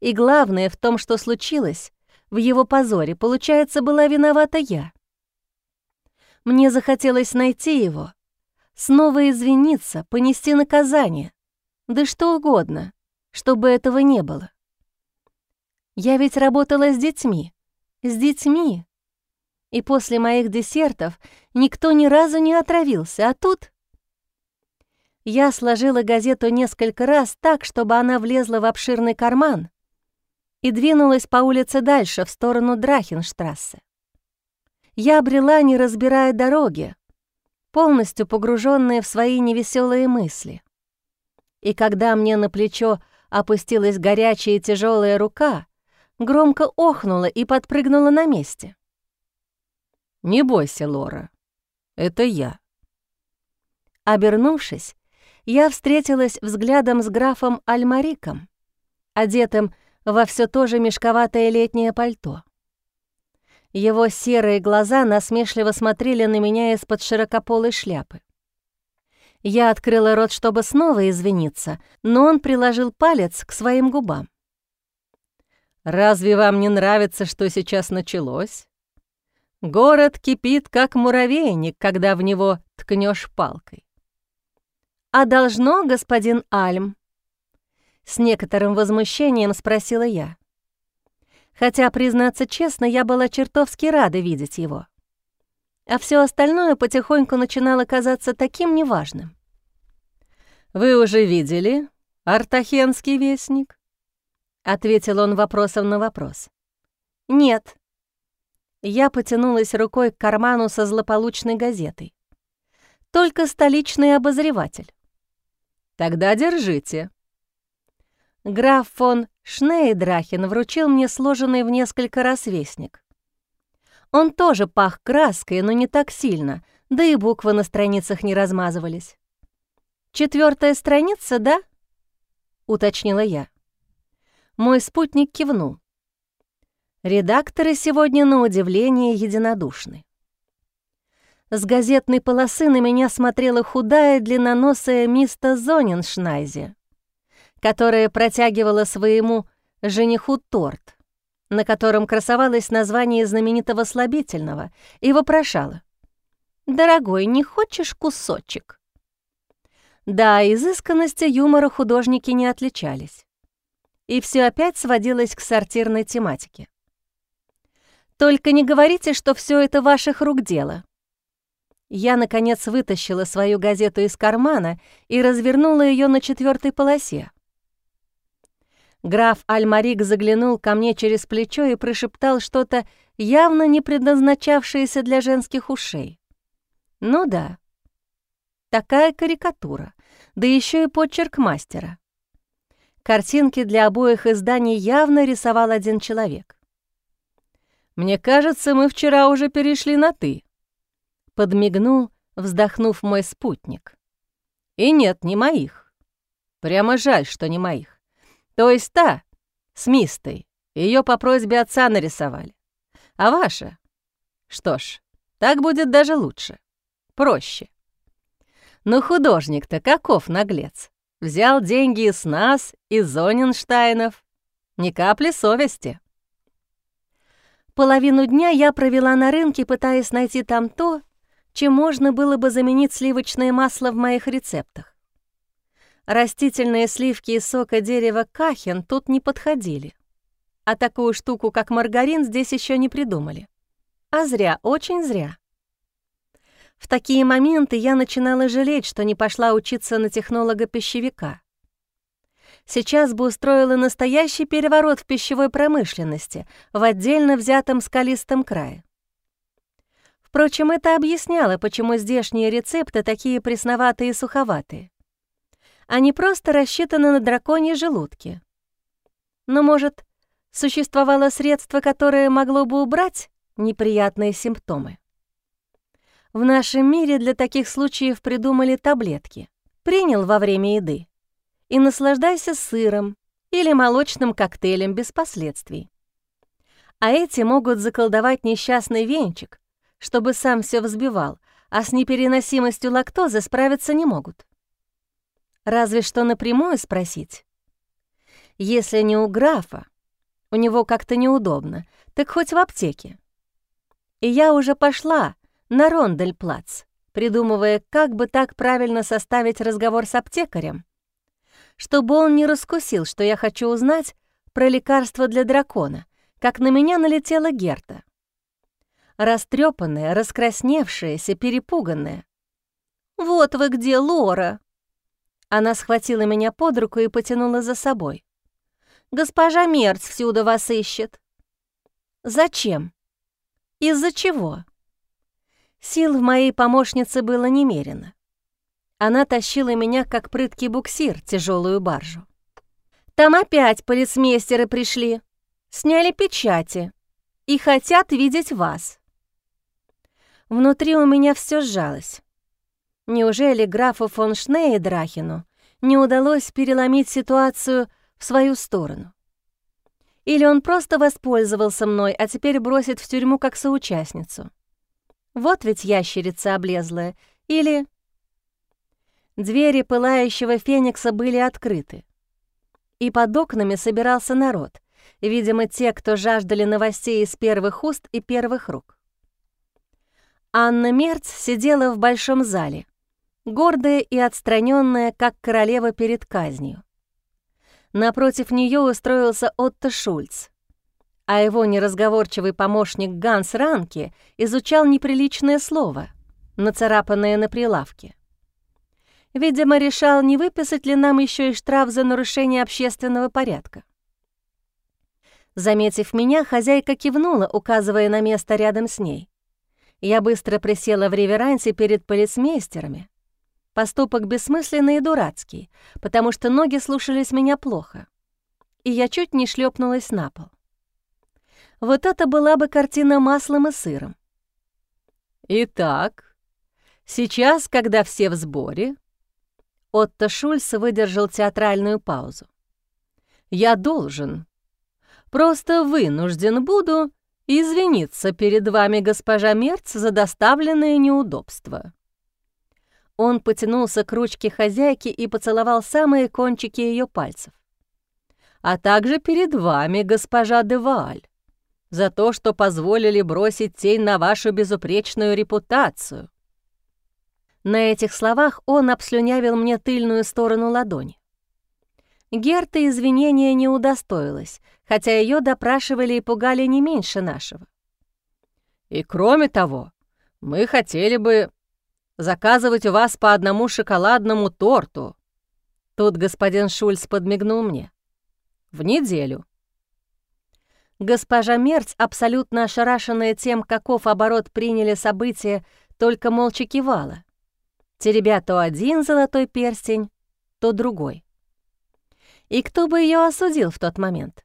и главное в том, что случилось, в его позоре, получается, была виновата я. Мне захотелось найти его, снова извиниться, понести наказание, да что угодно, чтобы этого не было. Я ведь работала с детьми, с детьми. И после моих десертов никто ни разу не отравился, а тут... Я сложила газету несколько раз так, чтобы она влезла в обширный карман и двинулась по улице дальше, в сторону Драхенштрассе. Я обрела, не разбирая дороги, полностью погруженная в свои невеселые мысли. И когда мне на плечо опустилась горячая и тяжелая рука, громко охнула и подпрыгнула на месте. «Не бойся, Лора, это я». Обернувшись, я встретилась взглядом с графом Альмариком, одетым во все то же мешковатое летнее пальто. Его серые глаза насмешливо смотрели на меня из-под широкополой шляпы. Я открыла рот, чтобы снова извиниться, но он приложил палец к своим губам. «Разве вам не нравится, что сейчас началось? Город кипит, как муравейник, когда в него ткнешь палкой». «А должно, господин Альм?» С некоторым возмущением спросила я. Хотя, признаться честно, я была чертовски рада видеть его а все остальное потихоньку начинало казаться таким неважным. «Вы уже видели Артахенский вестник?» — ответил он вопросом на вопрос. «Нет». Я потянулась рукой к карману со злополучной газетой. «Только столичный обозреватель». «Тогда держите». Граф фон Шнейдрахен вручил мне сложенный в несколько раз вестник. Он тоже пах краской, но не так сильно, да и буквы на страницах не размазывались. «Четвертая страница, да?» — уточнила я. Мой спутник кивнул. Редакторы сегодня, на удивление, единодушны. С газетной полосы на меня смотрела худая длинноносая миста Зоненшнайзе, которая протягивала своему жениху торт — на котором красовалось название знаменитого слабительного, и вопрошала. «Дорогой, не хочешь кусочек?» Да, изысканности юмора художники не отличались. И все опять сводилось к сортирной тематике. «Только не говорите, что все это ваших рук дело». Я, наконец, вытащила свою газету из кармана и развернула ее на четвертой полосе. Граф Альмарик заглянул ко мне через плечо и прошептал что-то, явно не предназначавшееся для женских ушей. Ну да, такая карикатура, да еще и почерк мастера. Картинки для обоих изданий явно рисовал один человек. «Мне кажется, мы вчера уже перешли на «ты», — подмигнул, вздохнув мой спутник. «И нет, не моих. Прямо жаль, что не моих. То есть та, с Мистой, ее по просьбе отца нарисовали. А ваша? Что ж, так будет даже лучше. Проще. Но художник-то каков наглец. Взял деньги из нас, из Зоненштайнов. Ни капли совести. Половину дня я провела на рынке, пытаясь найти там то, чем можно было бы заменить сливочное масло в моих рецептах. Растительные сливки из сока дерева кахен тут не подходили. А такую штуку, как маргарин, здесь еще не придумали. А зря, очень зря. В такие моменты я начинала жалеть, что не пошла учиться на технолога-пищевика. Сейчас бы устроила настоящий переворот в пищевой промышленности в отдельно взятом скалистом крае. Впрочем, это объясняло, почему здешние рецепты такие пресноватые и суховатые. Они просто рассчитаны на драконьи желудки. Но, может, существовало средство, которое могло бы убрать неприятные симптомы? В нашем мире для таких случаев придумали таблетки. Принял во время еды и наслаждайся сыром или молочным коктейлем без последствий. А эти могут заколдовать несчастный венчик, чтобы сам все взбивал, а с непереносимостью лактозы справиться не могут. Разве что напрямую спросить. Если не у графа, у него как-то неудобно, так хоть в аптеке. И я уже пошла на Рондельплац, придумывая, как бы так правильно составить разговор с аптекарем, чтобы он не раскусил, что я хочу узнать про лекарство для дракона, как на меня налетела Герта. Растрепанная, раскрасневшаяся, перепуганная. «Вот вы где, Лора!» Она схватила меня под руку и потянула за собой. «Госпожа Мерц всюду вас ищет». «Зачем? Из-за чего?» Сил в моей помощнице было немерено. Она тащила меня, как прыткий буксир, тяжелую баржу. «Там опять полицмейстеры пришли, сняли печати и хотят видеть вас». Внутри у меня все сжалось. Неужели графу фон Шнейдрахену не удалось переломить ситуацию в свою сторону? Или он просто воспользовался мной, а теперь бросит в тюрьму как соучастницу? Вот ведь ящерица облезлая. Или... Двери пылающего феникса были открыты. И под окнами собирался народ, видимо, те, кто жаждали новостей из первых уст и первых рук. Анна Мерц сидела в большом зале, гордая и отстраненная, как королева перед казнью. Напротив нее устроился Отто Шульц, а его неразговорчивый помощник Ганс Ранке изучал неприличное слово, нацарапанное на прилавке. Видимо, решал, не выписать ли нам еще и штраф за нарушение общественного порядка. Заметив меня, хозяйка кивнула, указывая на место рядом с ней. Я быстро присела в реверансе перед полицмейстерами. Поступок бессмысленный и дурацкий, потому что ноги слушались меня плохо. И я чуть не шлепнулась на пол. Вот это была бы картина маслом и сыром. Итак, сейчас, когда все в сборе, Отто Шульц выдержал театральную паузу. «Я должен, просто вынужден буду извиниться перед вами, госпожа Мерц, за доставленные неудобства». Он потянулся к ручке хозяйки и поцеловал самые кончики ее пальцев. «А также перед вами, госпожа Деваль, за то, что позволили бросить тень на вашу безупречную репутацию. На этих словах он обслюнявил мне тыльную сторону ладони. Герта извинения не удостоилась, хотя ее допрашивали и пугали не меньше нашего. «И кроме того, мы хотели бы заказывать у вас по одному шоколадному торту». Тут господин Шульц подмигнул мне. «В неделю». Госпожа Мерц, абсолютно ошарашенная тем, каков оборот приняли события, только молча кивала теребя то один золотой перстень, то другой. И кто бы ее осудил в тот момент?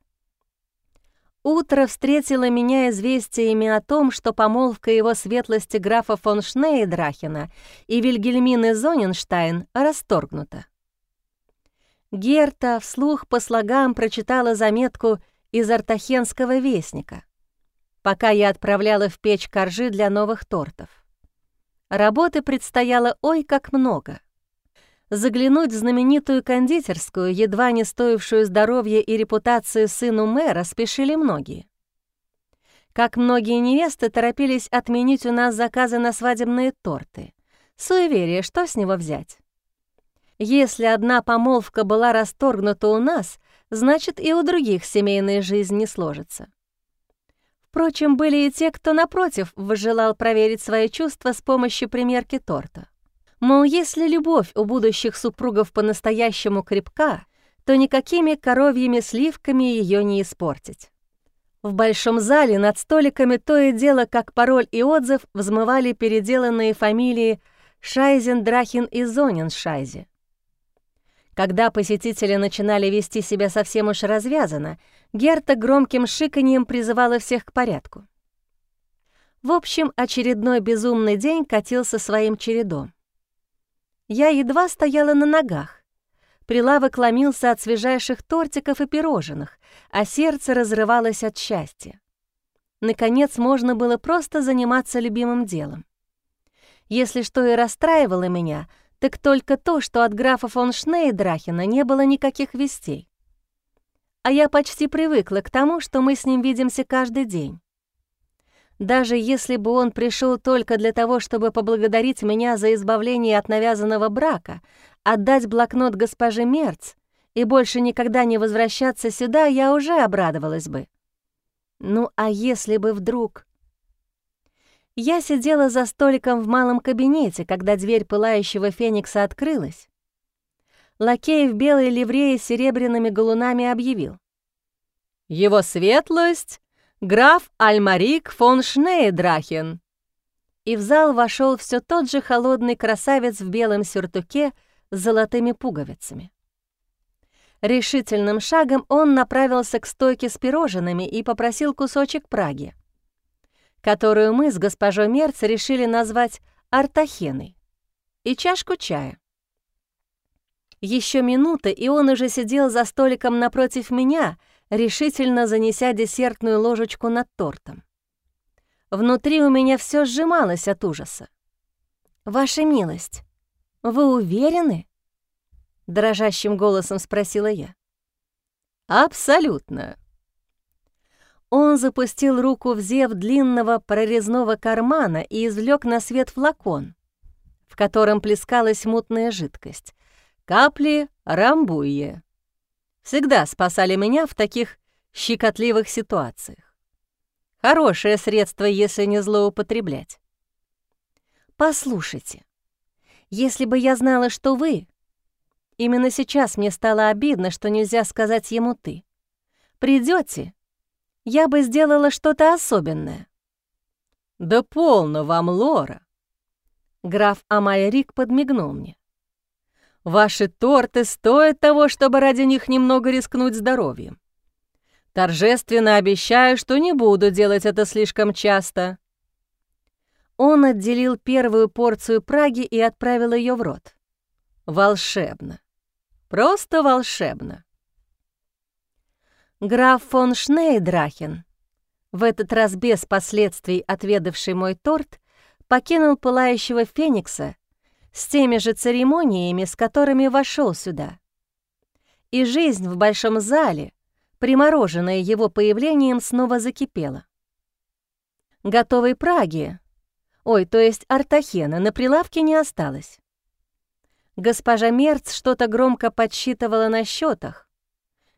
Утро встретило меня известиями о том, что помолвка его светлости графа фон Шнейдрахена и Вильгельмины Зоненштайн расторгнута. Герта вслух по слогам прочитала заметку из Артахенского вестника, пока я отправляла в печь коржи для новых тортов. Работы предстояло ой как много. Заглянуть в знаменитую кондитерскую, едва не стоившую здоровья и репутации сыну мэра, спешили многие. Как многие невесты торопились отменить у нас заказы на свадебные торты. Суеверие, что с него взять? Если одна помолвка была расторгнута у нас, значит, и у других семейная жизнь не сложится. Впрочем, были и те, кто, напротив, выжелал проверить свои чувства с помощью примерки торта. Мол, если любовь у будущих супругов по-настоящему крепка, то никакими коровьими сливками ее не испортить. В большом зале над столиками то и дело, как пароль и отзыв, взмывали переделанные фамилии Шайзен, Драхин и Зонин Шайзе. Когда посетители начинали вести себя совсем уж развязанно, Герта громким шиканьем призывала всех к порядку. В общем, очередной безумный день катился своим чередом. Я едва стояла на ногах. Прилавок ломился от свежайших тортиков и пирожных, а сердце разрывалось от счастья. Наконец, можно было просто заниматься любимым делом. Если что и расстраивало меня — так только то, что от графа фон Шнейдрахена не было никаких вестей. А я почти привыкла к тому, что мы с ним видимся каждый день. Даже если бы он пришел только для того, чтобы поблагодарить меня за избавление от навязанного брака, отдать блокнот госпоже Мерц и больше никогда не возвращаться сюда, я уже обрадовалась бы. Ну а если бы вдруг... Я сидела за столиком в малом кабинете, когда дверь пылающего феникса открылась. Лакей в белой ливрее с серебряными галунами объявил. «Его светлость — граф Альмарик фон Шнейдрахен». И в зал вошел все тот же холодный красавец в белом сюртуке с золотыми пуговицами. Решительным шагом он направился к стойке с пирожными и попросил кусочек праги которую мы с госпожой Мерц решили назвать Артахеной, и чашку чая. Еще минута, и он уже сидел за столиком напротив меня, решительно занеся десертную ложечку над тортом. Внутри у меня все сжималось от ужаса. «Ваша милость, Вы уверены?» — дрожащим голосом спросила я. «Абсолютно». Он запустил руку в зев длинного прорезного кармана и извлек на свет флакон, в котором плескалась мутная жидкость. Капли рамбуе. Всегда спасали меня в таких щекотливых ситуациях. Хорошее средство, если не злоупотреблять. «Послушайте, если бы я знала, что вы...» Именно сейчас мне стало обидно, что нельзя сказать ему «ты». Придете, я бы сделала что-то особенное». «Да полно вам, Лора!» Граф Амальрик подмигнул мне. «Ваши торты стоят того, чтобы ради них немного рискнуть здоровьем. Торжественно обещаю, что не буду делать это слишком часто». Он отделил первую порцию Праги и отправил ее в рот. Волшебно. Просто волшебно. Граф фон Шнейдрахен, в этот раз без последствий отведавший мой торт, покинул пылающего феникса с теми же церемониями, с которыми вошел сюда. И жизнь в большом зале, примороженная его появлением, снова закипела. Готовой Праги, ой, то есть Артахена, на прилавке не осталось. Госпожа Мерц что-то громко подсчитывала на счетах,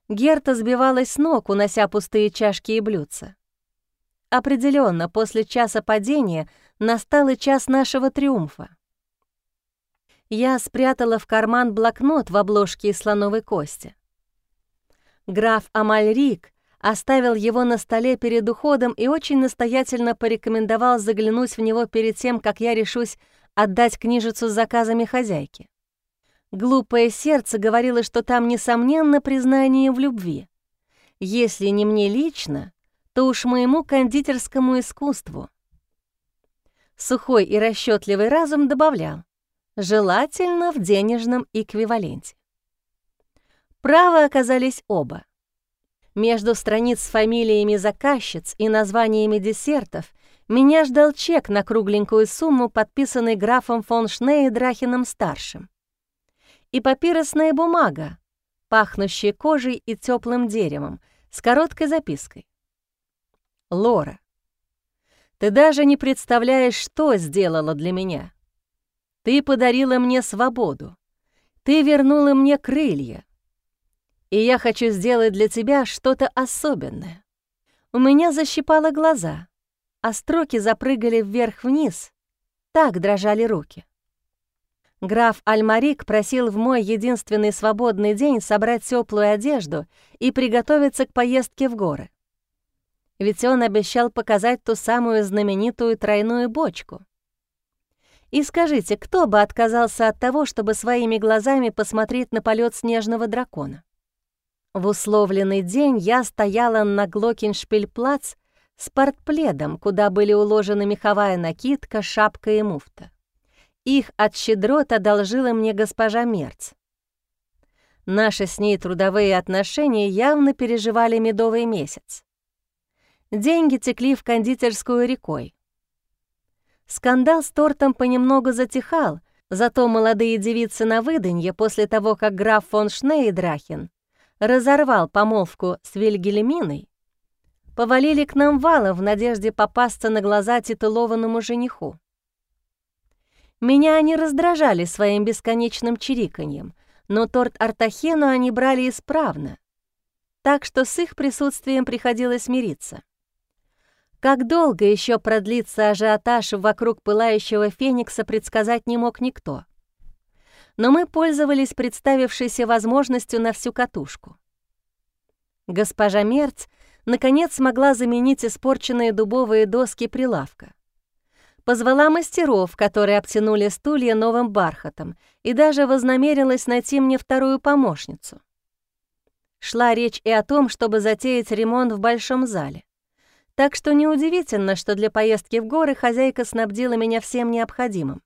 Герта сбивалась с ног, унося пустые чашки и блюдца. Определенно, после часа падения настал и час нашего триумфа. Я спрятала в карман блокнот в обложке из слоновой кости. Граф Амальрик оставил его на столе перед уходом и очень настоятельно порекомендовал заглянуть в него перед тем, как я решусь отдать книжицу с заказами хозяйки. Глупое сердце говорило, что там, несомненно, признание в любви. Если не мне лично, то уж моему кондитерскому искусству. Сухой и расчетливый разум добавлял, желательно в денежном эквиваленте. Правы оказались оба. Между страниц с фамилиями заказчиц и названиями десертов меня ждал чек на кругленькую сумму, подписанный графом фон Шнейдрахином-старшим и папиросная бумага, пахнущая кожей и теплым деревом, с короткой запиской. «Лора, ты даже не представляешь, что сделала для меня. Ты подарила мне свободу, ты вернула мне крылья, и я хочу сделать для тебя что-то особенное». У меня защипало глаза, а строки запрыгали вверх-вниз, так дрожали руки. Граф Альмарик просил в мой единственный свободный день собрать теплую одежду и приготовиться к поездке в горы. Ведь он обещал показать ту самую знаменитую тройную бочку. И скажите, кто бы отказался от того, чтобы своими глазами посмотреть на полет снежного дракона? В условленный день я стояла на Глокиншпильплац с портпледом, куда были уложены меховая накидка, шапка и муфта. Их от щедрот одолжила мне госпожа Мерц. Наши с ней трудовые отношения явно переживали медовый месяц. Деньги текли в кондитерскую рекой. Скандал с тортом понемногу затихал, зато молодые девицы на выданье после того, как граф фон Шнейдрахен разорвал помолвку с Вильгельминой, повалили к нам валом в надежде попасться на глаза титулованному жениху. Меня они раздражали своим бесконечным чириканьем, но торт Артахену они брали исправно, так что с их присутствием приходилось мириться. Как долго еще продлится ажиотаж вокруг пылающего феникса, предсказать не мог никто. Но мы пользовались представившейся возможностью на всю катушку. Госпожа Мерц наконец смогла заменить испорченные дубовые доски прилавка позвала мастеров, которые обтянули стулья новым бархатом, и даже вознамерилась найти мне вторую помощницу. Шла речь и о том, чтобы затеять ремонт в большом зале. Так что неудивительно, что для поездки в горы хозяйка снабдила меня всем необходимым.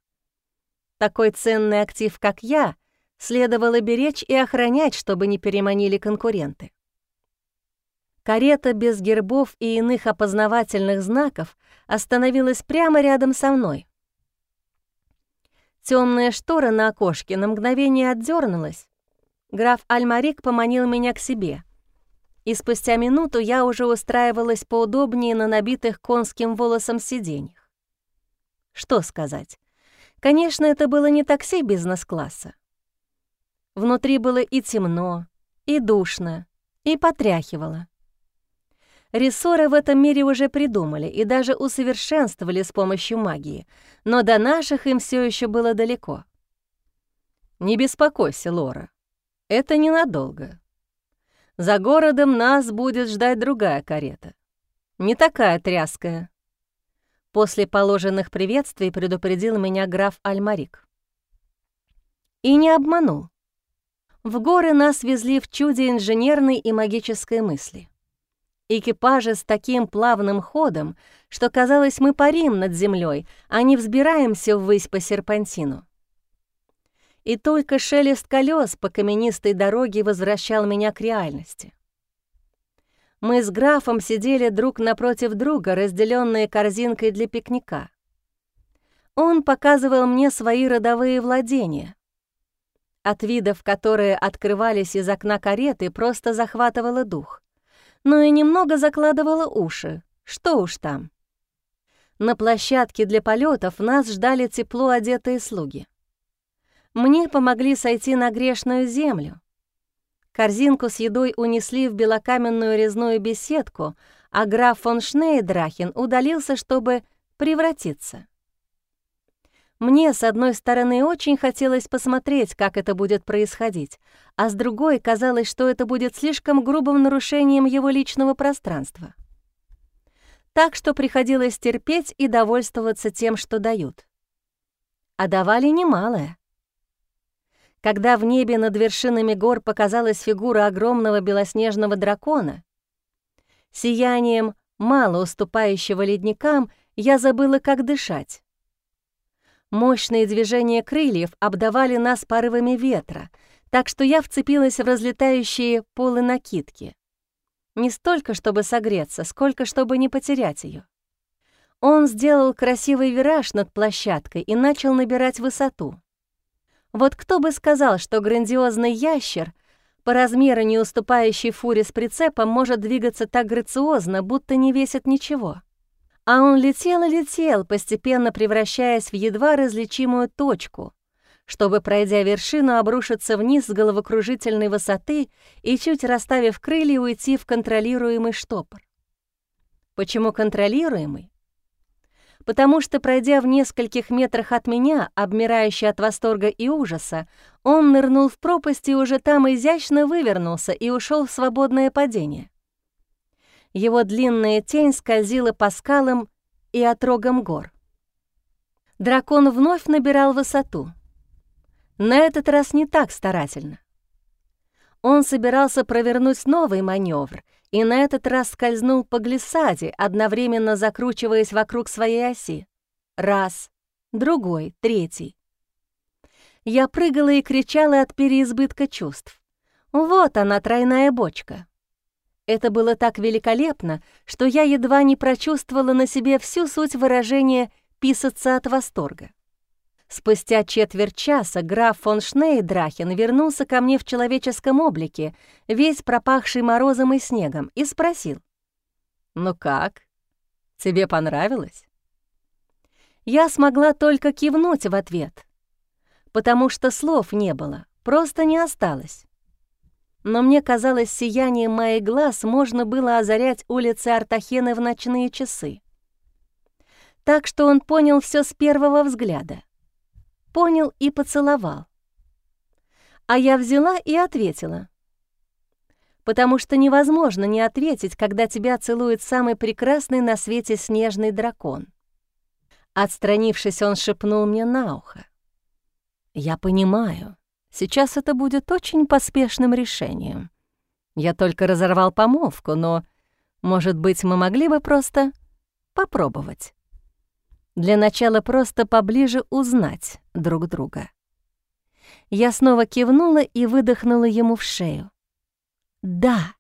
Такой ценный актив, как я, следовало беречь и охранять, чтобы не переманили конкуренты. Карета без гербов и иных опознавательных знаков остановилась прямо рядом со мной. Темная штора на окошке на мгновение отдернулась. Граф Альмарик поманил меня к себе. И спустя минуту я уже устраивалась поудобнее на набитых конским волосом сиденьях. Что сказать? Конечно, это было не такси бизнес-класса. Внутри было и темно, и душно, и потряхивало. Рессоры в этом мире уже придумали и даже усовершенствовали с помощью магии, но до наших им все еще было далеко. «Не беспокойся, Лора, это ненадолго. За городом нас будет ждать другая карета. Не такая тряская». После положенных приветствий предупредил меня граф Альмарик. И не обманул. В горы нас везли в чуде инженерной и магической мысли. Экипажи с таким плавным ходом, что казалось, мы парим над землей, а не взбираемся ввысь по серпантину. И только шелест колес по каменистой дороге возвращал меня к реальности. Мы с графом сидели друг напротив друга, разделенные корзинкой для пикника. Он показывал мне свои родовые владения — от видов, которые открывались из окна кареты, просто захватывало дух. Но и немного закладывало уши. Что уж там. На площадке для полетов нас ждали тепло одетые слуги. Мне помогли сойти на грешную землю. Корзинку с едой унесли в белокаменную резную беседку, а граф фон Шнейдрахен удалился, чтобы превратиться. Мне, с одной стороны, очень хотелось посмотреть, как это будет происходить, а с другой казалось, что это будет слишком грубым нарушением его личного пространства. Так что приходилось терпеть и довольствоваться тем, что дают. А давали немалое. Когда в небе над вершинами гор показалась фигура огромного белоснежного дракона, сиянием, мало уступающего ледникам, я забыла, как дышать. Мощные движения крыльев обдавали нас порывами ветра, так что я вцепилась в разлетающие полы накидки. Не столько, чтобы согреться, сколько, чтобы не потерять ее. Он сделал красивый вираж над площадкой и начал набирать высоту. Вот кто бы сказал, что грандиозный ящер, по размеру не уступающий фуре с прицепом, может двигаться так грациозно, будто не весит ничего. А он летел и летел, постепенно превращаясь в едва различимую точку, чтобы, пройдя вершину, обрушиться вниз с головокружительной высоты и, чуть расставив крылья, уйти в контролируемый штопор. Почему контролируемый? Потому что, пройдя в нескольких метрах от меня, обмирающий от восторга и ужаса, он нырнул в пропасть и уже там изящно вывернулся и ушел в свободное падение его длинная тень скользила по скалам и отрогам гор. Дракон вновь набирал высоту. На этот раз не так старательно. Он собирался провернуть новый маневр и на этот раз скользнул по глиссаде, одновременно закручиваясь вокруг своей оси. Раз, другой, третий. Я прыгала и кричала от переизбытка чувств. Вот она, тройная бочка. Это было так великолепно, что я едва не прочувствовала на себе всю суть выражения «писаться от восторга». Спустя четверть часа граф фон Шнейдрахен вернулся ко мне в человеческом облике, весь пропахший морозом и снегом, и спросил. «Ну как? Тебе понравилось?» Я смогла только кивнуть в ответ, потому что слов не было, просто не осталось но мне казалось, сиянием моих глаз можно было озарять улицы Артахены в ночные часы. Так что он понял все с первого взгляда. Понял и поцеловал. А я взяла и ответила. Потому что невозможно не ответить, когда тебя целует самый прекрасный на свете снежный дракон. Отстранившись, он шепнул мне на ухо. «Я понимаю, Сейчас это будет очень поспешным решением. Я только разорвал помолвку, но, может быть, мы могли бы просто попробовать. Для начала просто поближе узнать друг друга. Я снова кивнула и выдохнула ему в шею. «Да!»